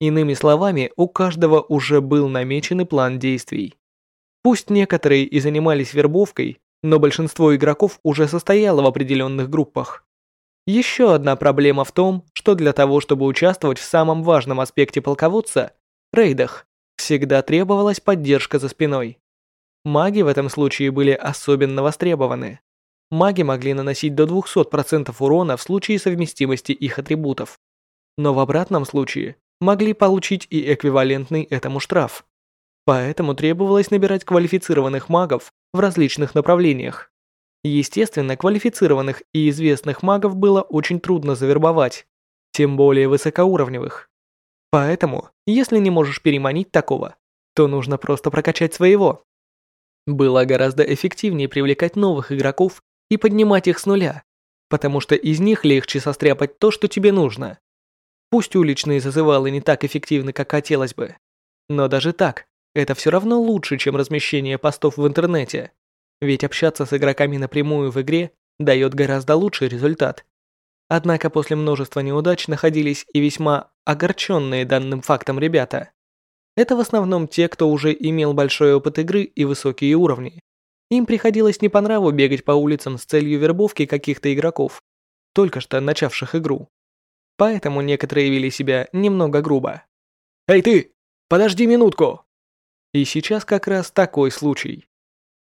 Иными словами, у каждого уже был намеченный план действий. Пусть некоторые и занимались вербовкой, но большинство игроков уже состояло в определенных группах. Еще одна проблема в том, что для того, чтобы участвовать в самом важном аспекте полководца – рейдах, всегда требовалась поддержка за спиной. Маги в этом случае были особенно востребованы. Маги могли наносить до 200% урона в случае совместимости их атрибутов. Но в обратном случае могли получить и эквивалентный этому штраф. Поэтому требовалось набирать квалифицированных магов в различных направлениях. Естественно, квалифицированных и известных магов было очень трудно завербовать, тем более высокоуровневых. Поэтому, если не можешь переманить такого, то нужно просто прокачать своего. Было гораздо эффективнее привлекать новых игроков и поднимать их с нуля, потому что из них легче состряпать то, что тебе нужно. Пусть уличные зазывалы не так эффективны, как хотелось бы, но даже так, это все равно лучше, чем размещение постов в интернете. Ведь общаться с игроками напрямую в игре дает гораздо лучший результат. Однако после множества неудач находились и весьма огорченные данным фактом ребята. Это в основном те, кто уже имел большой опыт игры и высокие уровни. Им приходилось не по нраву бегать по улицам с целью вербовки каких-то игроков, только что начавших игру. Поэтому некоторые вели себя немного грубо. «Эй ты, подожди минутку!» И сейчас как раз такой случай.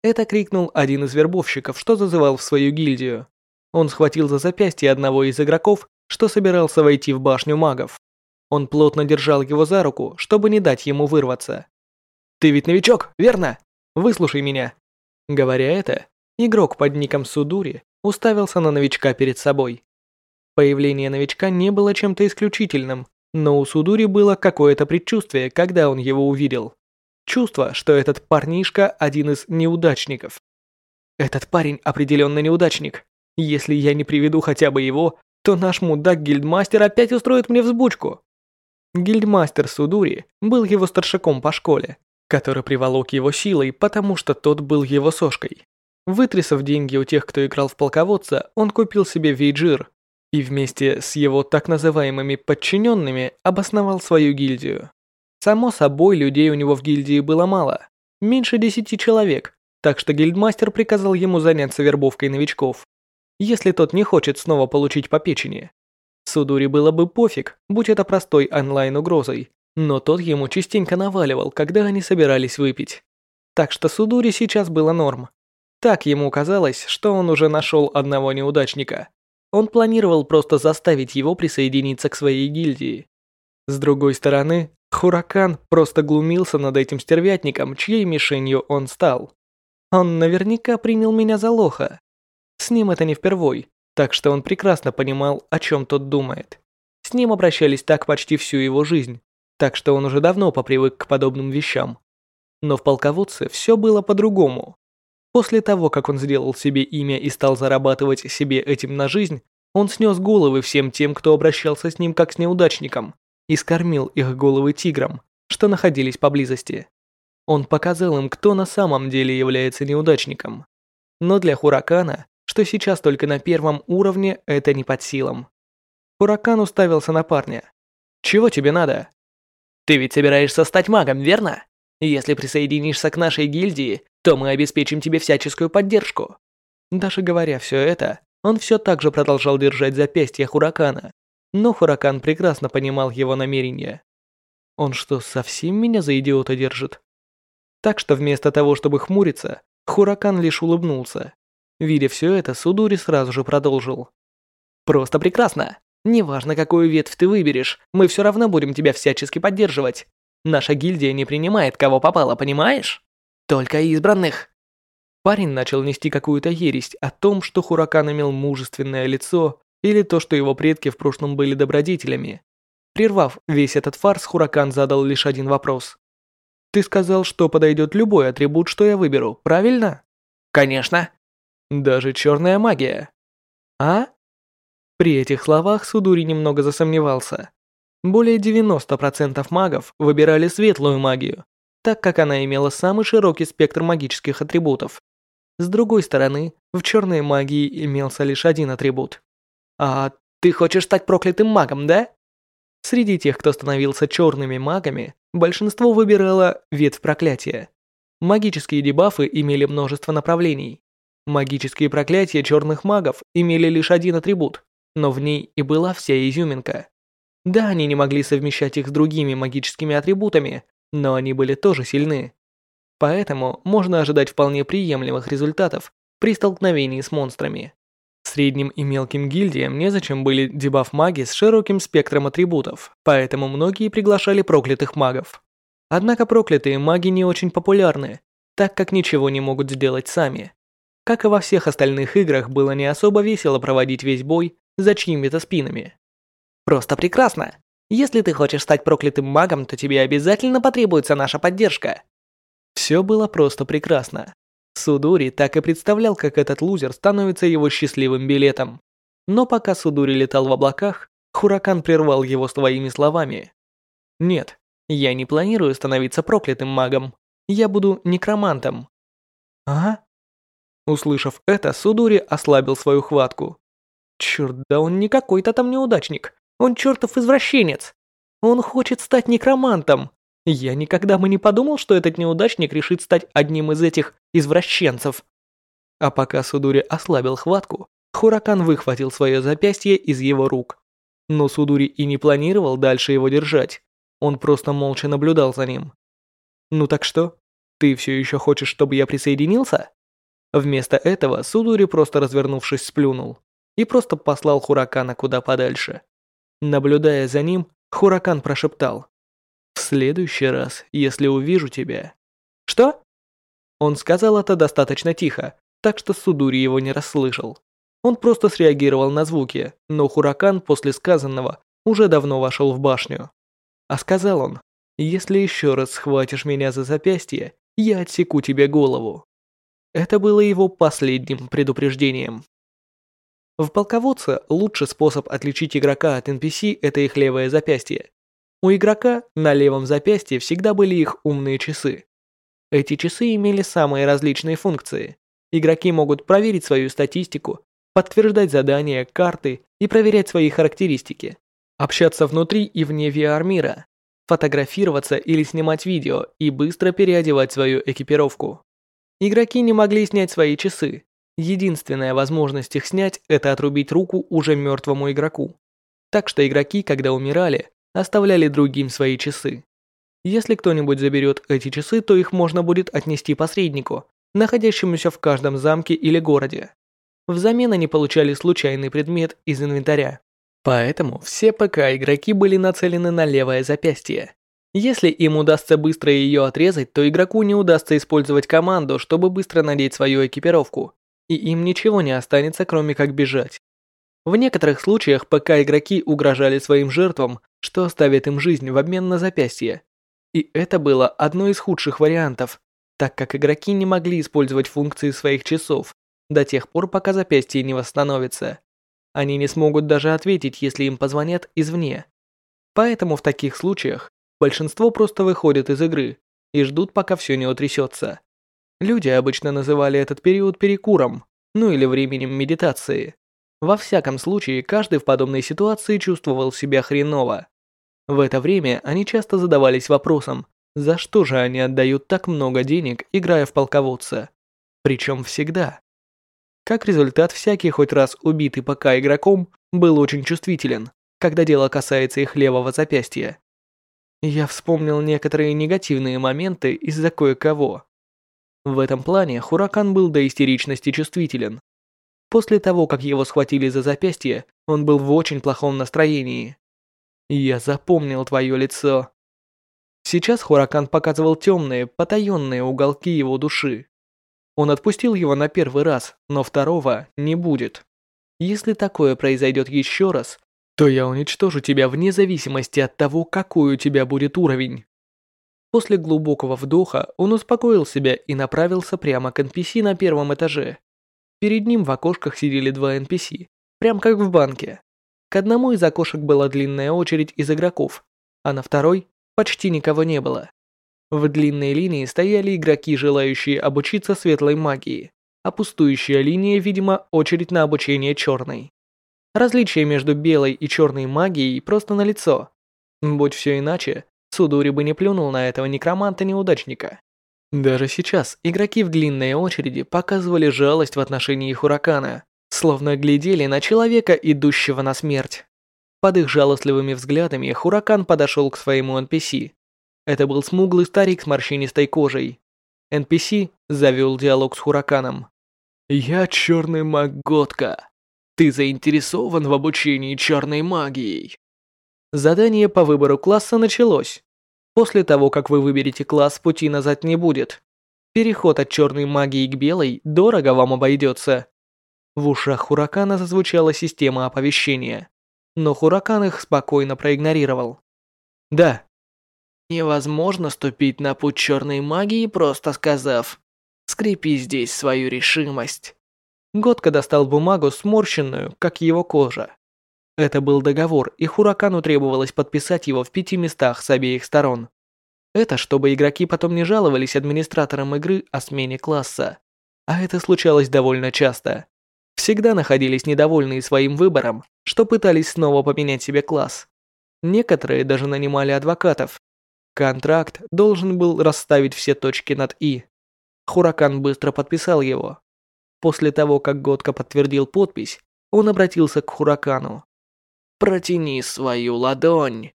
Это крикнул один из вербовщиков, что зазывал в свою гильдию. Он схватил за запястье одного из игроков, что собирался войти в башню магов. Он плотно держал его за руку, чтобы не дать ему вырваться. «Ты ведь новичок, верно? Выслушай меня!» Говоря это, игрок под ником Судури уставился на новичка перед собой. Появление новичка не было чем-то исключительным, но у Судури было какое-то предчувствие, когда он его увидел. Чувство, что этот парнишка один из неудачников. Этот парень определенно неудачник. Если я не приведу хотя бы его, то наш мудак-гильдмастер опять устроит мне взбучку. Гильдмастер Судури был его старшаком по школе, который приволок его силой, потому что тот был его сошкой. Вытрясав деньги у тех, кто играл в полководца, он купил себе вейджир и вместе с его так называемыми подчиненными обосновал свою гильдию. Само собой, людей у него в гильдии было мало, меньше десяти человек, так что гильдмастер приказал ему заняться вербовкой новичков, если тот не хочет снова получить по печени. Судури было бы пофиг, будь это простой онлайн-угрозой, но тот ему частенько наваливал, когда они собирались выпить. Так что Судури сейчас было норм. Так ему казалось, что он уже нашел одного неудачника. Он планировал просто заставить его присоединиться к своей гильдии. С другой стороны, Хуракан просто глумился над этим стервятником, чьей мишенью он стал. Он наверняка принял меня за лоха. С ним это не впервой, так что он прекрасно понимал, о чем тот думает. С ним обращались так почти всю его жизнь, так что он уже давно попривык к подобным вещам. Но в полководце все было по-другому. После того, как он сделал себе имя и стал зарабатывать себе этим на жизнь, он снес головы всем тем, кто обращался с ним как с неудачником и скормил их головы тиграм, что находились поблизости. Он показал им, кто на самом деле является неудачником. Но для Хуракана, что сейчас только на первом уровне, это не под силам. Хуракан уставился на парня. «Чего тебе надо?» «Ты ведь собираешься стать магом, верно? Если присоединишься к нашей гильдии, то мы обеспечим тебе всяческую поддержку». Даже говоря все это, он все так же продолжал держать запястье Хуракана, но Хуракан прекрасно понимал его намерения. Он что, совсем меня за идиота держит? Так что вместо того, чтобы хмуриться, Хуракан лишь улыбнулся. Видя все это, Судури сразу же продолжил. «Просто прекрасно. Неважно, какую ветвь ты выберешь, мы все равно будем тебя всячески поддерживать. Наша гильдия не принимает, кого попало, понимаешь? Только избранных». Парень начал нести какую-то ересь о том, что Хуракан имел мужественное лицо или то, что его предки в прошлом были добродетелями. Прервав весь этот фарс, Хуракан задал лишь один вопрос. «Ты сказал, что подойдет любой атрибут, что я выберу, правильно?» «Конечно». «Даже черная магия». «А?» При этих словах Судури немного засомневался. Более 90% магов выбирали светлую магию, так как она имела самый широкий спектр магических атрибутов. С другой стороны, в черной магии имелся лишь один атрибут «А ты хочешь стать проклятым магом, да?» Среди тех, кто становился черными магами, большинство выбирало ветвь проклятия. Магические дебафы имели множество направлений. Магические проклятия черных магов имели лишь один атрибут, но в ней и была вся изюминка. Да, они не могли совмещать их с другими магическими атрибутами, но они были тоже сильны. Поэтому можно ожидать вполне приемлемых результатов при столкновении с монстрами. Средним и мелким гильдиям незачем были дебаф-маги с широким спектром атрибутов, поэтому многие приглашали проклятых магов. Однако проклятые маги не очень популярны, так как ничего не могут сделать сами. Как и во всех остальных играх, было не особо весело проводить весь бой за чьими-то спинами. Просто прекрасно. Если ты хочешь стать проклятым магом, то тебе обязательно потребуется наша поддержка. Все было просто прекрасно. Судури так и представлял, как этот лузер становится его счастливым билетом. Но пока Судури летал в облаках, Хуракан прервал его своими словами. «Нет, я не планирую становиться проклятым магом. Я буду некромантом». «А?» Услышав это, Судури ослабил свою хватку. «Черт, да он не какой-то там неудачник. Он чертов извращенец. Он хочет стать некромантом. Я никогда бы не подумал, что этот неудачник решит стать одним из этих извращенцев. А пока Судури ослабил хватку, Хуракан выхватил свое запястье из его рук. Но Судури и не планировал дальше его держать. Он просто молча наблюдал за ним. «Ну так что? Ты все еще хочешь, чтобы я присоединился?» Вместо этого Судури, просто развернувшись, сплюнул и просто послал Хуракана куда подальше. Наблюдая за ним, Хуракан прошептал. «В следующий раз, если увижу тебя...» «Что?» Он сказал это достаточно тихо, так что Судури его не расслышал. Он просто среагировал на звуки, но Хуракан после сказанного уже давно вошел в башню. А сказал он, «Если еще раз схватишь меня за запястье, я отсеку тебе голову». Это было его последним предупреждением. В полководце лучший способ отличить игрока от NPC – это их левое запястье. У игрока на левом запястье всегда были их умные часы. Эти часы имели самые различные функции. Игроки могут проверить свою статистику, подтверждать задания, карты и проверять свои характеристики, общаться внутри и вне VR-мира, фотографироваться или снимать видео и быстро переодевать свою экипировку. Игроки не могли снять свои часы, Единственная возможность их снять – это отрубить руку уже мертвому игроку. Так что игроки, когда умирали, оставляли другим свои часы. Если кто-нибудь заберет эти часы, то их можно будет отнести посреднику, находящемуся в каждом замке или городе. Взамен они получали случайный предмет из инвентаря. Поэтому все ПК-игроки были нацелены на левое запястье. Если им удастся быстро ее отрезать, то игроку не удастся использовать команду, чтобы быстро надеть свою экипировку и им ничего не останется, кроме как бежать. В некоторых случаях ПК-игроки угрожали своим жертвам, что оставит им жизнь в обмен на запястье. И это было одно из худших вариантов, так как игроки не могли использовать функции своих часов до тех пор, пока запястье не восстановится. Они не смогут даже ответить, если им позвонят извне. Поэтому в таких случаях большинство просто выходит из игры и ждут, пока все не утрясется. Люди обычно называли этот период перекуром, ну или временем медитации. Во всяком случае, каждый в подобной ситуации чувствовал себя хреново. В это время они часто задавались вопросом, за что же они отдают так много денег, играя в полководца. Причем всегда. Как результат, всякий хоть раз убитый пока игроком был очень чувствителен, когда дело касается их левого запястья. Я вспомнил некоторые негативные моменты из-за кое-кого. В этом плане Хуракан был до истеричности чувствителен. После того, как его схватили за запястье, он был в очень плохом настроении. «Я запомнил твое лицо». Сейчас Хуракан показывал темные, потаенные уголки его души. Он отпустил его на первый раз, но второго не будет. Если такое произойдет еще раз, то я уничтожу тебя вне зависимости от того, какой у тебя будет уровень. После глубокого вдоха он успокоил себя и направился прямо к NPC на первом этаже. Перед ним в окошках сидели два NPC, прям как в банке. К одному из окошек была длинная очередь из игроков, а на второй почти никого не было. В длинной линии стояли игроки, желающие обучиться светлой магии, а пустующая линия, видимо, очередь на обучение черной. Различие между белой и черной магией просто налицо. Будь все иначе, Судури бы не плюнул на этого некроманта-неудачника. Даже сейчас игроки в длинной очереди показывали жалость в отношении Хуракана, словно глядели на человека, идущего на смерть. Под их жалостливыми взглядами Хуракан подошел к своему NPC. Это был смуглый старик с морщинистой кожей. NPC завел диалог с Хураканом. «Я черный маг Готка. Ты заинтересован в обучении черной магией?» Задание по выбору класса началось. После того, как вы выберете класс, пути назад не будет. Переход от черной магии к белой дорого вам обойдется. В ушах Хуракана зазвучала система оповещения, но Хуракан их спокойно проигнорировал. Да, невозможно ступить на путь черной магии, просто сказав «Скрепи здесь свою решимость». Годка достал бумагу, сморщенную, как его кожа. Это был договор, и Хуракану требовалось подписать его в пяти местах с обеих сторон. Это чтобы игроки потом не жаловались администраторам игры о смене класса. А это случалось довольно часто. Всегда находились недовольные своим выбором, что пытались снова поменять себе класс. Некоторые даже нанимали адвокатов. Контракт должен был расставить все точки над «и». Хуракан быстро подписал его. После того, как Годка подтвердил подпись, он обратился к Хуракану. «Протяни свою ладонь».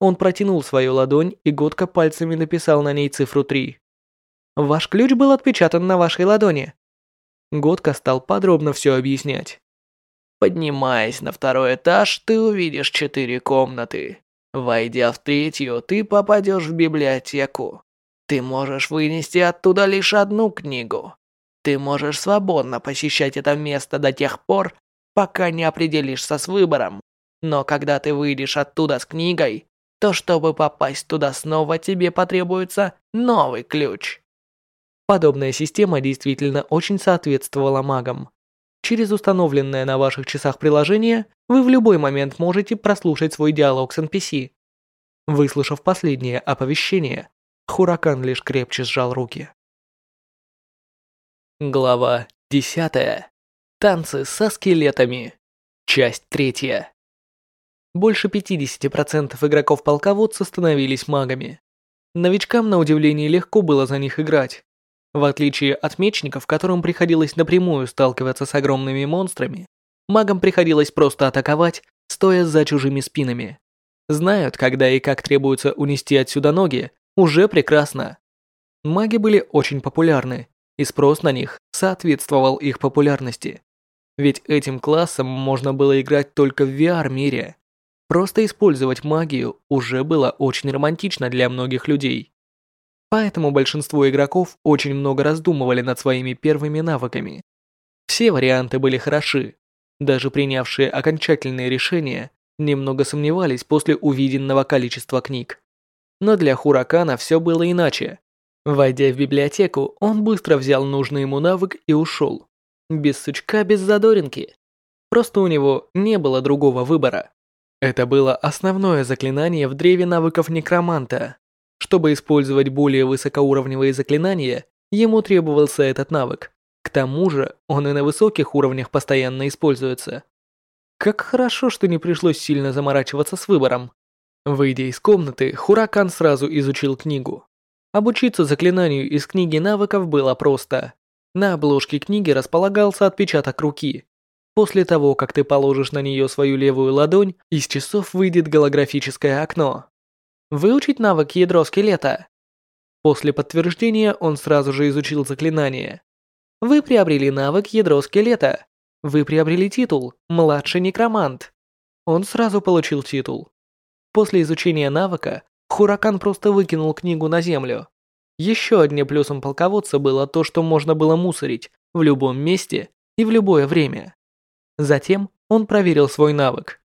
Он протянул свою ладонь, и Годка пальцами написал на ней цифру 3. «Ваш ключ был отпечатан на вашей ладони. Годка стал подробно все объяснять. Поднимаясь на второй этаж, ты увидишь четыре комнаты. Войдя в третью, ты попадешь в библиотеку. Ты можешь вынести оттуда лишь одну книгу. Ты можешь свободно посещать это место до тех пор, пока не определишься с выбором. Но когда ты выйдешь оттуда с книгой, то чтобы попасть туда снова, тебе потребуется новый ключ. Подобная система действительно очень соответствовала магам. Через установленное на ваших часах приложение вы в любой момент можете прослушать свой диалог с NPC. Выслушав последнее оповещение, Хуракан лишь крепче сжал руки. Глава 10. Танцы со скелетами. Часть 3. Больше 50% игроков-полководца становились магами. Новичкам на удивление легко было за них играть. В отличие от мечников, которым приходилось напрямую сталкиваться с огромными монстрами, магам приходилось просто атаковать, стоя за чужими спинами. Знают, когда и как требуется унести отсюда ноги, уже прекрасно. Маги были очень популярны, и спрос на них соответствовал их популярности. Ведь этим классом можно было играть только в VR-мире. Просто использовать магию уже было очень романтично для многих людей. Поэтому большинство игроков очень много раздумывали над своими первыми навыками. Все варианты были хороши. Даже принявшие окончательные решения немного сомневались после увиденного количества книг. Но для Хуракана все было иначе. Войдя в библиотеку, он быстро взял нужный ему навык и ушел. Без сучка, без задоринки. Просто у него не было другого выбора. Это было основное заклинание в древе навыков некроманта. Чтобы использовать более высокоуровневые заклинания, ему требовался этот навык. К тому же, он и на высоких уровнях постоянно используется. Как хорошо, что не пришлось сильно заморачиваться с выбором. Выйдя из комнаты, Хуракан сразу изучил книгу. Обучиться заклинанию из книги навыков было просто. На обложке книги располагался отпечаток руки. После того, как ты положишь на нее свою левую ладонь, из часов выйдет голографическое окно. Выучить навык ядро скелета. После подтверждения он сразу же изучил заклинание. Вы приобрели навык ядро скелета. Вы приобрели титул «Младший некромант». Он сразу получил титул. После изучения навыка Хуракан просто выкинул книгу на землю. Еще одним плюсом полководца было то, что можно было мусорить в любом месте и в любое время. Затем он проверил свой навык.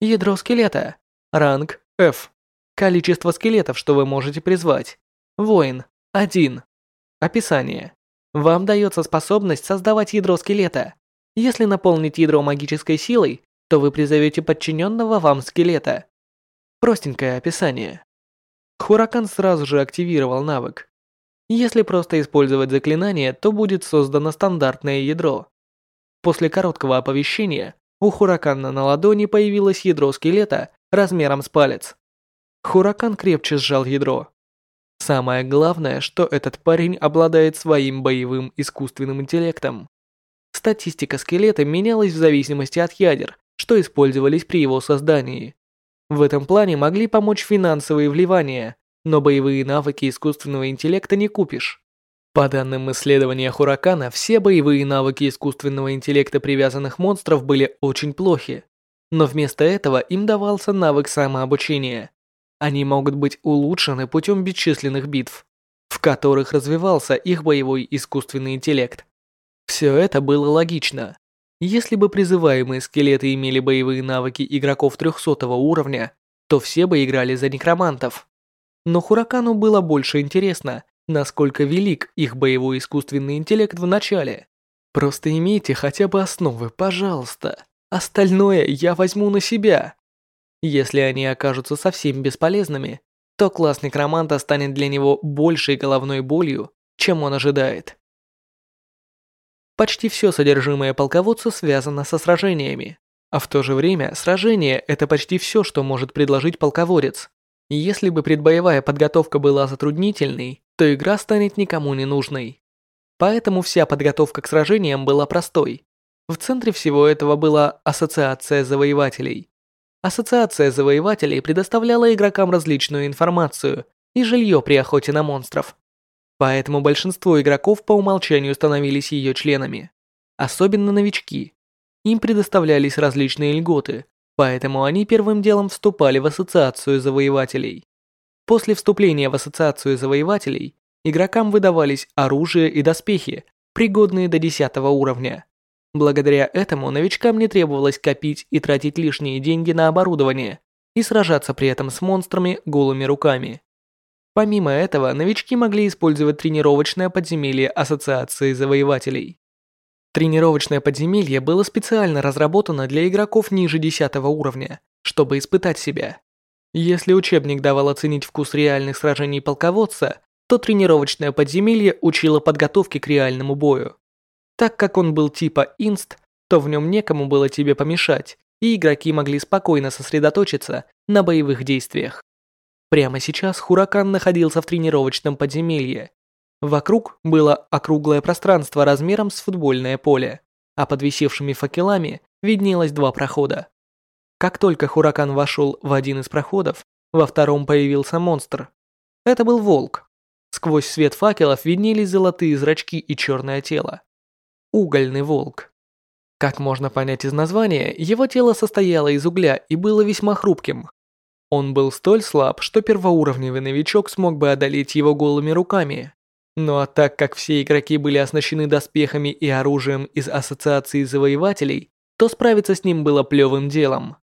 Ядро скелета. Ранг F. Количество скелетов, что вы можете призвать. Воин. 1. Описание. Вам дается способность создавать ядро скелета. Если наполнить ядро магической силой, то вы призовете подчиненного вам скелета. Простенькое описание. Хуракан сразу же активировал навык. Если просто использовать заклинание, то будет создано стандартное ядро. После короткого оповещения у Хуракана на ладони появилось ядро скелета размером с палец. Хуракан крепче сжал ядро. Самое главное, что этот парень обладает своим боевым искусственным интеллектом. Статистика скелета менялась в зависимости от ядер, что использовались при его создании. В этом плане могли помочь финансовые вливания, но боевые навыки искусственного интеллекта не купишь. По данным исследования Хуракана, все боевые навыки искусственного интеллекта привязанных монстров были очень плохи. Но вместо этого им давался навык самообучения. Они могут быть улучшены путем бесчисленных битв, в которых развивался их боевой искусственный интеллект. Все это было логично. Если бы призываемые скелеты имели боевые навыки игроков 300 уровня, то все бы играли за некромантов. Но Хуракану было больше интересно, насколько велик их боевой искусственный интеллект в начале. Просто имейте хотя бы основы, пожалуйста. Остальное я возьму на себя. Если они окажутся совсем бесполезными, то класс некроманта станет для него большей головной болью, чем он ожидает. Почти все содержимое полководца связано со сражениями, а в то же время сражение – это почти все, что может предложить полководец. Если бы предбоевая подготовка была затруднительной, то игра станет никому не нужной. Поэтому вся подготовка к сражениям была простой. В центре всего этого была Ассоциация Завоевателей. Ассоциация Завоевателей предоставляла игрокам различную информацию и жилье при охоте на монстров. Поэтому большинство игроков по умолчанию становились ее членами. Особенно новички. Им предоставлялись различные льготы, поэтому они первым делом вступали в Ассоциацию Завоевателей. После вступления в Ассоциацию Завоевателей игрокам выдавались оружие и доспехи, пригодные до 10 уровня. Благодаря этому новичкам не требовалось копить и тратить лишние деньги на оборудование и сражаться при этом с монстрами голыми руками. Помимо этого, новички могли использовать тренировочное подземелье Ассоциации Завоевателей. Тренировочное подземелье было специально разработано для игроков ниже 10 уровня, чтобы испытать себя. Если учебник давал оценить вкус реальных сражений полководца, то тренировочное подземелье учило подготовке к реальному бою. Так как он был типа инст, то в нем некому было тебе помешать, и игроки могли спокойно сосредоточиться на боевых действиях. Прямо сейчас Хуракан находился в тренировочном подземелье. Вокруг было округлое пространство размером с футбольное поле, а под висевшими факелами виднелось два прохода. Как только Хуракан вошел в один из проходов, во втором появился монстр. Это был волк. Сквозь свет факелов виднелись золотые зрачки и черное тело. Угольный волк. Как можно понять из названия, его тело состояло из угля и было весьма хрупким. Он был столь слаб, что первоуровневый новичок смог бы одолеть его голыми руками. Ну а так как все игроки были оснащены доспехами и оружием из Ассоциации Завоевателей, то справиться с ним было плевым делом.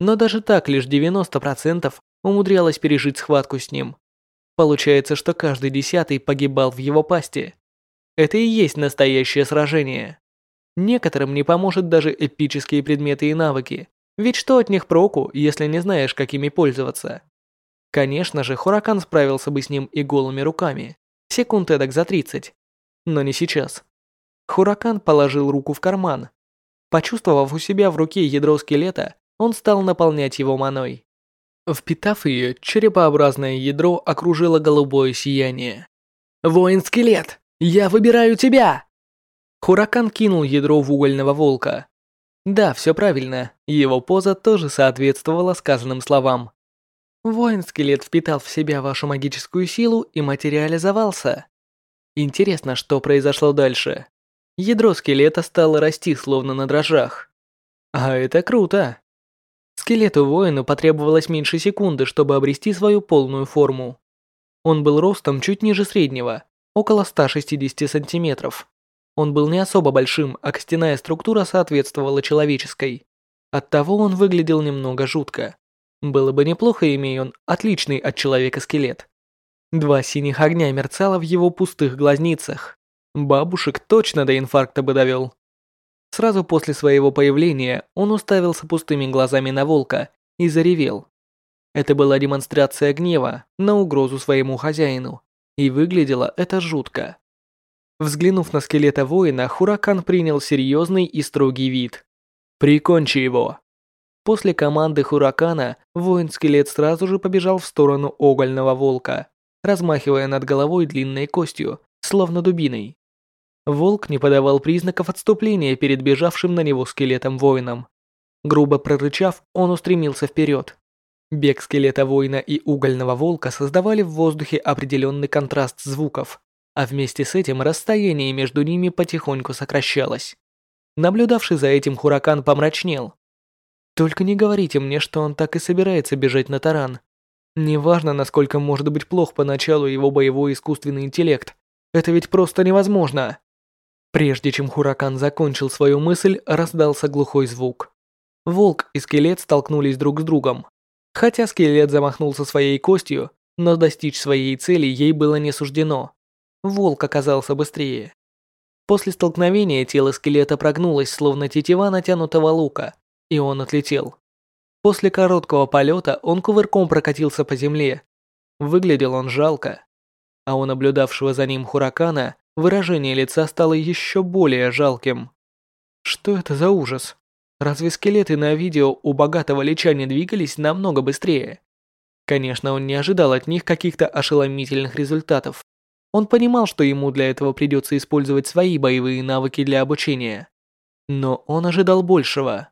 Но даже так лишь 90% умудрялось пережить схватку с ним. Получается, что каждый десятый погибал в его пасти. Это и есть настоящее сражение. Некоторым не поможет даже эпические предметы и навыки, ведь что от них проку, если не знаешь, как ими пользоваться? Конечно же, Хуракан справился бы с ним и голыми руками, секунд эдак за 30. Но не сейчас. Хуракан положил руку в карман. Почувствовав у себя в руке ядро скелета, он стал наполнять его маной. Впитав ее, черепообразное ядро окружило голубое сияние. «Воин-скелет, я выбираю тебя!» Хуракан кинул ядро в угольного волка. Да, все правильно, его поза тоже соответствовала сказанным словам. Воин-скелет впитал в себя вашу магическую силу и материализовался. Интересно, что произошло дальше. Ядро скелета стало расти словно на дрожжах. А это круто. Скелету-воину потребовалось меньше секунды, чтобы обрести свою полную форму. Он был ростом чуть ниже среднего, около 160 сантиметров. Он был не особо большим, а костяная структура соответствовала человеческой. Оттого он выглядел немного жутко. Было бы неплохо, имея он отличный от человека скелет. Два синих огня мерцало в его пустых глазницах. Бабушек точно до инфаркта бы довел. Сразу после своего появления он уставился пустыми глазами на волка и заревел. Это была демонстрация гнева на угрозу своему хозяину, и выглядело это жутко. Взглянув на скелета воина, Хуракан принял серьезный и строгий вид. «Прикончи его!» После команды Хуракана воин-скелет сразу же побежал в сторону огольного волка. размахивая над головой длинной костью, словно дубиной. Волк не подавал признаков отступления перед бежавшим на него скелетом воином. Грубо прорычав, он устремился вперед. Бег скелета воина и угольного волка создавали в воздухе определенный контраст звуков, а вместе с этим расстояние между ними потихоньку сокращалось. Наблюдавший за этим Хуракан помрачнел. «Только не говорите мне, что он так и собирается бежать на таран. Неважно, насколько может быть плох поначалу его боевой искусственный интеллект, это ведь просто невозможно!» Прежде чем Хуракан закончил свою мысль, раздался глухой звук. Волк и скелет столкнулись друг с другом. Хотя скелет замахнулся своей костью, но достичь своей цели ей было не суждено. Волк оказался быстрее. После столкновения тело скелета прогнулось, словно тетива натянутого лука, и он отлетел. После короткого полета он кувырком прокатился по земле. Выглядел он жалко. А у наблюдавшего за ним Хуракана выражение лица стало еще более жалким. Что это за ужас? Разве скелеты на видео у богатого лича не двигались намного быстрее? Конечно, он не ожидал от них каких-то ошеломительных результатов. Он понимал, что ему для этого придется использовать свои боевые навыки для обучения. Но он ожидал большего.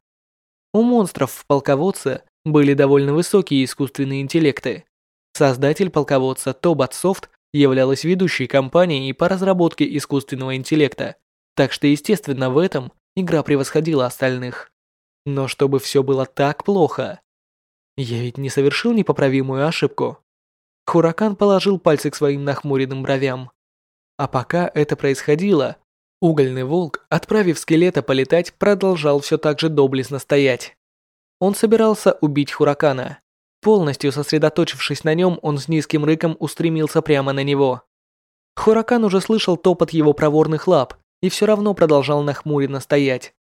У монстров в полководце были довольно высокие искусственные интеллекты. Создатель полководца Soft являлась ведущей компанией по разработке искусственного интеллекта, так что, естественно, в этом игра превосходила остальных. Но чтобы все было так плохо... Я ведь не совершил непоправимую ошибку. Хуракан положил пальцы к своим нахмуренным бровям. А пока это происходило, угольный волк, отправив скелета полетать, продолжал все так же доблестно стоять. Он собирался убить Хуракана, Полностью сосредоточившись на нем, он с низким рыком устремился прямо на него. Хуракан уже слышал топот его проворных лап и все равно продолжал нахмуренно стоять.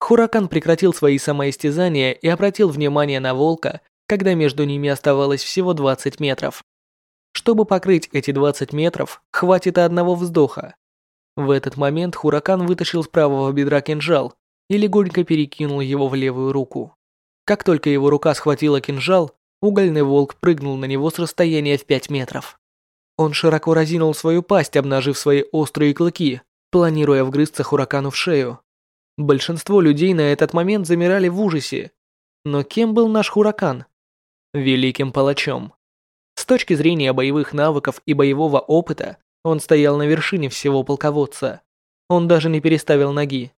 Хуракан прекратил свои самоистязания и обратил внимание на волка, когда между ними оставалось всего 20 метров. Чтобы покрыть эти 20 метров, хватит одного вздоха. В этот момент Хуракан вытащил с правого бедра кинжал и легонько перекинул его в левую руку. Как только его рука схватила кинжал, Угольный волк прыгнул на него с расстояния в 5 метров. Он широко разинул свою пасть, обнажив свои острые клыки, планируя вгрызться Хуракану в шею. Большинство людей на этот момент замирали в ужасе. Но кем был наш Хуракан? Великим палачом. С точки зрения боевых навыков и боевого опыта, он стоял на вершине всего полководца. Он даже не переставил ноги.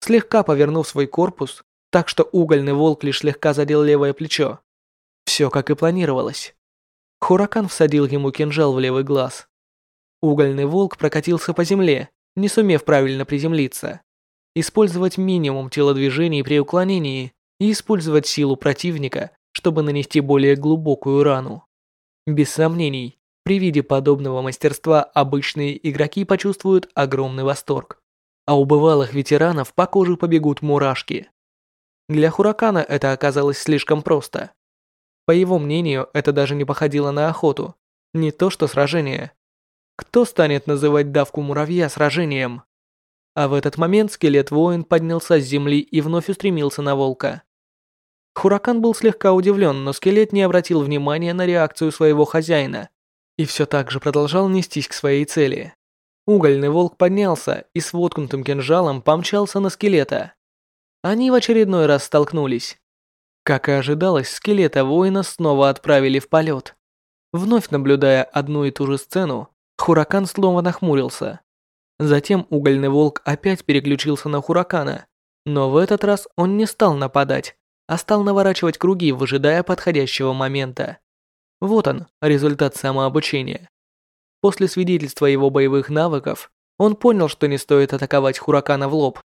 Слегка повернув свой корпус, так что угольный волк лишь слегка задел левое плечо, все как и планировалось. Хуракан всадил ему кинжал в левый глаз. Угольный волк прокатился по земле, не сумев правильно приземлиться. Использовать минимум телодвижений при уклонении и использовать силу противника, чтобы нанести более глубокую рану. Без сомнений, при виде подобного мастерства обычные игроки почувствуют огромный восторг, а у бывалых ветеранов по коже побегут мурашки. Для Хуракана это оказалось слишком просто. По его мнению, это даже не походило на охоту. Не то что сражение. Кто станет называть давку муравья сражением? А в этот момент скелет-воин поднялся с земли и вновь устремился на волка. Хуракан был слегка удивлен, но скелет не обратил внимания на реакцию своего хозяина и все так же продолжал нестись к своей цели. Угольный волк поднялся и с воткнутым кинжалом помчался на скелета. Они в очередной раз столкнулись. Как и ожидалось, скелета воина снова отправили в полет. Вновь наблюдая одну и ту же сцену, Хуракан снова нахмурился. Затем угольный волк опять переключился на Хуракана, но в этот раз он не стал нападать, а стал наворачивать круги, выжидая подходящего момента. Вот он, результат самообучения. После свидетельства его боевых навыков, он понял, что не стоит атаковать Хуракана в лоб.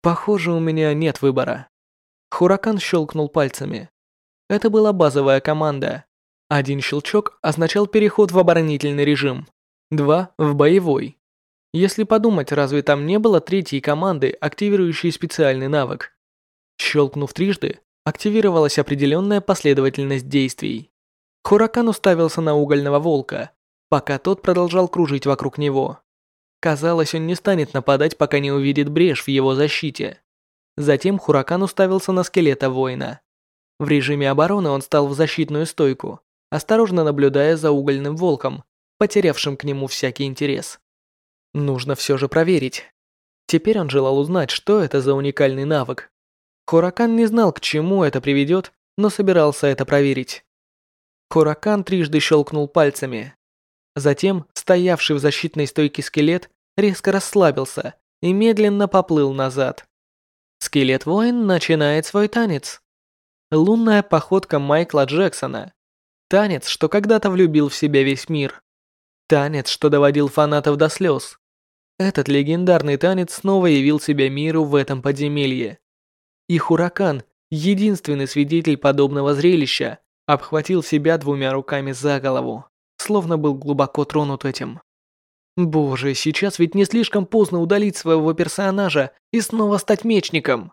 Похоже, у меня нет выбора. Хуракан щелкнул пальцами. Это была базовая команда. Один щелчок означал переход в оборонительный режим, два – в боевой. Если подумать, разве там не было третьей команды, активирующей специальный навык? Щелкнув трижды, активировалась определенная последовательность действий. Хуракан уставился на угольного волка, пока тот продолжал кружить вокруг него. Казалось, он не станет нападать, пока не увидит брешь в его защите. Затем Хуракан уставился на скелета воина. В режиме обороны он стал в защитную стойку, осторожно наблюдая за угольным волком, потерявшим к нему всякий интерес. Нужно все же проверить. Теперь он желал узнать, что это за уникальный навык. Хуракан не знал, к чему это приведет, но собирался это проверить. Хуракан трижды щелкнул пальцами. Затем стоявший в защитной стойке скелет резко расслабился и медленно поплыл назад. Скелет-воин начинает свой танец. Лунная походка Майкла Джексона. Танец, что когда-то влюбил в себя весь мир. Танец, что доводил фанатов до слез. Этот легендарный танец снова явил себя миру в этом подземелье. И Хуракан, единственный свидетель подобного зрелища, обхватил себя двумя руками за голову, словно был глубоко тронут этим. Боже, сейчас ведь не слишком поздно удалить своего персонажа и снова стать мечником.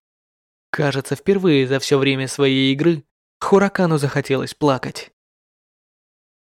Кажется, впервые за все время своей игры Хуракану захотелось плакать.